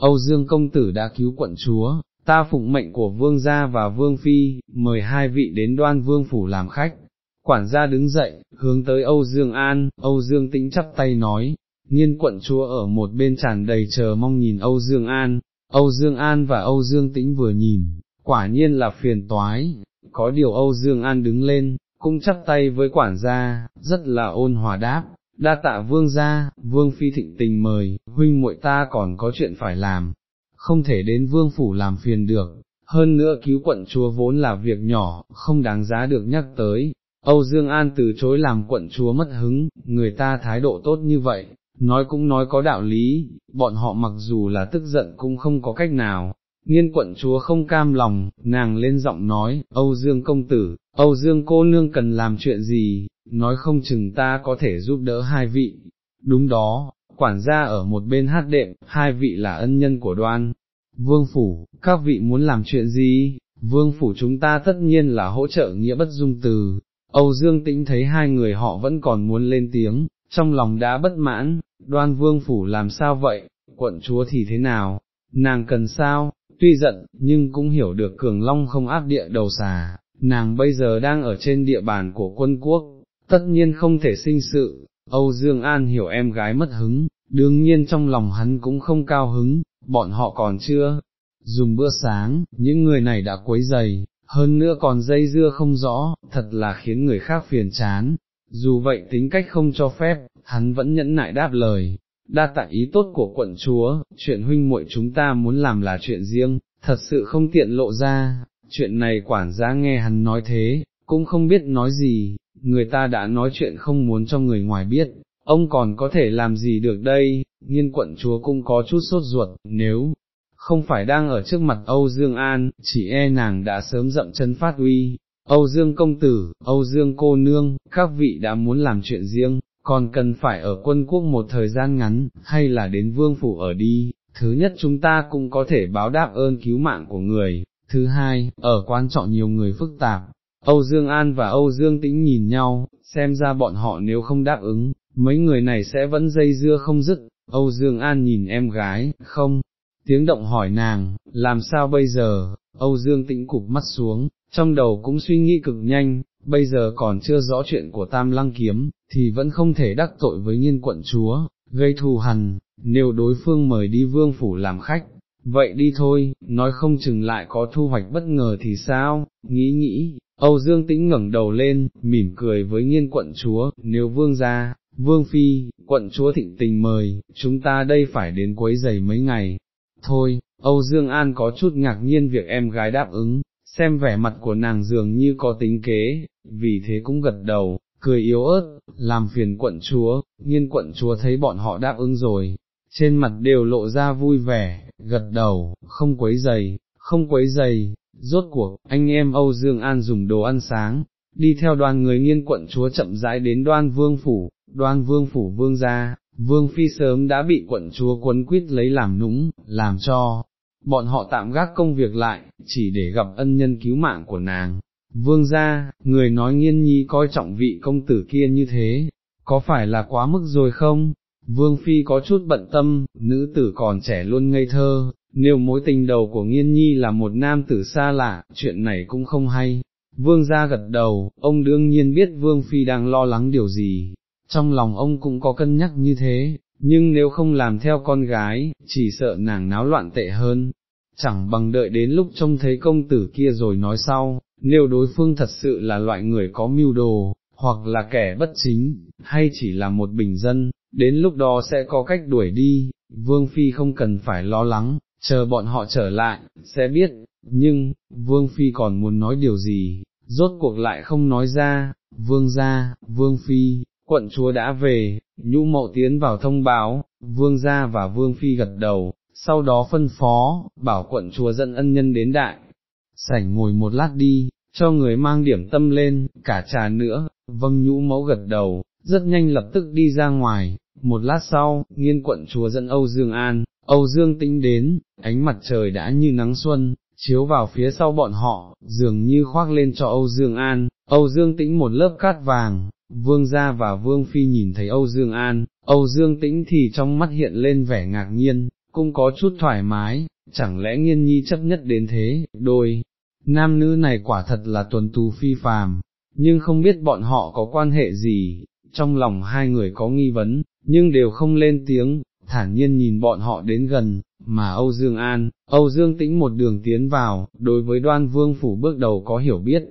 Âu Dương công tử đã cứu quận chúa, ta phụng mệnh của vương gia và vương phi, mời hai vị đến đoan vương phủ làm khách. Quản gia đứng dậy, hướng tới Âu Dương An, Âu Dương tĩnh chắp tay nói, nghiên quận chúa ở một bên tràn đầy chờ mong nhìn Âu Dương An, Âu Dương An và Âu Dương tĩnh vừa nhìn, quả nhiên là phiền toái, có điều Âu Dương An đứng lên, cũng chắp tay với quản gia, rất là ôn hòa đáp, đa tạ vương gia, vương phi thịnh tình mời, huynh muội ta còn có chuyện phải làm, không thể đến vương phủ làm phiền được, hơn nữa cứu quận chúa vốn là việc nhỏ, không đáng giá được nhắc tới. Âu Dương An từ chối làm quận chúa mất hứng, người ta thái độ tốt như vậy, nói cũng nói có đạo lý, bọn họ mặc dù là tức giận cũng không có cách nào. Nghiên quận chúa không cam lòng, nàng lên giọng nói, Âu Dương công tử, Âu Dương cô nương cần làm chuyện gì, nói không chừng ta có thể giúp đỡ hai vị. Đúng đó, quản gia ở một bên hát đệm, hai vị là ân nhân của đoan. Vương phủ, các vị muốn làm chuyện gì? Vương phủ chúng ta tất nhiên là hỗ trợ nghĩa bất dung từ. Âu Dương Tĩnh thấy hai người họ vẫn còn muốn lên tiếng, trong lòng đã bất mãn, đoan vương phủ làm sao vậy, quận chúa thì thế nào, nàng cần sao, tuy giận, nhưng cũng hiểu được cường long không áp địa đầu xà, nàng bây giờ đang ở trên địa bàn của quân quốc, tất nhiên không thể sinh sự, Âu Dương An hiểu em gái mất hứng, đương nhiên trong lòng hắn cũng không cao hứng, bọn họ còn chưa dùng bữa sáng, những người này đã quấy dày, hơn nữa còn dây dưa không rõ, thật là khiến người khác phiền chán. Dù vậy tính cách không cho phép, hắn vẫn nhẫn nại đáp lời, đa tạ ý tốt của quận chúa, chuyện huynh muội chúng ta muốn làm là chuyện riêng, thật sự không tiện lộ ra, chuyện này quản gia nghe hắn nói thế, cũng không biết nói gì, người ta đã nói chuyện không muốn cho người ngoài biết, ông còn có thể làm gì được đây, nghiên quận chúa cũng có chút sốt ruột, nếu không phải đang ở trước mặt Âu Dương An, chỉ e nàng đã sớm dậm chân phát uy. Âu Dương công tử, Âu Dương cô nương, các vị đã muốn làm chuyện riêng, còn cần phải ở quân quốc một thời gian ngắn, hay là đến vương phủ ở đi, thứ nhất chúng ta cũng có thể báo đáp ơn cứu mạng của người, thứ hai, ở quan trọng nhiều người phức tạp, Âu Dương An và Âu Dương Tĩnh nhìn nhau, xem ra bọn họ nếu không đáp ứng, mấy người này sẽ vẫn dây dưa không dứt, Âu Dương An nhìn em gái, không, tiếng động hỏi nàng, làm sao bây giờ, Âu Dương Tĩnh cụp mắt xuống, trong đầu cũng suy nghĩ cực nhanh, bây giờ còn chưa rõ chuyện của Tam Lăng Kiếm, thì vẫn không thể đắc tội với nhiên quận chúa, gây thù hằn, nếu đối phương mời đi vương phủ làm khách, vậy đi thôi, nói không chừng lại có thu hoạch bất ngờ thì sao, nghĩ nghĩ, Âu Dương Tĩnh ngẩng đầu lên, mỉm cười với nghiên quận chúa, nếu vương ra, vương phi, quận chúa thịnh tình mời, chúng ta đây phải đến quấy giày mấy ngày. Thôi, Âu Dương An có chút ngạc nhiên việc em gái đáp ứng, xem vẻ mặt của nàng dường như có tính kế, vì thế cũng gật đầu, cười yếu ớt, làm phiền quận chúa, nghiên quận chúa thấy bọn họ đáp ứng rồi, trên mặt đều lộ ra vui vẻ, gật đầu, không quấy giày, không quấy giày, rốt cuộc, anh em Âu Dương An dùng đồ ăn sáng, đi theo đoàn người nghiên quận chúa chậm rãi đến đoan vương phủ, đoan vương phủ vương gia, vương phi sớm đã bị quận chúa quấn quýt lấy làm nũng, làm cho, bọn họ tạm gác công việc lại, chỉ để gặp ân nhân cứu mạng của nàng. Vương gia, người nói nghiên nhi coi trọng vị công tử kia như thế, có phải là quá mức rồi không? Vương Phi có chút bận tâm, nữ tử còn trẻ luôn ngây thơ, nếu mối tình đầu của nghiên nhi là một nam tử xa lạ, chuyện này cũng không hay. Vương gia gật đầu, ông đương nhiên biết Vương Phi đang lo lắng điều gì, trong lòng ông cũng có cân nhắc như thế, nhưng nếu không làm theo con gái, chỉ sợ nàng náo loạn tệ hơn, chẳng bằng đợi đến lúc trông thấy công tử kia rồi nói sau, nếu đối phương thật sự là loại người có mưu đồ, hoặc là kẻ bất chính, hay chỉ là một bình dân, đến lúc đó sẽ có cách đuổi đi, Vương Phi không cần phải lo lắng, chờ bọn họ trở lại, sẽ biết, nhưng, Vương Phi còn muốn nói điều gì, rốt cuộc lại không nói ra, Vương gia, Vương Phi, quận chúa đã về, nhũ mậu tiến vào thông báo, Vương gia và Vương Phi gật đầu, sau đó phân phó, bảo quận chúa dẫn ân nhân đến đại, sảnh ngồi một lát đi, cho người mang điểm tâm lên, cả trà nữa, vâng nhũ mẫu gật đầu, rất nhanh lập tức đi ra ngoài, một lát sau, nghiên quận chúa dẫn Âu Dương An, Âu Dương Tĩnh đến, ánh mặt trời đã như nắng xuân, chiếu vào phía sau bọn họ, dường như khoác lên cho Âu Dương An, Âu Dương Tĩnh một lớp cát vàng, Vương gia và Vương Phi nhìn thấy Âu Dương An, Âu Dương Tĩnh thì trong mắt hiện lên vẻ ngạc nhiên, cũng có chút thoải mái, chẳng lẽ nghiên nhi chấp nhất đến thế, đôi, nam nữ này quả thật là tuần tù phi phàm, nhưng không biết bọn họ có quan hệ gì, trong lòng hai người có nghi vấn, nhưng đều không lên tiếng, thản nhiên nhìn bọn họ đến gần, mà Âu Dương An, Âu Dương Tĩnh một đường tiến vào, đối với đoan vương phủ bước đầu có hiểu biết,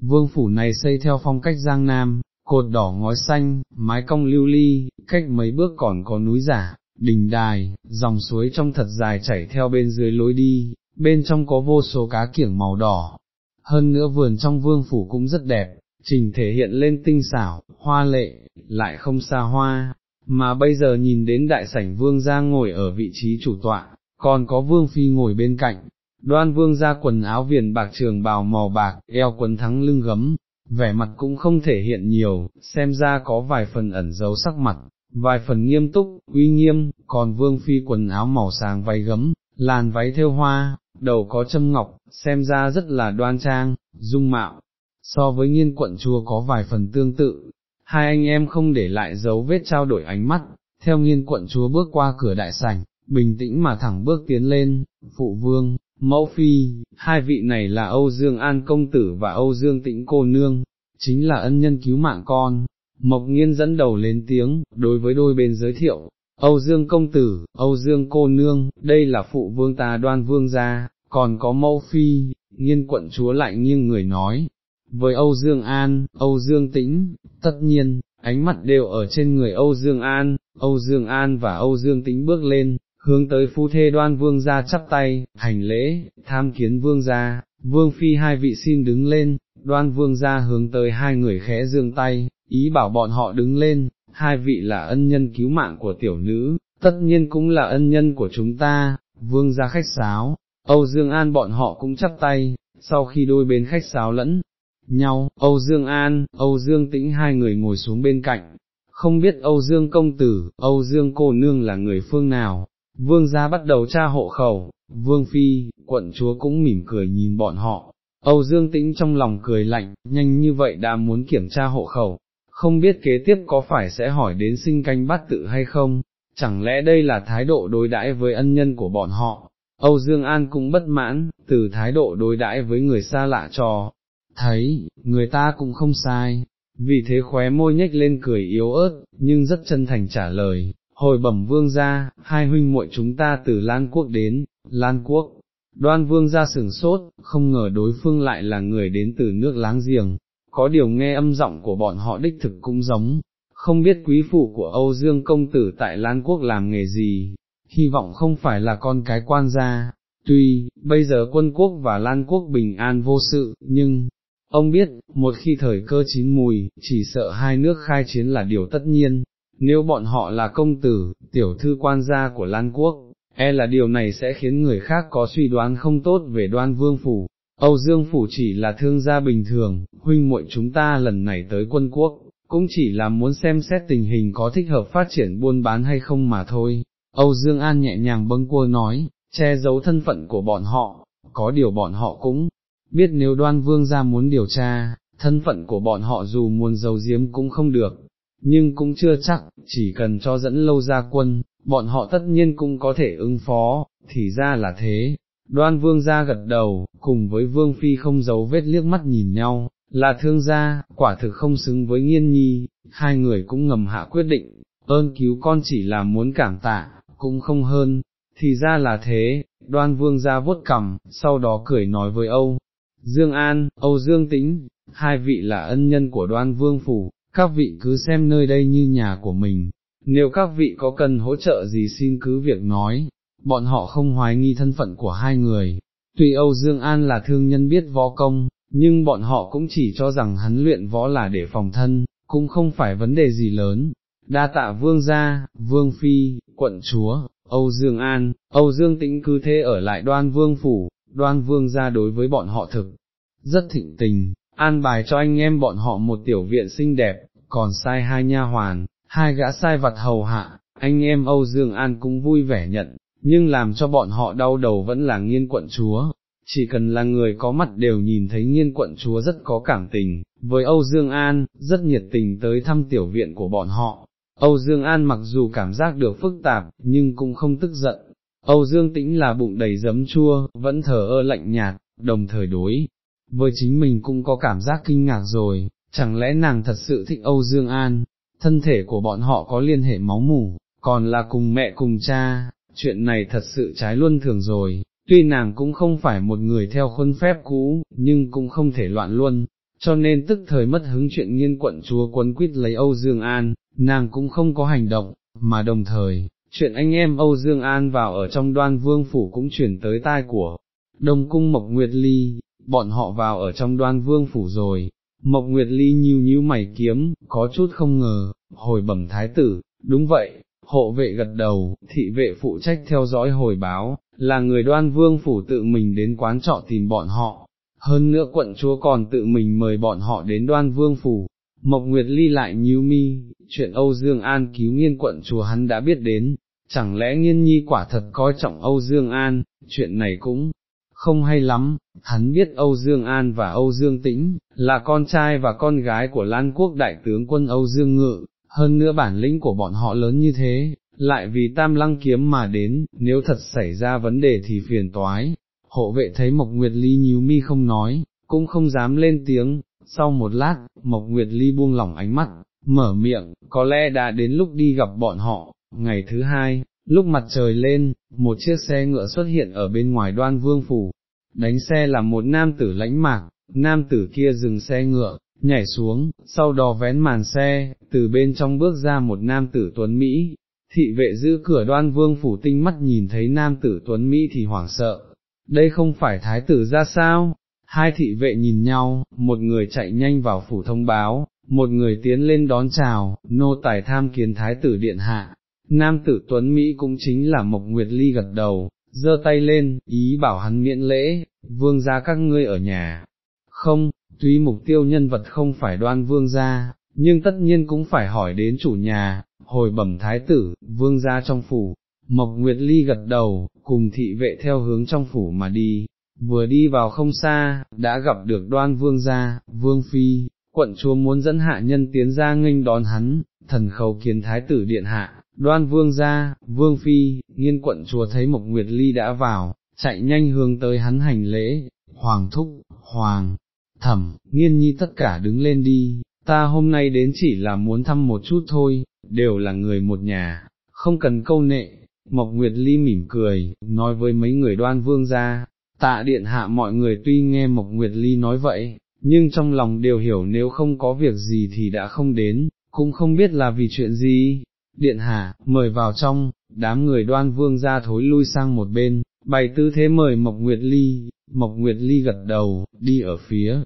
vương phủ này xây theo phong cách giang nam, cột đỏ ngói xanh, mái cong lưu ly, cách mấy bước còn có núi giả, đình đài, dòng suối trong thật dài chảy theo bên dưới lối đi, bên trong có vô số cá kiểng màu đỏ. Hơn nữa vườn trong vương phủ cũng rất đẹp, trình thể hiện lên tinh xảo, hoa lệ, lại không xa hoa, mà bây giờ nhìn đến đại sảnh vương gia ngồi ở vị trí chủ tọa, còn có vương phi ngồi bên cạnh, đoan vương gia quần áo viền bạc trường bào màu bạc, eo quần thắng lưng gấm, vẻ mặt cũng không thể hiện nhiều, xem ra có vài phần ẩn giấu sắc mặt, vài phần nghiêm túc, uy nghiêm, còn vương phi quần áo màu sáng váy gấm, làn váy thêu hoa, đầu có châm ngọc, xem ra rất là đoan trang, dung mạo, so với nghiên quận chùa có vài phần tương tự, hai anh em không để lại dấu vết trao đổi ánh mắt, theo nghiên quận chúa bước qua cửa đại sảnh, bình tĩnh mà thẳng bước tiến lên, phụ vương, mẫu phi, hai vị này là Âu Dương An Công Tử và Âu Dương Tĩnh Cô Nương, chính là ân nhân cứu mạng con. Mộc nghiên dẫn đầu lên tiếng, đối với đôi bên giới thiệu, Âu Dương Công Tử, Âu Dương Cô Nương, đây là phụ vương ta đoan vương gia, còn có mẫu phi, nghiên quận chúa lại nghiêng người nói, với Âu Dương An, Âu Dương Tĩnh, tất nhiên, ánh mắt đều ở trên người Âu Dương An, Âu Dương An và Âu Dương Tĩnh bước lên, hướng tới phu thê đoan vương gia chắp tay, hành lễ, tham kiến vương gia, vương phi hai vị xin đứng lên, đoan vương gia hướng tới hai người khẽ dương tay, ý bảo bọn họ đứng lên, hai vị là ân nhân cứu mạng của tiểu nữ, tất nhiên cũng là ân nhân của chúng ta, vương gia khách sáo, Âu Dương An bọn họ cũng chắp tay, sau khi đôi bên khách sáo lẫn nhau, Âu Dương An, Âu Dương Tĩnh hai người ngồi xuống bên cạnh, không biết Âu Dương công tử, Âu Dương cô nương là người phương nào, vương gia bắt đầu tra hộ khẩu, vương phi, quận chúa cũng mỉm cười nhìn bọn họ, Âu Dương Tĩnh trong lòng cười lạnh, nhanh như vậy đã muốn kiểm tra hộ khẩu, không biết kế tiếp có phải sẽ hỏi đến sinh canh bát tự hay không, chẳng lẽ đây là thái độ đối đãi với ân nhân của bọn họ. Âu Dương An cũng bất mãn, từ thái độ đối đãi với người xa lạ cho, thấy, người ta cũng không sai, vì thế khóe môi nhếch lên cười yếu ớt, nhưng rất chân thành trả lời, hồi bẩm vương gia, hai huynh muội chúng ta từ Lan Quốc đến, Lan Quốc, đoan vương gia sửng sốt, không ngờ đối phương lại là người đến từ nước láng giềng, có điều nghe âm giọng của bọn họ đích thực cũng giống, không biết quý phụ của Âu Dương công tử tại Lan Quốc làm nghề gì, hy vọng không phải là con cái quan gia. Tuy, bây giờ quân quốc và Lan quốc bình an vô sự, nhưng, Ông biết, một khi thời cơ chín mùi, chỉ sợ hai nước khai chiến là điều tất nhiên, nếu bọn họ là công tử, tiểu thư quan gia của Lan Quốc, e là điều này sẽ khiến người khác có suy đoán không tốt về đoan vương phủ. Âu Dương Phủ chỉ là thương gia bình thường, huynh muội chúng ta lần này tới quân quốc, cũng chỉ là muốn xem xét tình hình có thích hợp phát triển buôn bán hay không mà thôi. Âu Dương An nhẹ nhàng bâng cua nói, che giấu thân phận của bọn họ, có điều bọn họ cũng biết nếu đoan vương ra muốn điều tra, thân phận của bọn họ dù muốn giấu giếm cũng không được, nhưng cũng chưa chắc, chỉ cần cho dẫn lâu ra quân, bọn họ tất nhiên cũng có thể ứng phó, thì ra là thế. Đoan vương ra gật đầu, cùng với vương phi không giấu vết liếc mắt nhìn nhau, là thương gia, quả thực không xứng với nghiên nhi, hai người cũng ngầm hạ quyết định, ơn cứu con chỉ là muốn cảm tạ, cũng không hơn, thì ra là thế, đoan vương ra vuốt cằm, sau đó cười nói với Âu, Dương An, Âu Dương Tĩnh, hai vị là ân nhân của đoan vương phủ, các vị cứ xem nơi đây như nhà của mình, nếu các vị có cần hỗ trợ gì xin cứ việc nói, bọn họ không hoài nghi thân phận của hai người, tuy Âu Dương An là thương nhân biết võ công, nhưng bọn họ cũng chỉ cho rằng hắn luyện võ là để phòng thân, cũng không phải vấn đề gì lớn. Đa tạ vương gia, vương phi, quận chúa, Âu Dương An, Âu Dương Tĩnh cứ thế ở lại đoan vương phủ, đoan vương ra đối với bọn họ thực, rất thịnh tình, an bài cho anh em bọn họ một tiểu viện xinh đẹp, còn sai hai nha hoàn, hai gã sai vặt hầu hạ, anh em Âu Dương An cũng vui vẻ nhận, nhưng làm cho bọn họ đau đầu vẫn là nghiên quận chúa. Chỉ cần là người có mặt đều nhìn thấy nghiên quận chúa rất có cảm tình, với Âu Dương An, rất nhiệt tình tới thăm tiểu viện của bọn họ. Âu Dương An mặc dù cảm giác được phức tạp, nhưng cũng không tức giận, Âu Dương Tĩnh là bụng đầy giấm chua, vẫn thở ơ lạnh nhạt, đồng thời đối. Với chính mình cũng có cảm giác kinh ngạc rồi, chẳng lẽ nàng thật sự thích Âu Dương An, thân thể của bọn họ có liên hệ máu mủ, còn là cùng mẹ cùng cha, chuyện này thật sự trái luân thường rồi, tuy nàng cũng không phải một người theo khuôn phép cũ, nhưng cũng không thể loạn luôn, cho nên tức thời mất hứng chuyện nghiên quận chúa quấn quýt lấy Âu Dương An, nàng cũng không có hành động, mà đồng thời, chuyện anh em Âu Dương An vào ở trong đoan vương phủ cũng chuyển tới tai của Đông Cung Mộc Nguyệt Ly, bọn họ vào ở trong đoan vương phủ rồi, Mộc Nguyệt Ly nhíu nhíu mày kiếm, có chút không ngờ, hồi bẩm thái tử, đúng vậy, hộ vệ gật đầu, thị vệ phụ trách theo dõi hồi báo, là người đoan vương phủ tự mình đến quán trọ tìm bọn họ, hơn nữa quận chúa còn tự mình mời bọn họ đến đoan vương phủ. Mộc Nguyệt Ly lại nhíu mi, chuyện Âu Dương An cứu nghiên quận chùa hắn đã biết đến, chẳng lẽ nghiên nhi quả thật coi trọng Âu Dương An, chuyện này cũng không hay lắm, hắn biết Âu Dương An và Âu Dương Tĩnh, là con trai và con gái của Lan Quốc đại tướng quân Âu Dương Ngự, hơn nữa bản lĩnh của bọn họ lớn như thế, lại vì tam lăng kiếm mà đến, nếu thật xảy ra vấn đề thì phiền toái. Hộ vệ thấy Mộc Nguyệt Ly nhíu mi không nói, cũng không dám lên tiếng, sau một lát, Mộc Nguyệt Ly buông lỏng ánh mắt, mở miệng, có lẽ đã đến lúc đi gặp bọn họ, ngày thứ hai, lúc mặt trời lên, một chiếc xe ngựa xuất hiện ở bên ngoài đoan vương phủ, đánh xe là một nam tử lãnh mạc, nam tử kia dừng xe ngựa, nhảy xuống, sau đó vén màn xe, từ bên trong bước ra một nam tử tuấn Mỹ, thị vệ giữ cửa đoan vương phủ tinh mắt nhìn thấy nam tử tuấn Mỹ thì hoảng sợ, đây không phải thái tử ra sao, hai thị vệ nhìn nhau, một người chạy nhanh vào phủ thông báo, một người tiến lên đón chào, nô tài tham kiến thái tử điện hạ, nam tử tuấn Mỹ cũng chính là Mộc Nguyệt Ly gật đầu, giơ tay lên, ý bảo hắn miễn lễ, vương gia các ngươi ở nhà, không, tuy mục tiêu nhân vật không phải đoan vương gia, nhưng tất nhiên cũng phải hỏi đến chủ nhà, hồi bẩm thái tử, vương gia trong phủ, Mộc Nguyệt Ly gật đầu, cùng thị vệ theo hướng trong phủ mà đi, vừa đi vào không xa, đã gặp được đoan vương gia, vương phi, quận chúa muốn dẫn hạ nhân tiến ra nghênh đón hắn, thần khấu kiến thái tử điện hạ, đoan vương gia, vương phi, nghiên quận chúa thấy Mộc Nguyệt Ly đã vào, chạy nhanh hướng tới hắn hành lễ, hoàng thúc, hoàng, thẩm, nghiên nhi tất cả đứng lên đi, ta hôm nay đến chỉ là muốn thăm một chút thôi, đều là người một nhà, không cần câu nệ, Mộc Nguyệt Ly mỉm cười, nói với mấy người đoan vương ra, tạ điện hạ mọi người tuy nghe Mộc Nguyệt Ly nói vậy, nhưng trong lòng đều hiểu nếu không có việc gì thì đã không đến, cũng không biết là vì chuyện gì. Điện hạ, mời vào trong, đám người đoan vương ra thối lui sang một bên, bày tư thế mời Mộc Nguyệt Ly, Mộc Nguyệt Ly gật đầu, đi ở phía,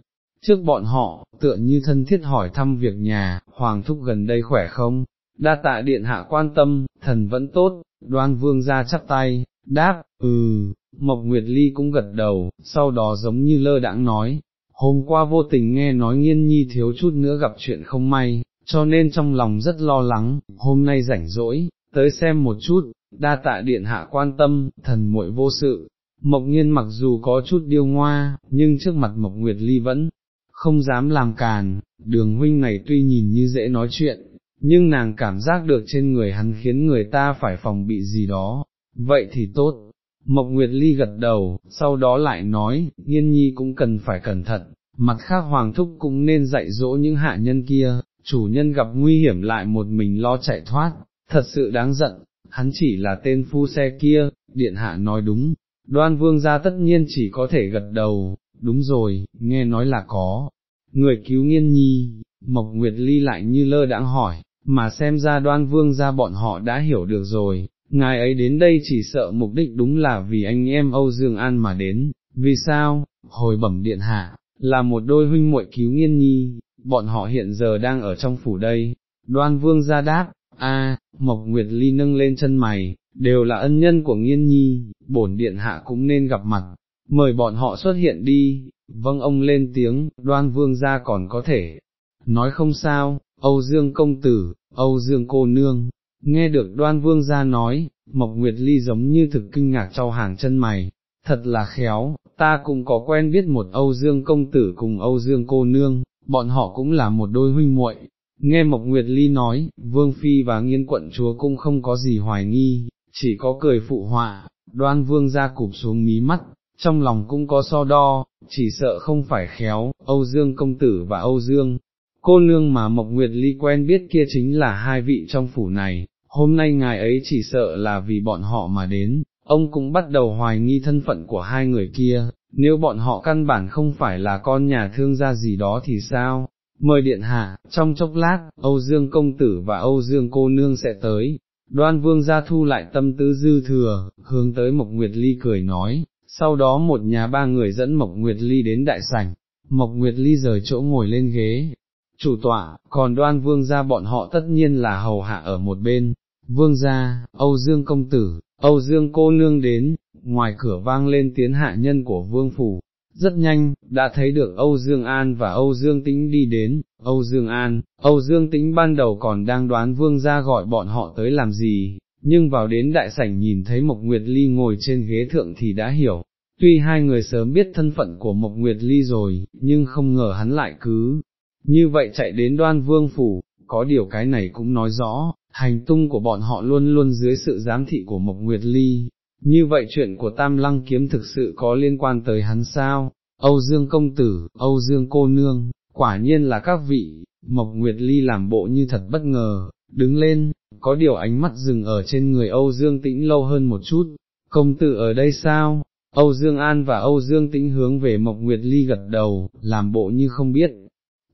trước bọn họ, tựa như thân thiết hỏi thăm việc nhà, Hoàng Thúc gần đây khỏe không, đa tạ điện hạ quan tâm, thần vẫn tốt, đoan vương ra chắp tay, đáp, ừ, Mộc Nguyệt Ly cũng gật đầu, sau đó giống như lơ đãng nói, hôm qua vô tình nghe nói nghiên nhi thiếu chút nữa gặp chuyện không may, cho nên trong lòng rất lo lắng, hôm nay rảnh rỗi, tới xem một chút, đa tạ điện hạ quan tâm, thần muội vô sự. Mộc nghiên mặc dù có chút điêu ngoa, nhưng trước mặt Mộc Nguyệt Ly vẫn không dám làm càn, đường huynh này tuy nhìn như dễ nói chuyện, nhưng nàng cảm giác được trên người hắn khiến người ta phải phòng bị gì đó, vậy thì tốt. Mộc Nguyệt Ly gật đầu, sau đó lại nói, Yên nhi cũng cần phải cẩn thận, mặt khác Hoàng Thúc cũng nên dạy dỗ những hạ nhân kia, chủ nhân gặp nguy hiểm lại một mình lo chạy thoát, thật sự đáng giận, hắn chỉ là tên phu xe kia, điện hạ nói đúng, đoan vương gia tất nhiên chỉ có thể gật đầu, đúng rồi, nghe nói là có, người cứu nghiên nhi, Mộc Nguyệt Ly lại như lơ đãng hỏi, mà xem ra đoan vương gia bọn họ đã hiểu được rồi, ngài ấy đến đây chỉ sợ mục đích đúng là vì anh em Âu Dương An mà đến, vì sao, hồi bẩm điện hạ, là một đôi huynh muội cứu nghiên nhi, bọn họ hiện giờ đang ở trong phủ đây, đoan vương ra đáp, a, Mộc Nguyệt Ly nâng lên chân mày, đều là ân nhân của nghiên nhi, bổn điện hạ cũng nên gặp mặt, mời bọn họ xuất hiện đi, vâng ông lên tiếng, đoan vương ra còn có thể, nói không sao, Âu Dương công tử, Âu Dương cô nương, nghe được đoan vương gia nói, Mộc Nguyệt Ly giống như thực kinh ngạc trao hàng chân mày, thật là khéo, ta cũng có quen biết một Âu Dương công tử cùng Âu Dương cô nương, bọn họ cũng là một đôi huynh muội. Nghe Mộc Nguyệt Ly nói, Vương Phi và Nghiên quận chúa cũng không có gì hoài nghi, chỉ có cười phụ họa, đoan vương ra cụp xuống mí mắt, trong lòng cũng có so đo, chỉ sợ không phải khéo, Âu Dương công tử và Âu Dương. Cô nương mà Mộc Nguyệt Ly quen biết kia chính là hai vị trong phủ này, hôm nay ngài ấy chỉ sợ là vì bọn họ mà đến, ông cũng bắt đầu hoài nghi thân phận của hai người kia, nếu bọn họ căn bản không phải là con nhà thương gia gì đó thì sao? Mời điện hạ, trong chốc lát, Âu Dương công tử và Âu Dương cô nương sẽ tới, đoan vương gia thu lại tâm tư dư thừa, hướng tới Mộc Nguyệt Ly cười nói, sau đó một nhà ba người dẫn Mộc Nguyệt Ly đến đại sảnh, Mộc Nguyệt Ly rời chỗ ngồi lên ghế, chủ tọa, còn đoan vương gia bọn họ tất nhiên là hầu hạ ở một bên, vương gia, Âu Dương công tử, Âu Dương cô nương đến, ngoài cửa vang lên tiếng hạ nhân của vương phủ, rất nhanh, đã thấy được Âu Dương An và Âu Dương Tĩnh đi đến, Âu Dương An, Âu Dương Tĩnh ban đầu còn đang đoán vương gia gọi bọn họ tới làm gì, nhưng vào đến đại sảnh nhìn thấy Mộc Nguyệt Ly ngồi trên ghế thượng thì đã hiểu, tuy hai người sớm biết thân phận của Mộc Nguyệt Ly rồi, nhưng không ngờ hắn lại cứ, như vậy chạy đến đoan vương phủ, có điều cái này cũng nói rõ, hành tung của bọn họ luôn luôn dưới sự giám thị của Mộc Nguyệt Ly, như vậy chuyện của Tam Lăng Kiếm thực sự có liên quan tới hắn sao, Âu Dương Công Tử, Âu Dương Cô Nương, quả nhiên là các vị, Mộc Nguyệt Ly làm bộ như thật bất ngờ, đứng lên, có điều ánh mắt dừng ở trên người Âu Dương Tĩnh lâu hơn một chút, công tử ở đây sao? Âu Dương An và Âu Dương Tĩnh hướng về Mộc Nguyệt Ly gật đầu, làm bộ như không biết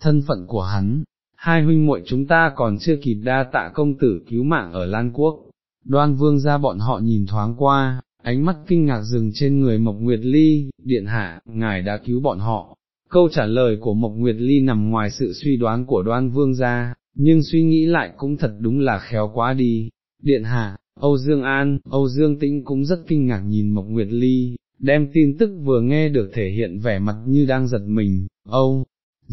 thân phận của hắn. Hai huynh muội chúng ta còn chưa kịp đa tạ công tử cứu mạng ở Lan Quốc. Đoan vương ra bọn họ nhìn thoáng qua, ánh mắt kinh ngạc dừng trên người Mộc Nguyệt Ly, điện hạ, ngài đã cứu bọn họ. Câu trả lời của Mộc Nguyệt Ly nằm ngoài sự suy đoán của đoan vương ra, nhưng suy nghĩ lại cũng thật đúng là khéo quá đi. Điện hạ, Âu Dương An, Âu Dương Tĩnh cũng rất kinh ngạc nhìn Mộc Nguyệt Ly, đem tin tức vừa nghe được thể hiện vẻ mặt như đang giật mình, Âu,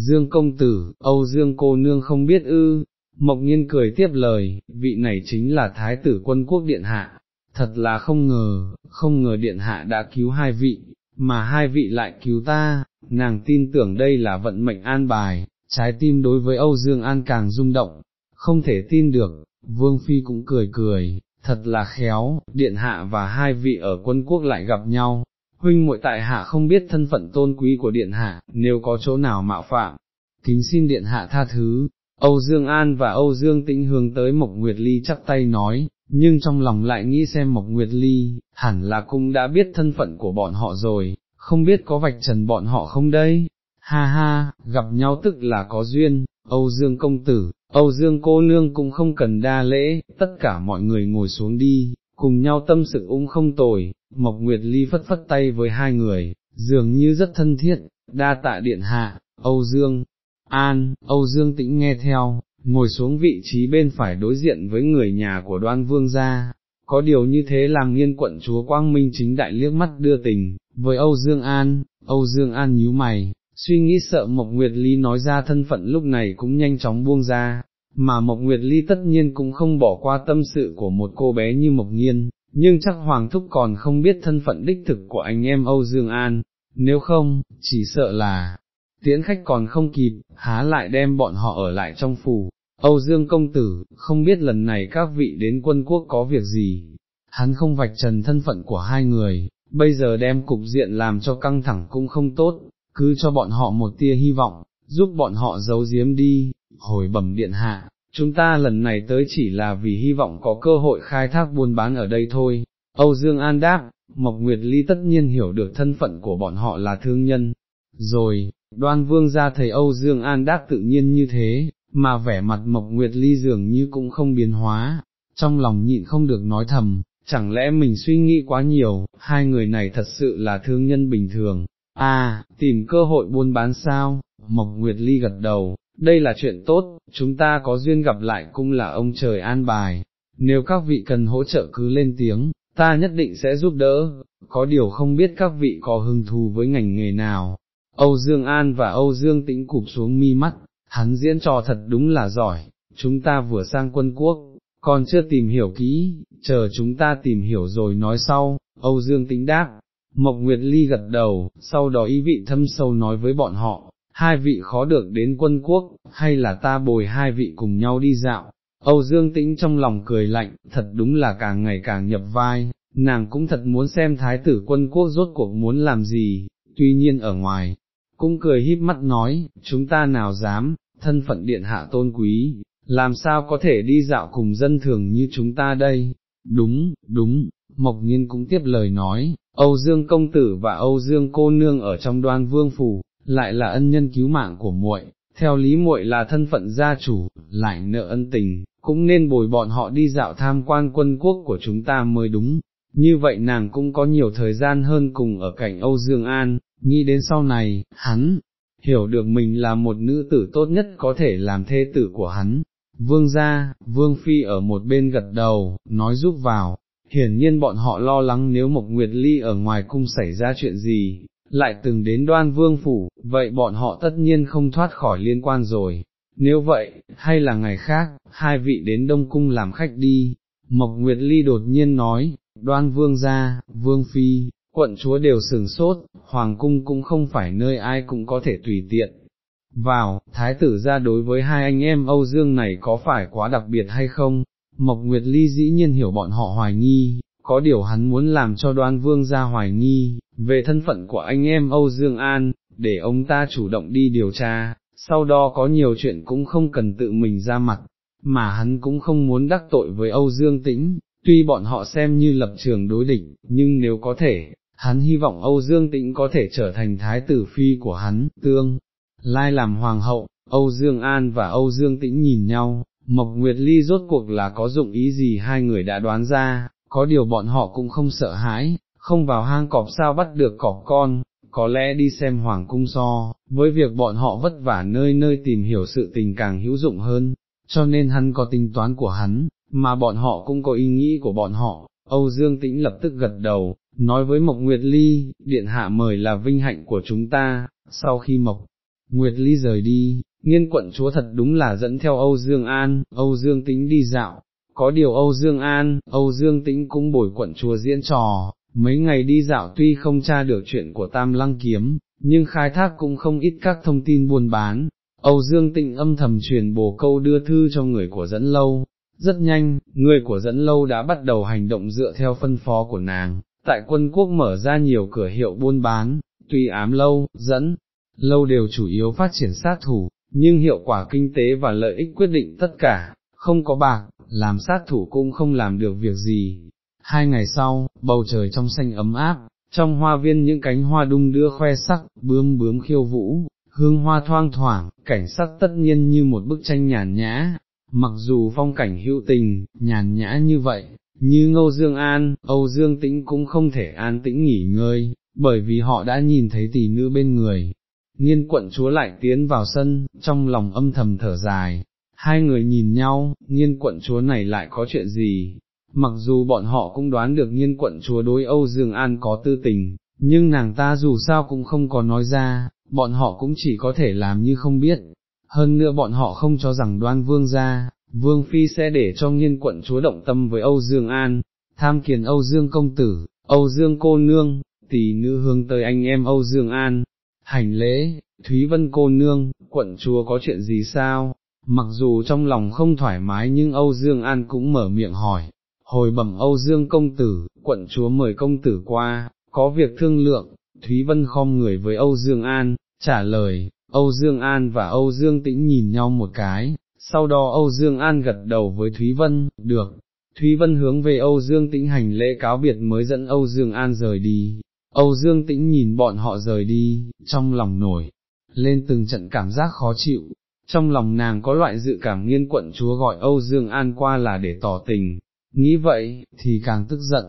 Dương công tử, Âu Dương cô nương không biết ư, Mộc Nhiên cười tiếp lời, vị này chính là Thái tử quân quốc điện hạ, thật là không ngờ, không ngờ điện hạ đã cứu hai vị, mà hai vị lại cứu ta, nàng tin tưởng đây là vận mệnh an bài, trái tim đối với Âu Dương An càng rung động, không thể tin được, Vương Phi cũng cười cười, thật là khéo, điện hạ và hai vị ở quân quốc lại gặp nhau, huynh muội tại hạ không biết thân phận tôn quý của điện hạ, nếu có chỗ nào mạo phạm, kính xin điện hạ tha thứ. Âu Dương An và Âu Dương Tĩnh hướng tới Mộc Nguyệt Ly chắp tay nói, nhưng trong lòng lại nghĩ xem Mộc Nguyệt Ly, hẳn là cũng đã biết thân phận của bọn họ rồi, không biết có vạch trần bọn họ không đây, ha ha, gặp nhau tức là có duyên, Âu Dương công tử, Âu Dương cô nương cũng không cần đa lễ, tất cả mọi người ngồi xuống đi, cùng nhau tâm sự ung không tồi, Mộc Nguyệt Ly phất phất tay với hai người, dường như rất thân thiết, đa tạ điện hạ, Âu Dương, An, Âu Dương tĩnh nghe theo, ngồi xuống vị trí bên phải đối diện với người nhà của đoan vương gia. Có điều như thế làm nghiên quận chúa Quang Minh chính đại liếc mắt đưa tình, với Âu Dương An, Âu Dương An nhíu mày, suy nghĩ sợ Mộc Nguyệt Ly nói ra thân phận lúc này cũng nhanh chóng buông ra, mà Mộc Nguyệt Ly tất nhiên cũng không bỏ qua tâm sự của một cô bé như Mộc Nhiên, nhưng chắc Hoàng Thúc còn không biết thân phận đích thực của anh em Âu Dương An, nếu không, chỉ sợ là, tiễn khách còn không kịp, há lại đem bọn họ ở lại trong phủ. Âu Dương công tử, không biết lần này các vị đến quân quốc có việc gì, hắn không vạch trần thân phận của hai người, bây giờ đem cục diện làm cho căng thẳng cũng không tốt, cứ cho bọn họ một tia hy vọng, giúp bọn họ giấu giếm đi, hồi bẩm điện hạ, chúng ta lần này tới chỉ là vì hy vọng có cơ hội khai thác buôn bán ở đây thôi. Âu Dương An đáp, Mộc Nguyệt Ly tất nhiên hiểu được thân phận của bọn họ là thương nhân. Rồi, đoan vương ra thấy Âu Dương An đáp tự nhiên như thế, mà vẻ mặt Mộc Nguyệt Ly dường như cũng không biến hóa, trong lòng nhịn không được nói thầm, chẳng lẽ mình suy nghĩ quá nhiều, hai người này thật sự là thương nhân bình thường, à, tìm cơ hội buôn bán sao, Mộc Nguyệt Ly gật đầu, đây là chuyện tốt, chúng ta có duyên gặp lại cũng là ông trời an bài, nếu các vị cần hỗ trợ cứ lên tiếng, ta nhất định sẽ giúp đỡ, có điều không biết các vị có hứng thù với ngành nghề nào. Âu Dương An và Âu Dương Tĩnh cụp xuống mi mắt, hắn diễn trò thật đúng là giỏi, chúng ta vừa sang quân quốc, còn chưa tìm hiểu kỹ, chờ chúng ta tìm hiểu rồi nói sau, Âu Dương Tĩnh đáp. Mộc Nguyệt Ly gật đầu, sau đó ý vị thâm sâu nói với bọn họ, hai vị khó được đến quân quốc, hay là ta bồi hai vị cùng nhau đi dạo. Âu Dương Tĩnh trong lòng cười lạnh, thật đúng là càng ngày càng nhập vai, nàng cũng thật muốn xem thái tử quân quốc rốt cuộc muốn làm gì, tuy nhiên ở ngoài, cũng cười híp mắt nói, chúng ta nào dám, thân phận điện hạ tôn quý, làm sao có thể đi dạo cùng dân thường như chúng ta đây, đúng, đúng, Mộc Nhiên cũng tiếp lời nói, Âu Dương công tử và Âu Dương cô nương ở trong đoan vương phủ, lại là ân nhân cứu mạng của muội, theo lý muội là thân phận gia chủ, lại nợ ân tình, cũng nên bồi bọn họ đi dạo tham quan quân quốc của chúng ta mới đúng, như vậy nàng cũng có nhiều thời gian hơn cùng ở cạnh Âu Dương An, nghĩ đến sau này, hắn, hiểu được mình là một nữ tử tốt nhất có thể làm thê tử của hắn. Vương gia, Vương Phi ở một bên gật đầu, nói giúp vào, hiển nhiên bọn họ lo lắng nếu Mộc Nguyệt Ly ở ngoài cung xảy ra chuyện gì, lại từng đến đoan vương phủ, vậy bọn họ tất nhiên không thoát khỏi liên quan rồi. Nếu vậy, hay là ngày khác, hai vị đến Đông Cung làm khách đi, Mộc Nguyệt Ly đột nhiên nói, đoan vương gia, vương phi, quận chúa đều sừng sốt, hoàng cung cũng không phải nơi ai cũng có thể tùy tiện. Vào, thái tử ra đối với hai anh em Âu Dương này có phải quá đặc biệt hay không? Mộc Nguyệt Ly dĩ nhiên hiểu bọn họ hoài nghi, có điều hắn muốn làm cho đoan vương ra hoài nghi, về thân phận của anh em Âu Dương An, để ông ta chủ động đi điều tra, sau đó có nhiều chuyện cũng không cần tự mình ra mặt, mà hắn cũng không muốn đắc tội với Âu Dương Tĩnh, tuy bọn họ xem như lập trường đối địch, nhưng nếu có thể, hắn hy vọng Âu Dương Tĩnh có thể trở thành thái tử phi của hắn, tương, lai làm hoàng hậu, Âu Dương An và Âu Dương Tĩnh nhìn nhau, Mộc Nguyệt Ly rốt cuộc là có dụng ý gì hai người đã đoán ra, có điều bọn họ cũng không sợ hãi, không vào hang cọp sao bắt được cọp con, có lẽ đi xem hoàng cung so, với việc bọn họ vất vả nơi nơi tìm hiểu sự tình càng hữu dụng hơn, cho nên hắn có tính toán của hắn, mà bọn họ cũng có ý nghĩ của bọn họ, Âu Dương Tĩnh lập tức gật đầu, nói với Mộc Nguyệt Ly, điện hạ mời là vinh hạnh của chúng ta, sau khi Mộc Nguyệt Ly rời đi, nghiên quận chúa thật đúng là dẫn theo Âu Dương An, Âu Dương Tĩnh đi dạo, có điều Âu Dương An, Âu Dương Tĩnh cũng bồi quận chùa diễn trò, mấy ngày đi dạo tuy không tra được chuyện của Tam Lăng Kiếm, nhưng khai thác cũng không ít các thông tin buôn bán. Âu Dương Tịnh âm thầm truyền bồ câu đưa thư cho người của dẫn lâu, rất nhanh, người của dẫn lâu đã bắt đầu hành động dựa theo phân phó của nàng, tại quân quốc mở ra nhiều cửa hiệu buôn bán, tuy ám lâu, dẫn, lâu đều chủ yếu phát triển sát thủ, nhưng hiệu quả kinh tế và lợi ích quyết định tất cả, không có bạc, làm sát thủ cũng không làm được việc gì. Hai ngày sau, bầu trời trong xanh ấm áp, trong hoa viên những cánh hoa đung đưa khoe sắc, bướm bướm khiêu vũ, hương hoa thoang thoảng, cảnh sắc tất nhiên như một bức tranh nhàn nhã, mặc dù phong cảnh hữu tình, nhàn nhã như vậy, như Ngô Dương An, Âu Dương Tĩnh cũng không thể an tĩnh nghỉ ngơi, bởi vì họ đã nhìn thấy tỷ nữ bên người. Nghiên quận chúa lại tiến vào sân, trong lòng âm thầm thở dài, hai người nhìn nhau, nghiên quận chúa này lại có chuyện gì, mặc dù bọn họ cũng đoán được nghiên quận chúa đối Âu Dương An có tư tình, nhưng nàng ta dù sao cũng không có nói ra, bọn họ cũng chỉ có thể làm như không biết, hơn nữa bọn họ không cho rằng đoan vương ra, vương phi sẽ để cho nghiên quận chúa động tâm với Âu Dương An, tham kiền Âu Dương công tử, Âu Dương cô nương, tỷ nữ hướng tới anh em Âu Dương An, hành lễ, Thúy Vân cô nương, quận chúa có chuyện gì sao, mặc dù trong lòng không thoải mái nhưng Âu Dương An cũng mở miệng hỏi, hồi bẩm Âu Dương công tử, quận chúa mời công tử qua, có việc thương lượng, Thúy Vân khom người với Âu Dương An, trả lời, Âu Dương An và Âu Dương Tĩnh nhìn nhau một cái, sau đó Âu Dương An gật đầu với Thúy Vân, được, Thúy Vân hướng về Âu Dương Tĩnh hành lễ cáo biệt mới dẫn Âu Dương An rời đi, Âu Dương Tĩnh nhìn bọn họ rời đi, trong lòng nổi, lên từng trận cảm giác khó chịu, trong lòng nàng có loại dự cảm nghiên quận chúa gọi Âu Dương An qua là để tỏ tình, nghĩ vậy, thì càng tức giận,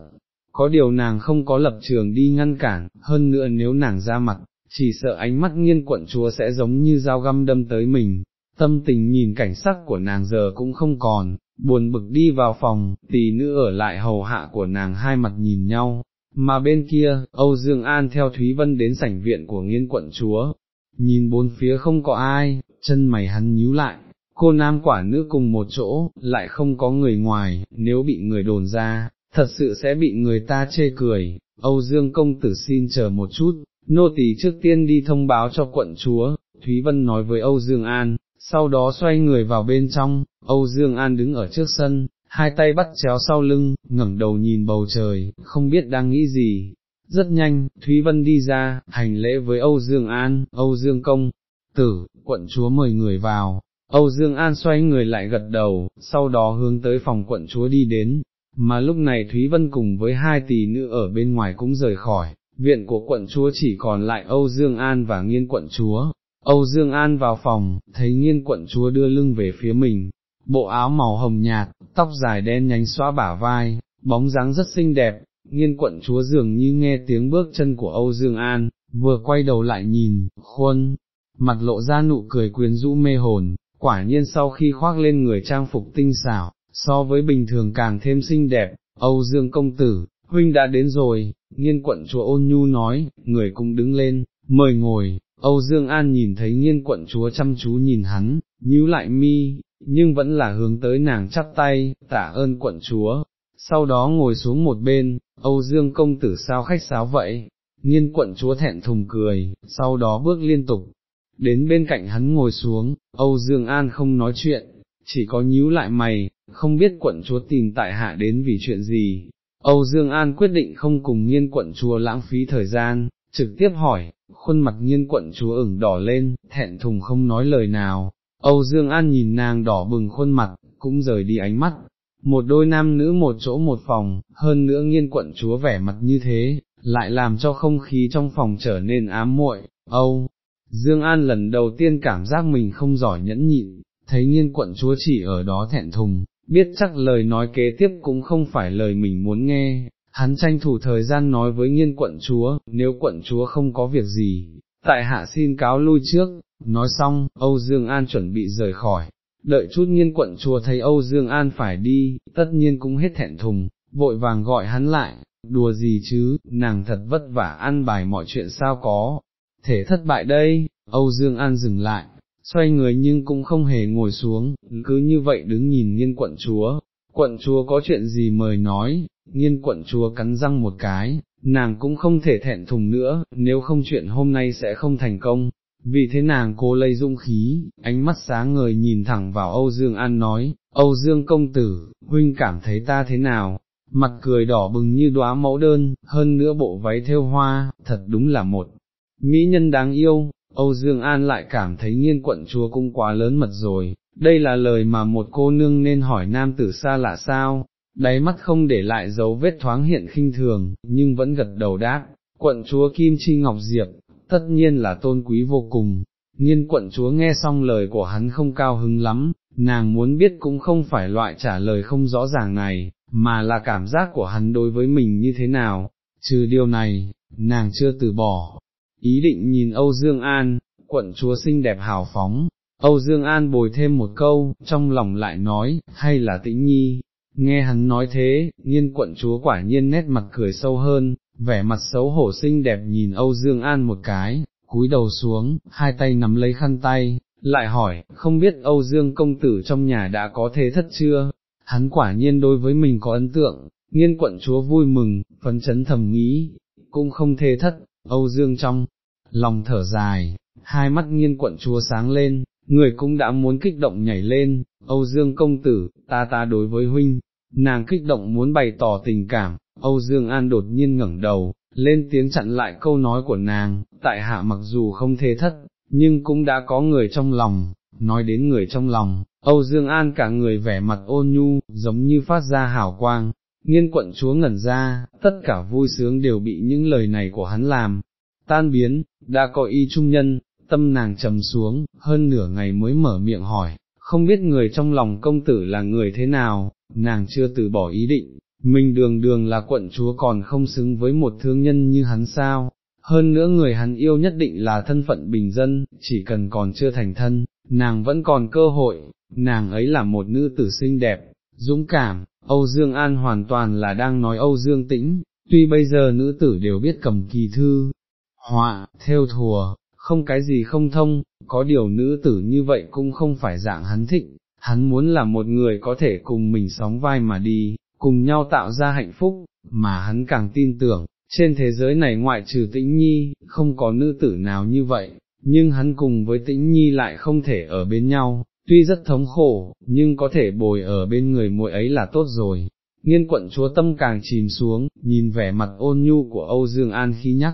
có điều nàng không có lập trường đi ngăn cản, hơn nữa nếu nàng ra mặt, chỉ sợ ánh mắt nghiên quận chúa sẽ giống như dao găm đâm tới mình, tâm tình nhìn cảnh sắc của nàng giờ cũng không còn, buồn bực đi vào phòng, tỷ nữ ở lại hầu hạ của nàng hai mặt nhìn nhau, mà bên kia, Âu Dương An theo Thúy Vân đến sảnh viện của nghiên quận chúa, nhìn bốn phía không có ai, chân mày hắn nhíu lại, cô nam quả nữ cùng một chỗ, lại không có người ngoài, nếu bị người đồn ra, thật sự sẽ bị người ta chê cười, Âu Dương công tử xin chờ một chút, nô tỳ trước tiên đi thông báo cho quận chúa, Thúy Vân nói với Âu Dương An, sau đó xoay người vào bên trong, Âu Dương An đứng ở trước sân, hai tay bắt chéo sau lưng, ngẩng đầu nhìn bầu trời, không biết đang nghĩ gì. Rất nhanh, Thúy Vân đi ra, hành lễ với Âu Dương An, Âu Dương Công, tử, quận chúa mời người vào, Âu Dương An xoay người lại gật đầu, sau đó hướng tới phòng quận chúa đi đến, mà lúc này Thúy Vân cùng với hai tỷ nữ ở bên ngoài cũng rời khỏi, viện của quận chúa chỉ còn lại Âu Dương An và nghiên quận chúa. Âu Dương An vào phòng, thấy nghiên quận chúa đưa lưng về phía mình, bộ áo màu hồng nhạt, tóc dài đen nhánh xóa bả vai, bóng dáng rất xinh đẹp, nghiên quận chúa dường như nghe tiếng bước chân của Âu Dương An, vừa quay đầu lại nhìn, khuôn, mặt lộ ra nụ cười quyến rũ mê hồn, quả nhiên sau khi khoác lên người trang phục tinh xảo, so với bình thường càng thêm xinh đẹp, Âu Dương công tử, huynh đã đến rồi, nghiên quận chúa ôn nhu nói, người cũng đứng lên, mời ngồi, Âu Dương An nhìn thấy nghiên quận chúa chăm chú nhìn hắn, nhíu lại mi, nhưng vẫn là hướng tới nàng chắp tay, tạ ơn quận chúa, sau đó ngồi xuống một bên, Âu Dương công tử sao khách sáo vậy, nghiên quận chúa thẹn thùng cười, sau đó bước liên tục, đến bên cạnh hắn ngồi xuống, Âu Dương An không nói chuyện, chỉ có nhíu lại mày, không biết quận chúa tìm tại hạ đến vì chuyện gì. Âu Dương An quyết định không cùng nghiên quận chúa lãng phí thời gian, trực tiếp hỏi, khuôn mặt nghiên quận chúa ửng đỏ lên, thẹn thùng không nói lời nào. Âu Dương An nhìn nàng đỏ bừng khuôn mặt, cũng rời đi ánh mắt. Một đôi nam nữ một chỗ một phòng, hơn nữa nghiên quận chúa vẻ mặt như thế, lại làm cho không khí trong phòng trở nên ám muội. Âu, Dương An lần đầu tiên cảm giác mình không giỏi nhẫn nhịn, thấy nghiên quận chúa chỉ ở đó thẹn thùng, biết chắc lời nói kế tiếp cũng không phải lời mình muốn nghe, hắn tranh thủ thời gian nói với nghiên quận chúa, nếu quận chúa không có việc gì, tại hạ xin cáo lui trước, nói xong, Âu Dương An chuẩn bị rời khỏi, đợi chút nghiên quận chúa thấy Âu Dương An phải đi, tất nhiên cũng hết thẹn thùng, vội vàng gọi hắn lại, đùa gì chứ, nàng thật vất vả ăn bài mọi chuyện sao có, thể thất bại đây, Âu Dương An dừng lại, xoay người nhưng cũng không hề ngồi xuống, cứ như vậy đứng nhìn nghiên quận chúa, quận chúa có chuyện gì mời nói, nghiên quận chúa cắn răng một cái, nàng cũng không thể thẹn thùng nữa, nếu không chuyện hôm nay sẽ không thành công. Vì thế nàng cố lấy dũng khí, ánh mắt sáng ngời nhìn thẳng vào Âu Dương An nói, Âu Dương công tử, huynh cảm thấy ta thế nào, mặt cười đỏ bừng như đóa mẫu đơn, hơn nữa bộ váy theo hoa, thật đúng là một mỹ nhân đáng yêu, Âu Dương An lại cảm thấy nghiên quận chúa cũng quá lớn mật rồi, đây là lời mà một cô nương nên hỏi nam tử xa lạ sao, đáy mắt không để lại dấu vết thoáng hiện khinh thường, nhưng vẫn gật đầu đáp, quận chúa Kim Chi Ngọc Diệp, tất nhiên là tôn quý vô cùng. Nghiên quận chúa nghe xong lời của hắn không cao hứng lắm, nàng muốn biết cũng không phải loại trả lời không rõ ràng này, mà là cảm giác của hắn đối với mình như thế nào, trừ điều này, nàng chưa từ bỏ, ý định nhìn Âu Dương An, quận chúa xinh đẹp hào phóng, Âu Dương An bồi thêm một câu, trong lòng lại nói, hay là tĩnh nhi, nghe hắn nói thế, nghiên quận chúa quả nhiên nét mặt cười sâu hơn, vẻ mặt xấu hổ xinh đẹp nhìn Âu Dương An một cái, cúi đầu xuống, hai tay nắm lấy khăn tay, lại hỏi, không biết Âu Dương công tử trong nhà đã có thế thất chưa, hắn quả nhiên đối với mình có ấn tượng, nghiên quận chúa vui mừng, phấn chấn thầm nghĩ, cũng không thế thất, Âu Dương trong, lòng thở dài, hai mắt nghiên quận chúa sáng lên, người cũng đã muốn kích động nhảy lên, Âu Dương công tử, ta ta đối với huynh, nàng kích động muốn bày tỏ tình cảm, Âu Dương An đột nhiên ngẩng đầu, lên tiếng chặn lại câu nói của nàng, tại hạ mặc dù không thế thất, nhưng cũng đã có người trong lòng, nói đến người trong lòng, Âu Dương An cả người vẻ mặt ôn nhu, giống như phát ra hào quang, nghiên quận chúa ngẩn ra, tất cả vui sướng đều bị những lời này của hắn làm, tan biến, đã có y trung nhân, tâm nàng trầm xuống, hơn nửa ngày mới mở miệng hỏi, không biết người trong lòng công tử là người thế nào, nàng chưa từ bỏ ý định, mình đường đường là quận chúa còn không xứng với một thương nhân như hắn sao, hơn nữa người hắn yêu nhất định là thân phận bình dân, chỉ cần còn chưa thành thân, nàng vẫn còn cơ hội, nàng ấy là một nữ tử xinh đẹp, dũng cảm, Âu Dương An hoàn toàn là đang nói Âu Dương Tĩnh, tuy bây giờ nữ tử đều biết cầm kỳ thư, họa, theo thùa, không cái gì không thông, có điều nữ tử như vậy cũng không phải dạng hắn thịnh, hắn muốn là một người có thể cùng mình sóng vai mà đi, cùng nhau tạo ra hạnh phúc, mà hắn càng tin tưởng, trên thế giới này ngoại trừ tĩnh nhi, không có nữ tử nào như vậy, nhưng hắn cùng với tĩnh nhi lại không thể ở bên nhau, tuy rất thống khổ, nhưng có thể bồi ở bên người muội ấy là tốt rồi. Nghiên quận chúa tâm càng chìm xuống, nhìn vẻ mặt ôn nhu của Âu Dương An khi nhắc,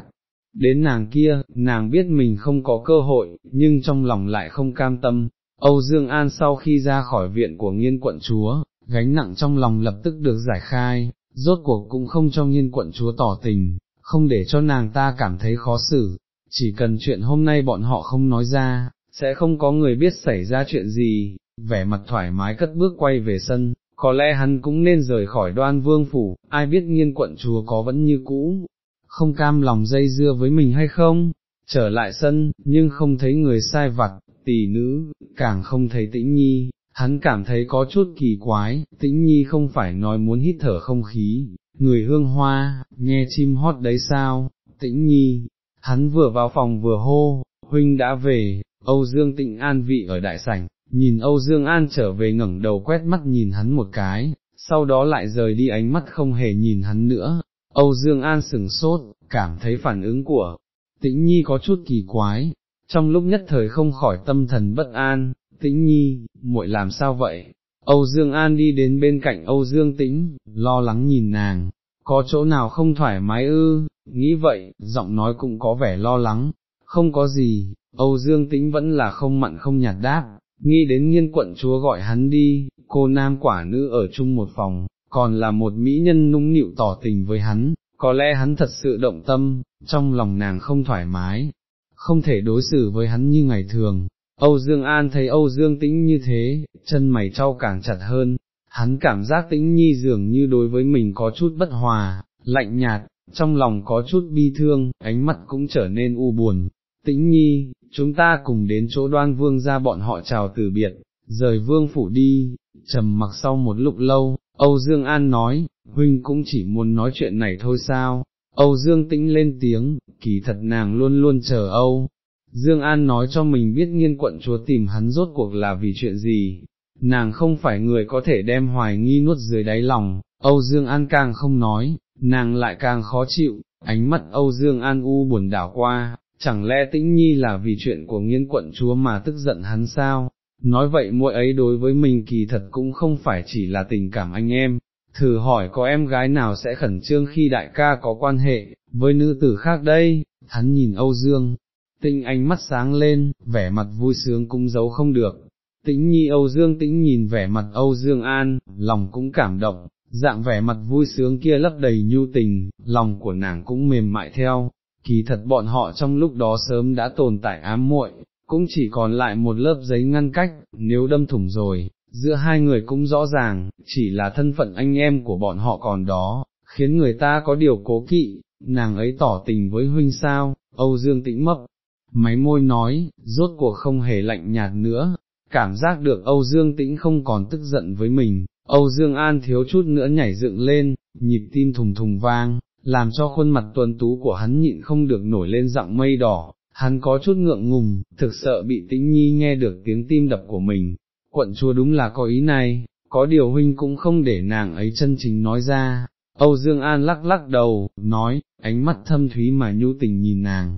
đến nàng kia, nàng biết mình không có cơ hội, nhưng trong lòng lại không cam tâm. Âu Dương An sau khi ra khỏi viện của nghiên quận chúa, gánh nặng trong lòng lập tức được giải khai, rốt cuộc cũng không cho nghiên quận chúa tỏ tình, không để cho nàng ta cảm thấy khó xử, chỉ cần chuyện hôm nay bọn họ không nói ra, sẽ không có người biết xảy ra chuyện gì, vẻ mặt thoải mái cất bước quay về sân, có lẽ hắn cũng nên rời khỏi đoan vương phủ, ai biết nghiên quận chúa có vẫn như cũ, không cam lòng dây dưa với mình hay không, trở lại sân, nhưng không thấy người sai vặt, tỷ nữ, càng không thấy tĩnh nhi, hắn cảm thấy có chút kỳ quái, tĩnh nhi không phải nói muốn hít thở không khí, người hương hoa, nghe chim hót đấy sao, tĩnh nhi, hắn vừa vào phòng vừa hô, huynh đã về, Âu Dương tịnh an vị ở đại sảnh, nhìn Âu Dương An trở về ngẩng đầu quét mắt nhìn hắn một cái, sau đó lại rời đi ánh mắt không hề nhìn hắn nữa, Âu Dương An sừng sốt, cảm thấy phản ứng của tĩnh nhi có chút kỳ quái, trong lúc nhất thời không khỏi tâm thần bất an, tĩnh nhi, muội làm sao vậy? Âu Dương An đi đến bên cạnh Âu Dương Tĩnh, lo lắng nhìn nàng, có chỗ nào không thoải mái ư, nghĩ vậy, giọng nói cũng có vẻ lo lắng, không có gì, Âu Dương Tĩnh vẫn là không mặn không nhạt đáp, nghĩ đến nghiên quận chúa gọi hắn đi, cô nam quả nữ ở chung một phòng, còn là một mỹ nhân nũng nịu tỏ tình với hắn, có lẽ hắn thật sự động tâm, trong lòng nàng không thoải mái, không thể đối xử với hắn như ngày thường. Âu Dương An thấy Âu Dương Tĩnh như thế, chân mày trao càng chặt hơn, hắn cảm giác Tĩnh Nhi dường như đối với mình có chút bất hòa, lạnh nhạt, trong lòng có chút bi thương, ánh mắt cũng trở nên u buồn. Tĩnh Nhi, chúng ta cùng đến chỗ đoan vương ra bọn họ chào từ biệt, rời vương phủ đi, trầm mặc sau một lúc lâu, Âu Dương An nói, huynh cũng chỉ muốn nói chuyện này thôi sao, Âu Dương tĩnh lên tiếng, kỳ thật nàng luôn luôn chờ Âu. Dương An nói cho mình biết nghiên quận chúa tìm hắn rốt cuộc là vì chuyện gì, nàng không phải người có thể đem hoài nghi nuốt dưới đáy lòng, Âu Dương An càng không nói, nàng lại càng khó chịu, ánh mắt Âu Dương An u buồn đảo qua, chẳng lẽ tĩnh nhi là vì chuyện của nghiên quận chúa mà tức giận hắn sao, nói vậy mỗi ấy đối với mình kỳ thật cũng không phải chỉ là tình cảm anh em, thử hỏi có em gái nào sẽ khẩn trương khi đại ca có quan hệ, với nữ tử khác đây, hắn nhìn Âu Dương, tinh ánh mắt sáng lên, vẻ mặt vui sướng cũng giấu không được. Tĩnh nhi Âu Dương tĩnh nhìn vẻ mặt Âu Dương An, lòng cũng cảm động, dạng vẻ mặt vui sướng kia lấp đầy nhu tình, lòng của nàng cũng mềm mại theo, kỳ thật bọn họ trong lúc đó sớm đã tồn tại ám muội, cũng chỉ còn lại một lớp giấy ngăn cách, nếu đâm thủng rồi, giữa hai người cũng rõ ràng, chỉ là thân phận anh em của bọn họ còn đó, khiến người ta có điều cố kỵ, nàng ấy tỏ tình với huynh sao, Âu Dương tĩnh mập, máy môi nói, rốt cuộc không hề lạnh nhạt nữa, cảm giác được Âu Dương tĩnh không còn tức giận với mình, Âu Dương An thiếu chút nữa nhảy dựng lên, nhịp tim thùng thùng vang, làm cho khuôn mặt tuần tú của hắn nhịn không được nổi lên dạng mây đỏ, hắn có chút ngượng ngùng, thực sợ bị tĩnh nhi nghe được tiếng tim đập của mình, quận chúa đúng là có ý này, có điều huynh cũng không để nàng ấy chân chính nói ra. Âu Dương An lắc lắc đầu, nói, ánh mắt thâm thúy mà nhu tình nhìn nàng,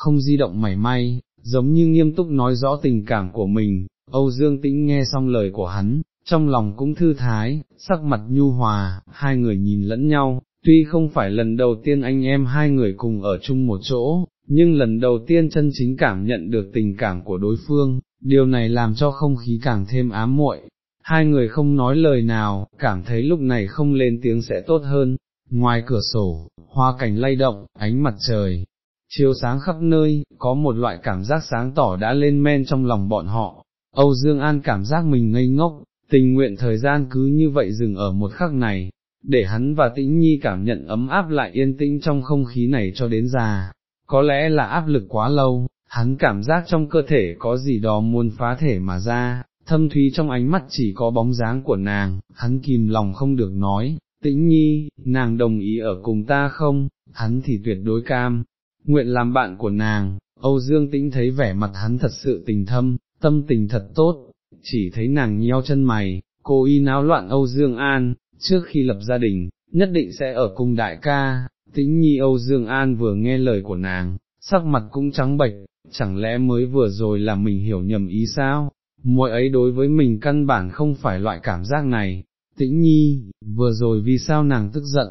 không di động mảy may, giống như nghiêm túc nói rõ tình cảm của mình, Âu Dương Tĩnh nghe xong lời của hắn, trong lòng cũng thư thái, sắc mặt nhu hòa, hai người nhìn lẫn nhau, tuy không phải lần đầu tiên anh em hai người cùng ở chung một chỗ, nhưng lần đầu tiên chân chính cảm nhận được tình cảm của đối phương, điều này làm cho không khí càng thêm ám muội. Hai người không nói lời nào, cảm thấy lúc này không lên tiếng sẽ tốt hơn, ngoài cửa sổ, hoa cảnh lay động, ánh mặt trời, chiếu sáng khắp nơi, có một loại cảm giác sáng tỏ đã lên men trong lòng bọn họ. Âu Dương An cảm giác mình ngây ngốc, tình nguyện thời gian cứ như vậy dừng ở một khắc này, để hắn và tĩnh nhi cảm nhận ấm áp lại yên tĩnh trong không khí này cho đến già, có lẽ là áp lực quá lâu, hắn cảm giác trong cơ thể có gì đó muốn phá thể mà ra, thâm thúy trong ánh mắt chỉ có bóng dáng của nàng, hắn kìm lòng không được nói, tĩnh nhi, nàng đồng ý ở cùng ta không, hắn thì tuyệt đối cam, nguyện làm bạn của nàng, Âu Dương tĩnh thấy vẻ mặt hắn thật sự tình thâm, tâm tình thật tốt, chỉ thấy nàng nheo chân mày, cô y náo loạn Âu Dương An, trước khi lập gia đình, nhất định sẽ ở cung đại ca, tĩnh nhi Âu Dương An vừa nghe lời của nàng, sắc mặt cũng trắng bệch, chẳng lẽ mới vừa rồi là mình hiểu nhầm ý sao, mỗi ấy đối với mình căn bản không phải loại cảm giác này, tĩnh nhi, vừa rồi vì sao nàng tức giận,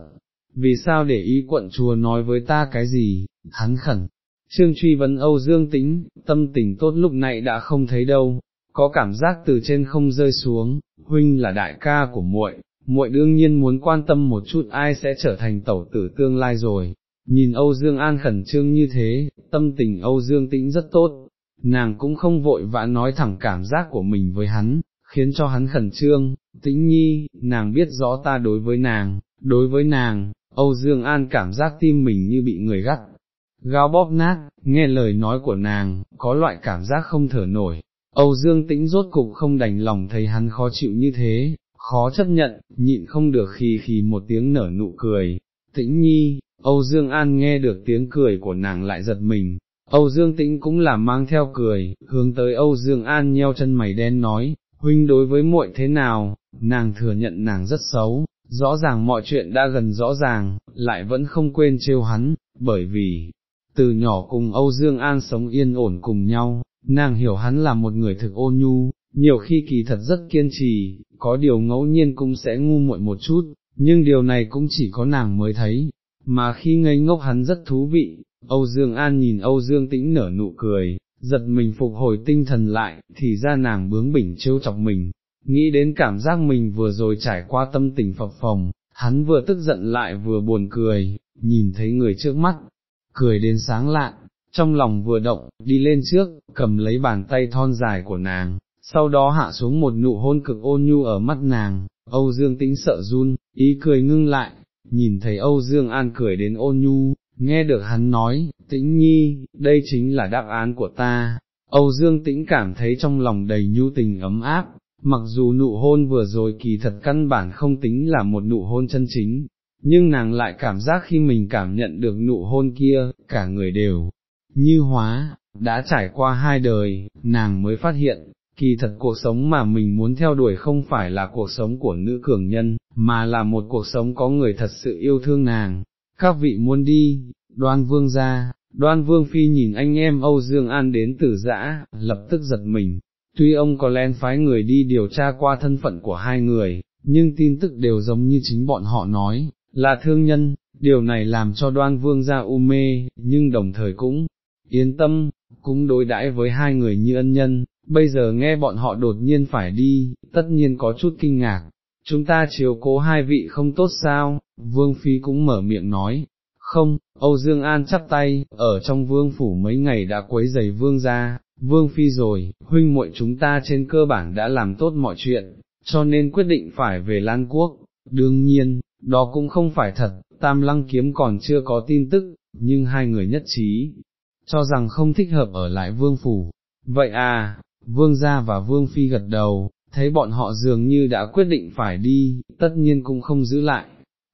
vì sao để ý quận chùa nói với ta cái gì, hắn khẩn. Trương truy vấn Âu Dương Tĩnh, tâm tình tốt lúc này đã không thấy đâu, có cảm giác từ trên không rơi xuống, huynh là đại ca của muội, muội đương nhiên muốn quan tâm một chút ai sẽ trở thành tẩu tử tương lai rồi. Nhìn Âu Dương An khẩn trương như thế, tâm tình Âu Dương Tĩnh rất tốt, nàng cũng không vội vã nói thẳng cảm giác của mình với hắn, khiến cho hắn khẩn trương, tĩnh nhi, nàng biết rõ ta đối với nàng, đối với nàng, Âu Dương An cảm giác tim mình như bị người gắt, gao bóp nát, nghe lời nói của nàng, có loại cảm giác không thở nổi, Âu Dương tĩnh rốt cục không đành lòng thấy hắn khó chịu như thế, khó chấp nhận, nhịn không được khi khi một tiếng nở nụ cười, tĩnh nhi, Âu Dương An nghe được tiếng cười của nàng lại giật mình, Âu Dương Tĩnh cũng là mang theo cười, hướng tới Âu Dương An nheo chân mày đen nói, huynh đối với muội thế nào, nàng thừa nhận nàng rất xấu, rõ ràng mọi chuyện đã gần rõ ràng, lại vẫn không quên trêu hắn, bởi vì, từ nhỏ cùng Âu Dương An sống yên ổn cùng nhau, nàng hiểu hắn là một người thực ôn nhu, nhiều khi kỳ thật rất kiên trì, có điều ngẫu nhiên cũng sẽ ngu muội một chút, nhưng điều này cũng chỉ có nàng mới thấy, mà khi ngây ngốc hắn rất thú vị, Âu Dương An nhìn Âu Dương Tĩnh nở nụ cười, giật mình phục hồi tinh thần lại, thì ra nàng bướng bỉnh trêu chọc mình, nghĩ đến cảm giác mình vừa rồi trải qua tâm tình phập phồng, hắn vừa tức giận lại vừa buồn cười, nhìn thấy người trước mắt, cười đến sáng lạn, trong lòng vừa động, đi lên trước, cầm lấy bàn tay thon dài của nàng, sau đó hạ xuống một nụ hôn cực ôn nhu ở mắt nàng, Âu Dương Tĩnh sợ run, ý cười ngưng lại, nhìn thấy Âu Dương An cười đến ôn nhu, nghe được hắn nói, tĩnh nhi, đây chính là đáp án của ta, Âu Dương tĩnh cảm thấy trong lòng đầy nhu tình ấm áp, mặc dù nụ hôn vừa rồi kỳ thật căn bản không tính là một nụ hôn chân chính, nhưng nàng lại cảm giác khi mình cảm nhận được nụ hôn kia, cả người đều như hóa, đã trải qua hai đời, nàng mới phát hiện, kỳ thật cuộc sống mà mình muốn theo đuổi không phải là cuộc sống của nữ cường nhân, mà là một cuộc sống có người thật sự yêu thương nàng, các vị muốn đi, đoan vương ra, đoan vương phi nhìn anh em Âu Dương An đến từ giã, lập tức giật mình, tuy ông có len phái người đi điều tra qua thân phận của hai người, nhưng tin tức đều giống như chính bọn họ nói, là thương nhân, điều này làm cho đoan vương ra u mê, nhưng đồng thời cũng yên tâm, cũng đối đãi với hai người như ân nhân, bây giờ nghe bọn họ đột nhiên phải đi, tất nhiên có chút kinh ngạc, chúng ta chiếu cố hai vị không tốt sao, Vương Phi cũng mở miệng nói, không, Âu Dương An chắp tay, ở trong Vương Phủ mấy ngày đã quấy giày Vương ra, Vương Phi rồi, huynh muội chúng ta trên cơ bản đã làm tốt mọi chuyện, cho nên quyết định phải về Lan Quốc, đương nhiên, đó cũng không phải thật, Tam Lăng Kiếm còn chưa có tin tức, nhưng hai người nhất trí, cho rằng không thích hợp ở lại Vương Phủ, vậy à, Vương gia và Vương Phi gật đầu, thấy bọn họ dường như đã quyết định phải đi, tất nhiên cũng không giữ lại.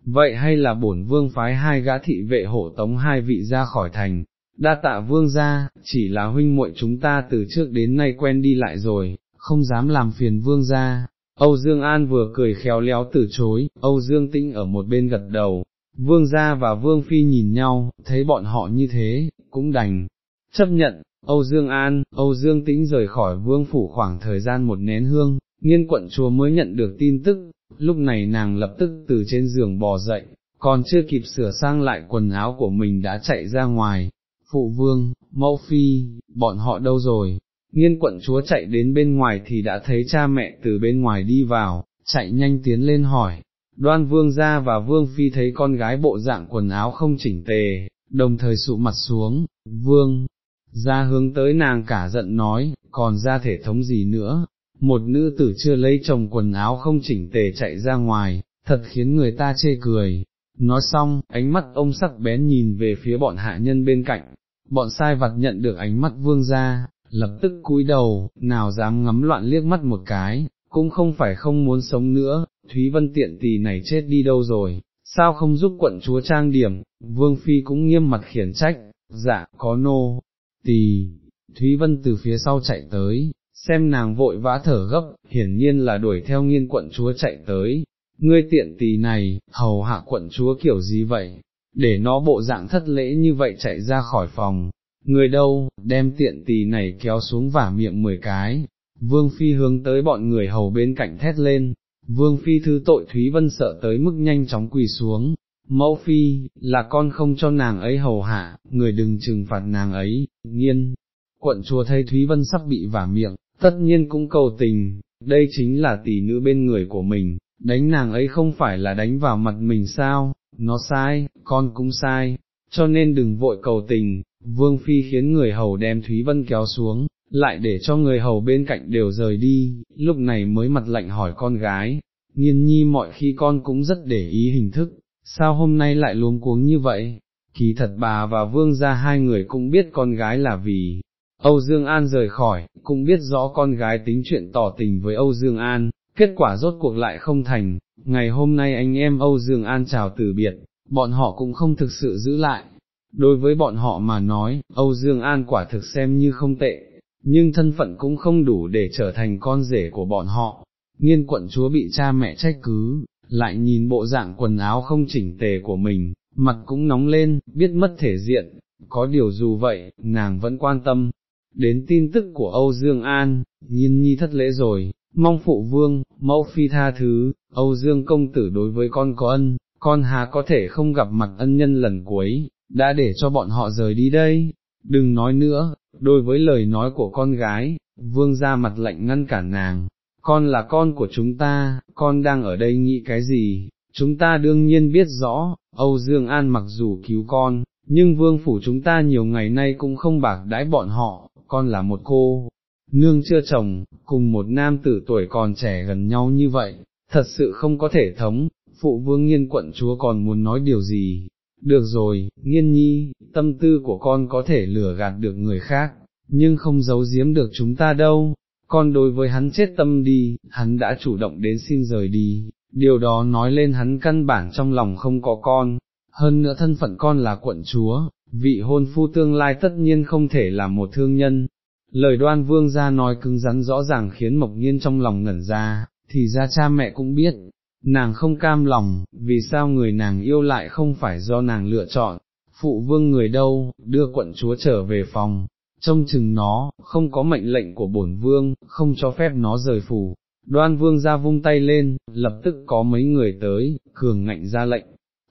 Vậy hay là bổn vương phái hai gã thị vệ hộ tống hai vị ra khỏi thành, đa tạ vương gia, chỉ là huynh muội chúng ta từ trước đến nay quen đi lại rồi, không dám làm phiền vương gia. Âu Dương An vừa cười khéo léo từ chối, Âu Dương Tĩnh ở một bên gật đầu, vương gia và vương phi nhìn nhau, thấy bọn họ như thế, cũng đành, chấp nhận, Âu Dương An, Âu Dương Tĩnh rời khỏi vương phủ khoảng thời gian một nén hương, nghiên quận chúa mới nhận được tin tức, lúc này nàng lập tức từ trên giường bò dậy, còn chưa kịp sửa sang lại quần áo của mình đã chạy ra ngoài, phụ vương, mẫu phi, bọn họ đâu rồi, nghiên quận chúa chạy đến bên ngoài thì đã thấy cha mẹ từ bên ngoài đi vào, chạy nhanh tiến lên hỏi, đoan vương ra và vương phi thấy con gái bộ dạng quần áo không chỉnh tề, đồng thời sụ mặt xuống, vương, ra hướng tới nàng cả giận nói, còn ra thể thống gì nữa, một nữ tử chưa lấy chồng quần áo không chỉnh tề chạy ra ngoài, thật khiến người ta chê cười. Nói xong, ánh mắt ông sắc bén nhìn về phía bọn hạ nhân bên cạnh, bọn sai vặt nhận được ánh mắt vương ra, lập tức cúi đầu, nào dám ngắm loạn liếc mắt một cái, cũng không phải không muốn sống nữa, Thúy Vân tiện tỳ này chết đi đâu rồi, sao không giúp quận chúa trang điểm, vương phi cũng nghiêm mặt khiển trách, dạ, có nô, tỳ, Thúy Vân từ phía sau chạy tới, xem nàng vội vã thở gấp, hiển nhiên là đuổi theo nghiên quận chúa chạy tới, ngươi tiện tỳ này, hầu hạ quận chúa kiểu gì vậy, để nó bộ dạng thất lễ như vậy chạy ra khỏi phòng, người đâu, đem tiện tỳ này kéo xuống vả miệng mười cái, Vương Phi hướng tới bọn người hầu bên cạnh thét lên, Vương Phi thứ tội Thúy Vân sợ tới mức nhanh chóng quỳ xuống, mẫu Phi, là con không cho nàng ấy hầu hạ, người đừng trừng phạt nàng ấy, nghiên. Quận chùa thấy Thúy Vân sắp bị vả miệng, tất nhiên cũng cầu tình, đây chính là tỷ nữ bên người của mình, đánh nàng ấy không phải là đánh vào mặt mình sao, nó sai, con cũng sai, cho nên đừng vội cầu tình, Vương Phi khiến người hầu đem Thúy Vân kéo xuống, lại để cho người hầu bên cạnh đều rời đi, lúc này mới mặt lạnh hỏi con gái, nghiên nhi mọi khi con cũng rất để ý hình thức, sao hôm nay lại luống cuống như vậy, kỳ thật bà và vương gia hai người cũng biết con gái là vì, Âu Dương An rời khỏi, cũng biết rõ con gái tính chuyện tỏ tình với Âu Dương An, kết quả rốt cuộc lại không thành, ngày hôm nay anh em Âu Dương An chào từ biệt, bọn họ cũng không thực sự giữ lại. Đối với bọn họ mà nói, Âu Dương An quả thực xem như không tệ, nhưng thân phận cũng không đủ để trở thành con rể của bọn họ. Nghiên quận chúa bị cha mẹ trách cứ, lại nhìn bộ dạng quần áo không chỉnh tề của mình, mặt cũng nóng lên, biết mất thể diện, có điều dù vậy, nàng vẫn quan tâm. Đến tin tức của Âu Dương An, nhiên nhi thất lễ rồi, mong phụ vương, mẫu phi tha thứ, Âu Dương công tử đối với con có ân, con hà có thể không gặp mặt ân nhân lần cuối, đã để cho bọn họ rời đi đây, đừng nói nữa, đối với lời nói của con gái, vương ra mặt lạnh ngăn cản nàng, con là con của chúng ta, con đang ở đây nghĩ cái gì, chúng ta đương nhiên biết rõ, Âu Dương An mặc dù cứu con, nhưng vương phủ chúng ta nhiều ngày nay cũng không bạc đãi bọn họ, con là một cô, nương chưa chồng, cùng một nam tử tuổi còn trẻ gần nhau như vậy, thật sự không có thể thống, phụ vương nghiên quận chúa còn muốn nói điều gì, được rồi, nghiên nhi, tâm tư của con có thể lừa gạt được người khác, nhưng không giấu giếm được chúng ta đâu, con đối với hắn chết tâm đi, hắn đã chủ động đến xin rời đi, điều đó nói lên hắn căn bản trong lòng không có con, hơn nữa thân phận con là quận chúa, vị hôn phu tương lai tất nhiên không thể là một thương nhân. Lời đoan vương ra nói cứng rắn rõ ràng khiến mộc nhiên trong lòng ngẩn ra, thì ra cha mẹ cũng biết, nàng không cam lòng, vì sao người nàng yêu lại không phải do nàng lựa chọn, phụ vương người đâu, đưa quận chúa trở về phòng, trông chừng nó, không có mệnh lệnh của bổn vương, không cho phép nó rời phủ. Đoan vương ra vung tay lên, lập tức có mấy người tới, cường ngạnh ra lệnh.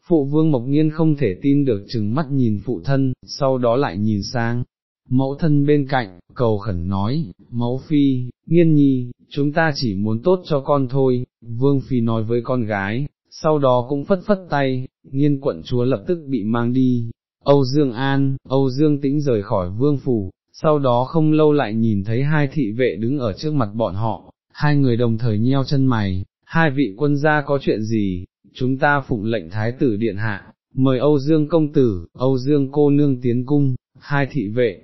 Phụ vương mộc nhiên không thể tin được chừng mắt nhìn phụ thân, sau đó lại nhìn sang, mẫu thân bên cạnh, cầu khẩn nói, mẫu phi, nghiên nhi, chúng ta chỉ muốn tốt cho con thôi, vương phi nói với con gái, sau đó cũng phất phất tay, nghiên quận chúa lập tức bị mang đi, Âu Dương An, Âu Dương tĩnh rời khỏi vương phủ, sau đó không lâu lại nhìn thấy hai thị vệ đứng ở trước mặt bọn họ, hai người đồng thời nheo chân mày, hai vị quân gia có chuyện gì, chúng ta phụng lệnh thái tử điện hạ, mời Âu Dương công tử, Âu Dương cô nương tiến cung, hai thị vệ,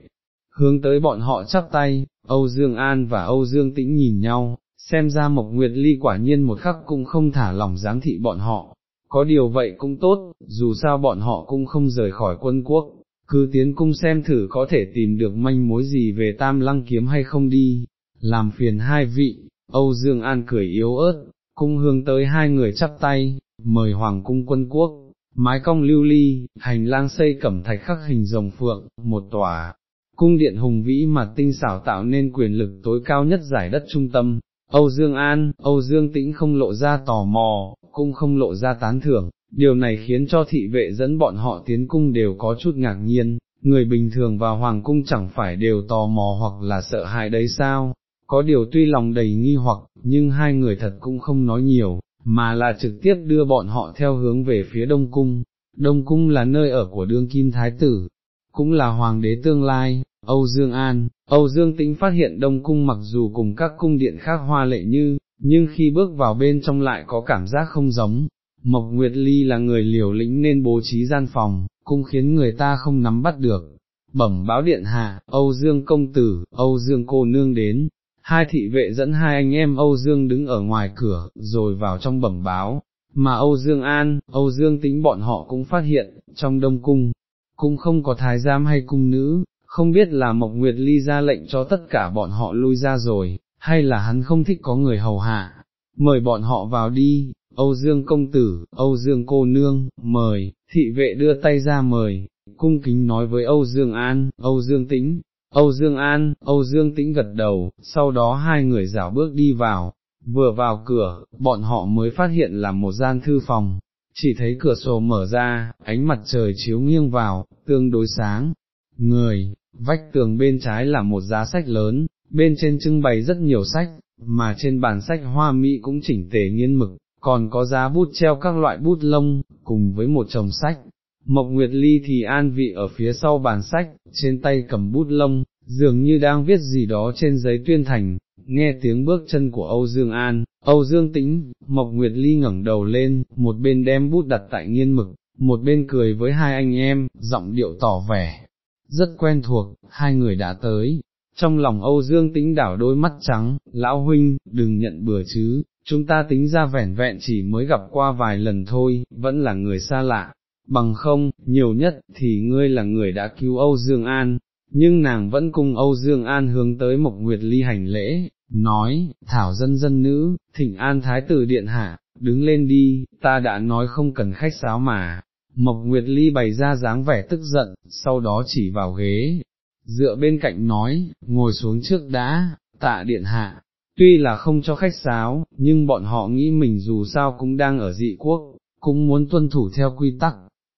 hướng tới bọn họ chắp tay, Âu Dương An và Âu Dương Tĩnh nhìn nhau, xem ra Mộc Nguyệt Ly quả nhiên một khắc cũng không thả lỏng giám thị bọn họ, có điều vậy cũng tốt, dù sao bọn họ cũng không rời khỏi quân quốc, cứ tiến cung xem thử có thể tìm được manh mối gì về tam lăng kiếm hay không đi, làm phiền hai vị, Âu Dương An cười yếu ớt, cung hướng tới hai người chắp tay, mời Hoàng cung quân quốc, mái cong lưu ly, hành lang xây cẩm thạch khắc hình rồng phượng, một tòa, cung điện hùng vĩ mà tinh xảo tạo nên quyền lực tối cao nhất giải đất trung tâm. Âu Dương An, Âu Dương Tĩnh không lộ ra tò mò, cũng không lộ ra tán thưởng, điều này khiến cho thị vệ dẫn bọn họ tiến cung đều có chút ngạc nhiên, người bình thường vào hoàng cung chẳng phải đều tò mò hoặc là sợ hãi đấy sao, có điều tuy lòng đầy nghi hoặc, nhưng hai người thật cũng không nói nhiều, mà là trực tiếp đưa bọn họ theo hướng về phía Đông Cung. Đông Cung là nơi ở của đương kim thái tử, cũng là hoàng đế tương lai, Âu Dương An, Âu Dương Tĩnh phát hiện Đông Cung mặc dù cùng các cung điện khác hoa lệ như, nhưng khi bước vào bên trong lại có cảm giác không giống. Mộc Nguyệt Ly là người liều lĩnh nên bố trí gian phòng, cũng khiến người ta không nắm bắt được. Bẩm báo điện hạ, Âu Dương công tử, Âu Dương cô nương đến, hai thị vệ dẫn hai anh em Âu Dương đứng ở ngoài cửa, rồi vào trong bẩm báo, mà Âu Dương An, Âu Dương tính bọn họ cũng phát hiện, trong đông cung, cũng không có thái giám hay cung nữ, không biết là Mộc Nguyệt Ly ra lệnh cho tất cả bọn họ lui ra rồi, hay là hắn không thích có người hầu hạ, mời bọn họ vào đi, Âu Dương công tử, Âu Dương cô nương, mời, thị vệ đưa tay ra mời, cung kính nói với Âu Dương An, Âu Dương Tĩnh, Âu Dương An, Âu Dương Tĩnh gật đầu, sau đó hai người dảo bước đi vào, vừa vào cửa, bọn họ mới phát hiện là một gian thư phòng, chỉ thấy cửa sổ mở ra, ánh mặt trời chiếu nghiêng vào, tương đối sáng, người, vách tường bên trái là một giá sách lớn, bên trên trưng bày rất nhiều sách, mà trên bàn sách hoa mỹ cũng chỉnh tề nghiên mực, còn có giá bút treo các loại bút lông, cùng với một chồng sách. Mộc Nguyệt Ly thì an vị ở phía sau bàn sách, trên tay cầm bút lông, dường như đang viết gì đó trên giấy tuyên thành, nghe tiếng bước chân của Âu Dương An, Âu Dương Tĩnh, Mộc Nguyệt Ly ngẩng đầu lên, một bên đem bút đặt tại nghiên mực, một bên cười với hai anh em, giọng điệu tỏ vẻ, rất quen thuộc, hai người đã tới. Trong lòng Âu Dương Tĩnh đảo đôi mắt trắng, lão huynh, đừng nhận bừa chứ, chúng ta tính ra vẻn vẹn chỉ mới gặp qua vài lần thôi, vẫn là người xa lạ, bằng không, nhiều nhất, thì ngươi là người đã cứu Âu Dương An, nhưng nàng vẫn cùng Âu Dương An hướng tới Mộc Nguyệt Ly hành lễ, nói, thảo dân dân nữ, thỉnh An Thái tử Điện Hạ, đứng lên đi, ta đã nói không cần khách sáo mà. Mộc Nguyệt Ly bày ra dáng vẻ tức giận, sau đó chỉ vào ghế, dựa bên cạnh nói, ngồi xuống trước đã, tạ điện hạ, tuy là không cho khách sáo, nhưng bọn họ nghĩ mình dù sao cũng đang ở dị quốc, cũng muốn tuân thủ theo quy tắc.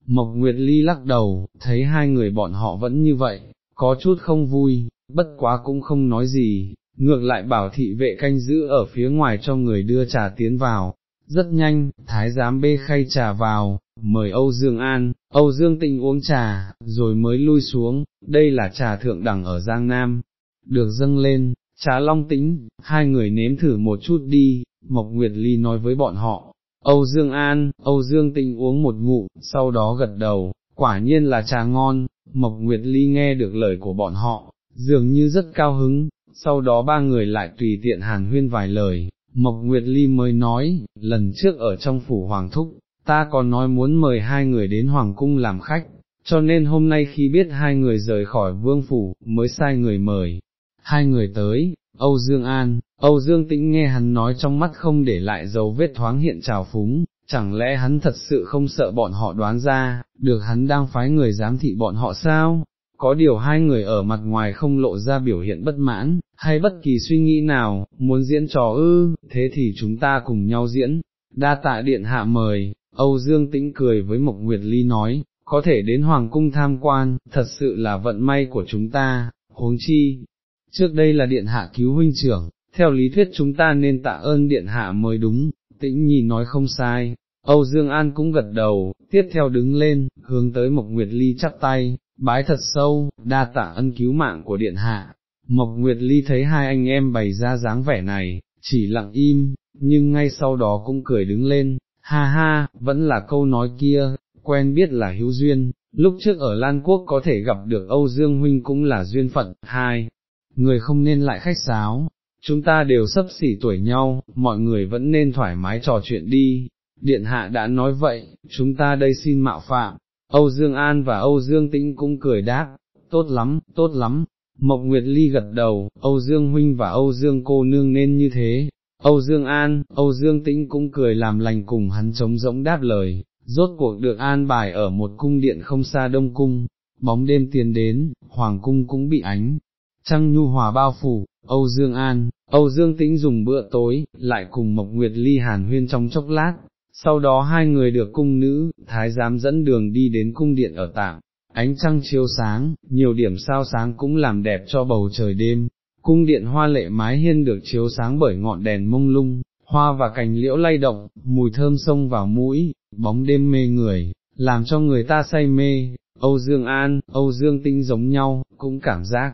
Mộc Nguyệt Ly lắc đầu, thấy hai người bọn họ vẫn như vậy, có chút không vui, bất quá cũng không nói gì, ngược lại bảo thị vệ canh giữ ở phía ngoài cho người đưa trà tiến vào. Rất nhanh, thái giám bê khay trà vào, mời Âu Dương An, Âu Dương Tịnh uống trà, rồi mới lui xuống, đây là trà thượng đẳng ở Giang Nam, được dâng lên, trà long tĩnh, hai người nếm thử một chút đi, Mộc Nguyệt Ly nói với bọn họ, Âu Dương An, Âu Dương Tịnh uống một ngụ, sau đó gật đầu, quả nhiên là trà ngon, Mộc Nguyệt Ly nghe được lời của bọn họ, dường như rất cao hứng, sau đó ba người lại tùy tiện hàn huyên vài lời, Mộc Nguyệt Ly mới nói, lần trước ở trong phủ Hoàng Thúc, ta còn nói muốn mời hai người đến Hoàng Cung làm khách, cho nên hôm nay khi biết hai người rời khỏi vương phủ, mới sai người mời, hai người tới, Âu Dương An, Âu Dương Tĩnh nghe hắn nói trong mắt không để lại dấu vết thoáng hiện trào phúng, chẳng lẽ hắn thật sự không sợ bọn họ đoán ra, được hắn đang phái người giám thị bọn họ sao? Có điều hai người ở mặt ngoài không lộ ra biểu hiện bất mãn, hay bất kỳ suy nghĩ nào, muốn diễn trò ư, thế thì chúng ta cùng nhau diễn, đa tạ điện hạ mời, Âu Dương Tĩnh cười với Mộc Nguyệt Ly nói, có thể đến Hoàng Cung tham quan, thật sự là vận may của chúng ta, huống chi, trước đây là điện hạ cứu huynh trưởng, theo lý thuyết chúng ta nên tạ ơn điện hạ mới đúng, tĩnh nhi nói không sai, Âu Dương An cũng gật đầu, tiếp theo đứng lên, hướng tới Mộc Nguyệt Ly chắp tay, bái thật sâu, đa tạ ân cứu mạng của điện hạ. Mộc Nguyệt Ly thấy hai anh em bày ra dáng vẻ này, chỉ lặng im, nhưng ngay sau đó cũng cười đứng lên, ha ha, vẫn là câu nói kia, quen biết là hữu duyên, lúc trước ở Lan Quốc có thể gặp được Âu Dương Huynh cũng là duyên phận, hai, người không nên lại khách sáo, chúng ta đều sấp xỉ tuổi nhau, mọi người vẫn nên thoải mái trò chuyện đi, điện hạ đã nói vậy, chúng ta đây xin mạo phạm, Âu Dương An và Âu Dương Tĩnh cũng cười đáp, tốt lắm, tốt lắm, Mộc Nguyệt Ly gật đầu, Âu Dương Huynh và Âu Dương cô nương nên như thế, Âu Dương An, Âu Dương Tĩnh cũng cười làm lành cùng hắn trống rỗng đáp lời, rốt cuộc được an bài ở một cung điện không xa Đông Cung, bóng đêm tiến đến, Hoàng Cung cũng bị ánh, trăng nhu hòa bao phủ, Âu Dương An, Âu Dương Tĩnh dùng bữa tối, lại cùng Mộc Nguyệt Ly hàn huyên trong chốc lát, sau đó hai người được cung nữ, thái giám dẫn đường đi đến cung điện ở tạm, ánh trăng chiếu sáng, nhiều điểm sao sáng cũng làm đẹp cho bầu trời đêm, cung điện hoa lệ mái hiên được chiếu sáng bởi ngọn đèn mông lung, hoa và cành liễu lay động, mùi thơm sông vào mũi, bóng đêm mê người, làm cho người ta say mê, Âu Dương An, Âu Dương Tinh giống nhau, cũng cảm giác,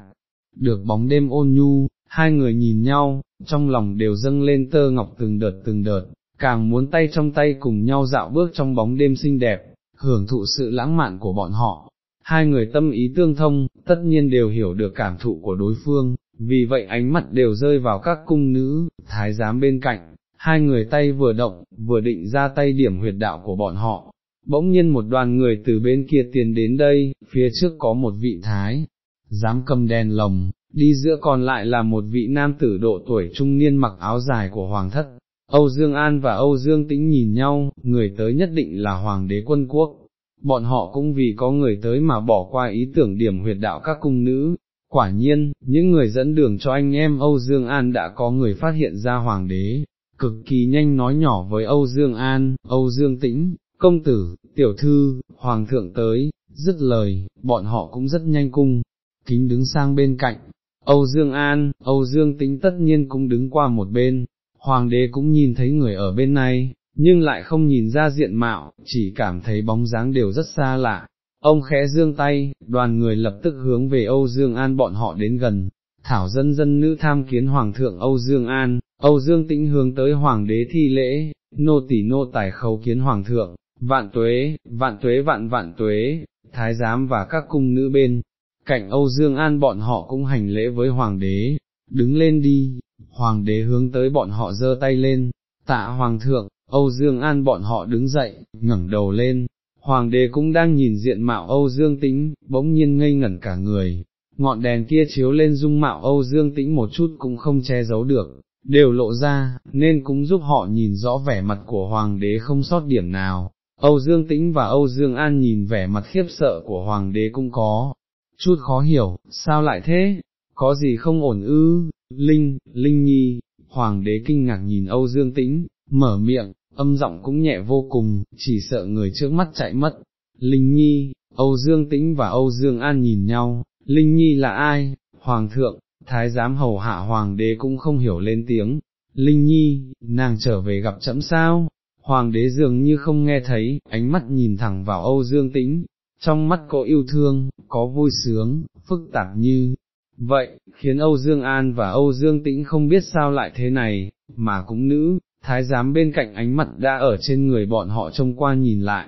được bóng đêm ôn nhu, hai người nhìn nhau, trong lòng đều dâng lên tơ ngọc từng đợt từng đợt, càng muốn tay trong tay cùng nhau dạo bước trong bóng đêm xinh đẹp, hưởng thụ sự lãng mạn của bọn họ. Hai người tâm ý tương thông, tất nhiên đều hiểu được cảm thụ của đối phương, vì vậy ánh mắt đều rơi vào các cung nữ, thái giám bên cạnh, hai người tay vừa động, vừa định ra tay điểm huyệt đạo của bọn họ. Bỗng nhiên một đoàn người từ bên kia tiến đến đây, phía trước có một vị thái, dám cầm đèn lồng, đi giữa còn lại là một vị nam tử độ tuổi trung niên mặc áo dài của hoàng thất, Âu Dương An và Âu Dương Tĩnh nhìn nhau, người tới nhất định là Hoàng đế quân quốc, bọn họ cũng vì có người tới mà bỏ qua ý tưởng điểm huyệt đạo các cung nữ, Quả nhiên, những người dẫn đường cho anh em Âu Dương An đã có người phát hiện ra hoàng đế, cực kỳ nhanh nói nhỏ với Âu Dương An, Âu Dương Tĩnh, công tử, tiểu thư, hoàng thượng tới, dứt lời, bọn họ cũng rất nhanh cung, kính đứng sang bên cạnh, Âu Dương An, Âu Dương Tĩnh tất nhiên cũng đứng qua một bên, hoàng đế cũng nhìn thấy người ở bên này, nhưng lại không nhìn ra diện mạo, chỉ cảm thấy bóng dáng đều rất xa lạ. Ông khẽ dương tay, đoàn người lập tức hướng về Âu Dương An bọn họ đến gần, thảo dân dân nữ tham kiến Hoàng thượng Âu Dương An, Âu Dương Tĩnh hướng tới Hoàng đế thi lễ, nô tỷ nô tài khấu kiến Hoàng thượng, vạn tuế, vạn tuế vạn vạn tuế, thái giám và các cung nữ bên, cạnh Âu Dương An bọn họ cũng hành lễ với Hoàng đế, đứng lên đi, Hoàng đế hướng tới bọn họ giơ tay lên, tạ Hoàng thượng, Âu Dương An bọn họ đứng dậy, ngẩng đầu lên, Hoàng đế cũng đang nhìn diện mạo Âu Dương Tĩnh, bỗng nhiên ngây ngẩn cả người, ngọn đèn kia chiếu lên dung mạo Âu Dương Tĩnh một chút cũng không che giấu được, đều lộ ra, nên cũng giúp họ nhìn rõ vẻ mặt của Hoàng đế không sót điểm nào. Âu Dương Tĩnh và Âu Dương An nhìn vẻ mặt khiếp sợ của Hoàng đế cũng có, chút khó hiểu, sao lại thế, có gì không ổn ư, Linh, Linh Nhi, Hoàng đế kinh ngạc nhìn Âu Dương Tĩnh, mở miệng, âm giọng cũng nhẹ vô cùng, chỉ sợ người trước mắt chạy mất. Linh Nhi, Âu Dương Tĩnh và Âu Dương An nhìn nhau, Linh Nhi là ai? Hoàng thượng, thái giám hầu hạ hoàng đế cũng không hiểu lên tiếng. Linh Nhi, nàng trở về gặp chấm sao? Hoàng đế dường như không nghe thấy, ánh mắt nhìn thẳng vào Âu Dương Tĩnh, trong mắt có yêu thương, có vui sướng, phức tạp như, vậy, khiến Âu Dương An và Âu Dương Tĩnh không biết sao lại thế này, mà cũng nữ, thái giám bên cạnh ánh mặt đã ở trên người bọn họ trông qua nhìn lại,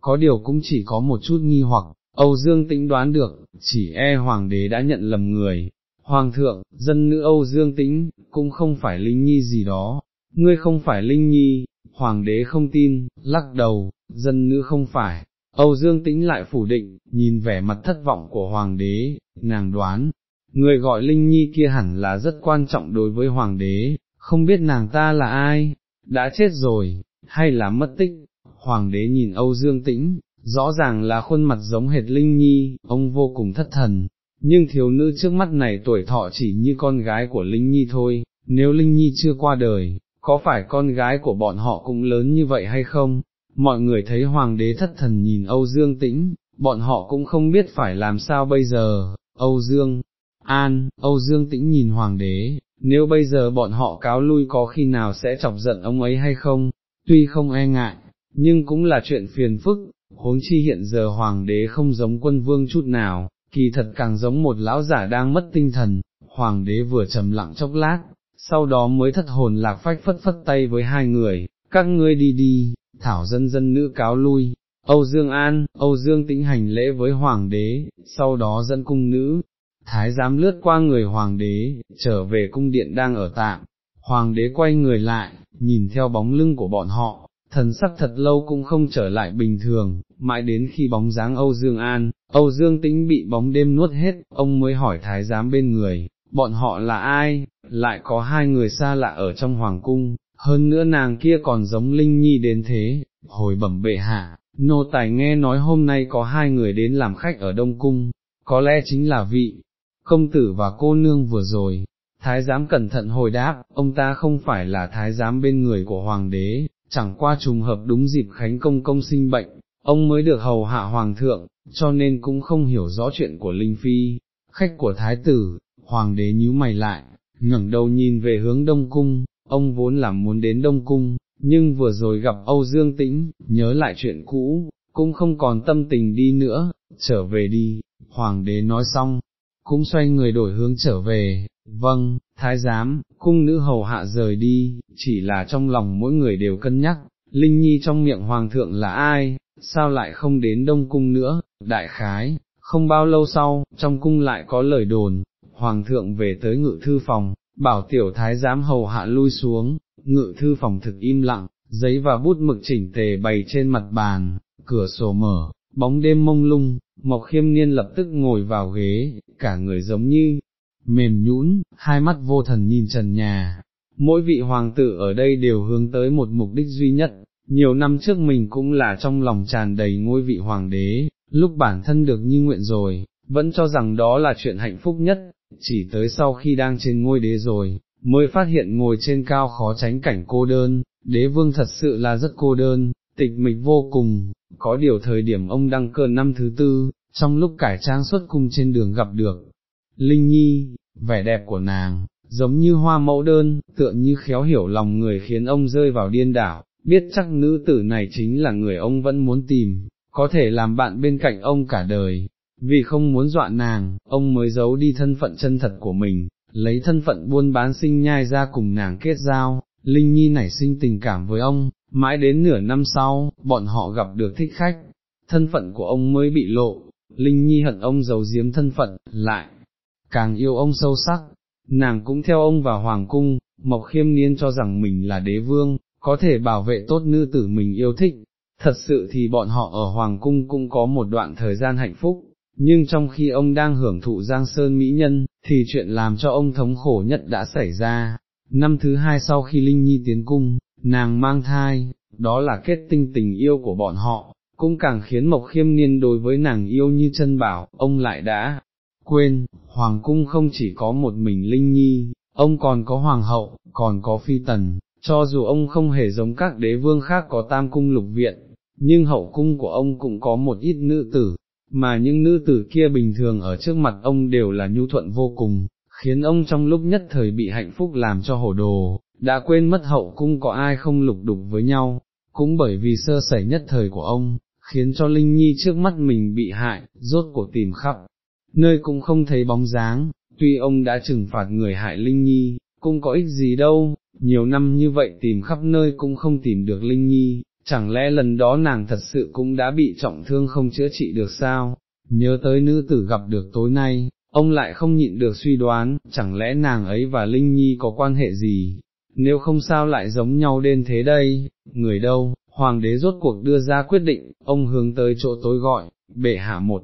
có điều cũng chỉ có một chút nghi hoặc, Âu Dương Tĩnh đoán được, chỉ e hoàng đế đã nhận lầm người. Hoàng thượng, dân nữ Âu Dương Tĩnh, cũng không phải Linh Nhi gì đó, ngươi không phải Linh Nhi, hoàng đế không tin, lắc đầu, dân nữ không phải, Âu Dương Tĩnh lại phủ định, nhìn vẻ mặt thất vọng của hoàng đế, nàng đoán, người gọi Linh Nhi kia hẳn là rất quan trọng đối với hoàng đế, không biết nàng ta là ai, đã chết rồi, hay là mất tích, hoàng đế nhìn Âu Dương Tĩnh, rõ ràng là khuôn mặt giống hệt Linh Nhi, ông vô cùng thất thần, nhưng thiếu nữ trước mắt này tuổi thọ chỉ như con gái của Linh Nhi thôi, nếu Linh Nhi chưa qua đời, có phải con gái của bọn họ cũng lớn như vậy hay không? Mọi người thấy hoàng đế thất thần nhìn Âu Dương Tĩnh, bọn họ cũng không biết phải làm sao bây giờ, Âu Dương, An, Âu Dương Tĩnh nhìn hoàng đế, nếu bây giờ bọn họ cáo lui có khi nào sẽ chọc giận ông ấy hay không, tuy không e ngại, nhưng cũng là chuyện phiền phức, huống chi hiện giờ hoàng đế không giống quân vương chút nào, kỳ thật càng giống một lão giả đang mất tinh thần, hoàng đế vừa trầm lặng chốc lát, sau đó mới thất hồn lạc phách phất phất tay với hai người, các ngươi đi đi, thảo dân dân nữ cáo lui. Âu Dương An, Âu Dương tĩnh hành lễ với hoàng đế, sau đó dẫn cung nữ, thái giám lướt qua người hoàng đế, trở về cung điện đang ở tạm, hoàng đế quay người lại, nhìn theo bóng lưng của bọn họ, thần sắc thật lâu cũng không trở lại bình thường, mãi đến khi bóng dáng Âu Dương An, Âu Dương Tĩnh bị bóng đêm nuốt hết, ông mới hỏi thái giám bên người, bọn họ là ai, lại có hai người xa lạ ở trong hoàng cung, hơn nữa nàng kia còn giống Linh Nhi đến thế, hồi bẩm bệ hạ, nô tài nghe nói hôm nay có hai người đến làm khách ở Đông Cung, có lẽ chính là vị, công tử và cô nương vừa rồi, thái giám cẩn thận hồi đáp, ông ta không phải là thái giám bên người của hoàng đế, chẳng qua trùng hợp đúng dịp Khánh Công công sinh bệnh, ông mới được hầu hạ hoàng thượng, cho nên cũng không hiểu rõ chuyện của Linh Phi, khách của thái tử, hoàng đế nhíu mày lại, ngẩng đầu nhìn về hướng Đông Cung, ông vốn là muốn đến Đông Cung, nhưng vừa rồi gặp Âu Dương Tĩnh, nhớ lại chuyện cũ, cũng không còn tâm tình đi nữa, trở về đi, hoàng đế nói xong, cũng xoay người đổi hướng trở về, vâng, thái giám, cung nữ hầu hạ rời đi, chỉ là trong lòng mỗi người đều cân nhắc, Linh Nhi trong miệng hoàng thượng là ai, sao lại không đến đông cung nữa, đại khái, không bao lâu sau, trong cung lại có lời đồn, hoàng thượng về tới ngự thư phòng, bảo tiểu thái giám hầu hạ lui xuống, ngự thư phòng thực im lặng, giấy và bút mực chỉnh tề bày trên mặt bàn, cửa sổ mở, bóng đêm mông lung, Mộc khiêm niên lập tức ngồi vào ghế, cả người giống như mềm nhũn, hai mắt vô thần nhìn trần nhà. Mỗi vị hoàng tử ở đây đều hướng tới một mục đích duy nhất, nhiều năm trước mình cũng là trong lòng tràn đầy ngôi vị hoàng đế, lúc bản thân được như nguyện rồi, vẫn cho rằng đó là chuyện hạnh phúc nhất, chỉ tới sau khi đang trên ngôi đế rồi, mới phát hiện ngồi trên cao khó tránh cảnh cô đơn, đế vương thật sự là rất cô đơn, tịch mịch vô cùng, có điều thời điểm ông đăng cơ năm thứ tư, trong lúc cải trang xuất cung trên đường gặp được, Linh Nhi, vẻ đẹp của nàng, giống như hoa mẫu đơn, tựa như khéo hiểu lòng người khiến ông rơi vào điên đảo, biết chắc nữ tử này chính là người ông vẫn muốn tìm, có thể làm bạn bên cạnh ông cả đời, vì không muốn dọa nàng, ông mới giấu đi thân phận chân thật của mình, lấy thân phận buôn bán sinh nhai ra cùng nàng kết giao, Linh Nhi nảy sinh tình cảm với ông, mãi đến nửa năm sau, bọn họ gặp được thích khách, thân phận của ông mới bị lộ, Linh Nhi hận ông giấu giếm thân phận, lại, càng yêu ông sâu sắc, nàng cũng theo ông vào hoàng cung, Mộc Khiêm Niên cho rằng mình là đế vương, có thể bảo vệ tốt nữ tử mình yêu thích, thật sự thì bọn họ ở hoàng cung cũng có một đoạn thời gian hạnh phúc, nhưng trong khi ông đang hưởng thụ Giang Sơn Mỹ Nhân, thì chuyện làm cho ông thống khổ nhất đã xảy ra. Năm thứ hai sau khi Linh Nhi tiến cung, nàng mang thai, đó là kết tinh tình yêu của bọn họ, cũng càng khiến Mộc Khiêm Niên đối với nàng yêu như chân bảo, ông lại đã quên, Hoàng cung không chỉ có một mình Linh Nhi, ông còn có Hoàng hậu, còn có Phi Tần, cho dù ông không hề giống các đế vương khác có tam cung lục viện, nhưng hậu cung của ông cũng có một ít nữ tử, mà những nữ tử kia bình thường ở trước mặt ông đều là nhu thuận vô cùng, khiến ông trong lúc nhất thời bị hạnh phúc làm cho hổ đồ, đã quên mất hậu cung có ai không lục đục với nhau, cũng bởi vì sơ sẩy nhất thời của ông, khiến cho Linh Nhi trước mắt mình bị hại, rốt cuộc tìm khắp, nơi cũng không thấy bóng dáng, tuy ông đã trừng phạt người hại Linh Nhi, cũng có ích gì đâu, nhiều năm như vậy tìm khắp nơi cũng không tìm được Linh Nhi, chẳng lẽ lần đó nàng thật sự cũng đã bị trọng thương không chữa trị được sao, nhớ tới nữ tử gặp được tối nay, ông lại không nhịn được suy đoán, chẳng lẽ nàng ấy và Linh Nhi có quan hệ gì, nếu không sao lại giống nhau đến thế đây, người đâu, hoàng đế rốt cuộc đưa ra quyết định, ông hướng tới chỗ tối gọi, bệ hạ một,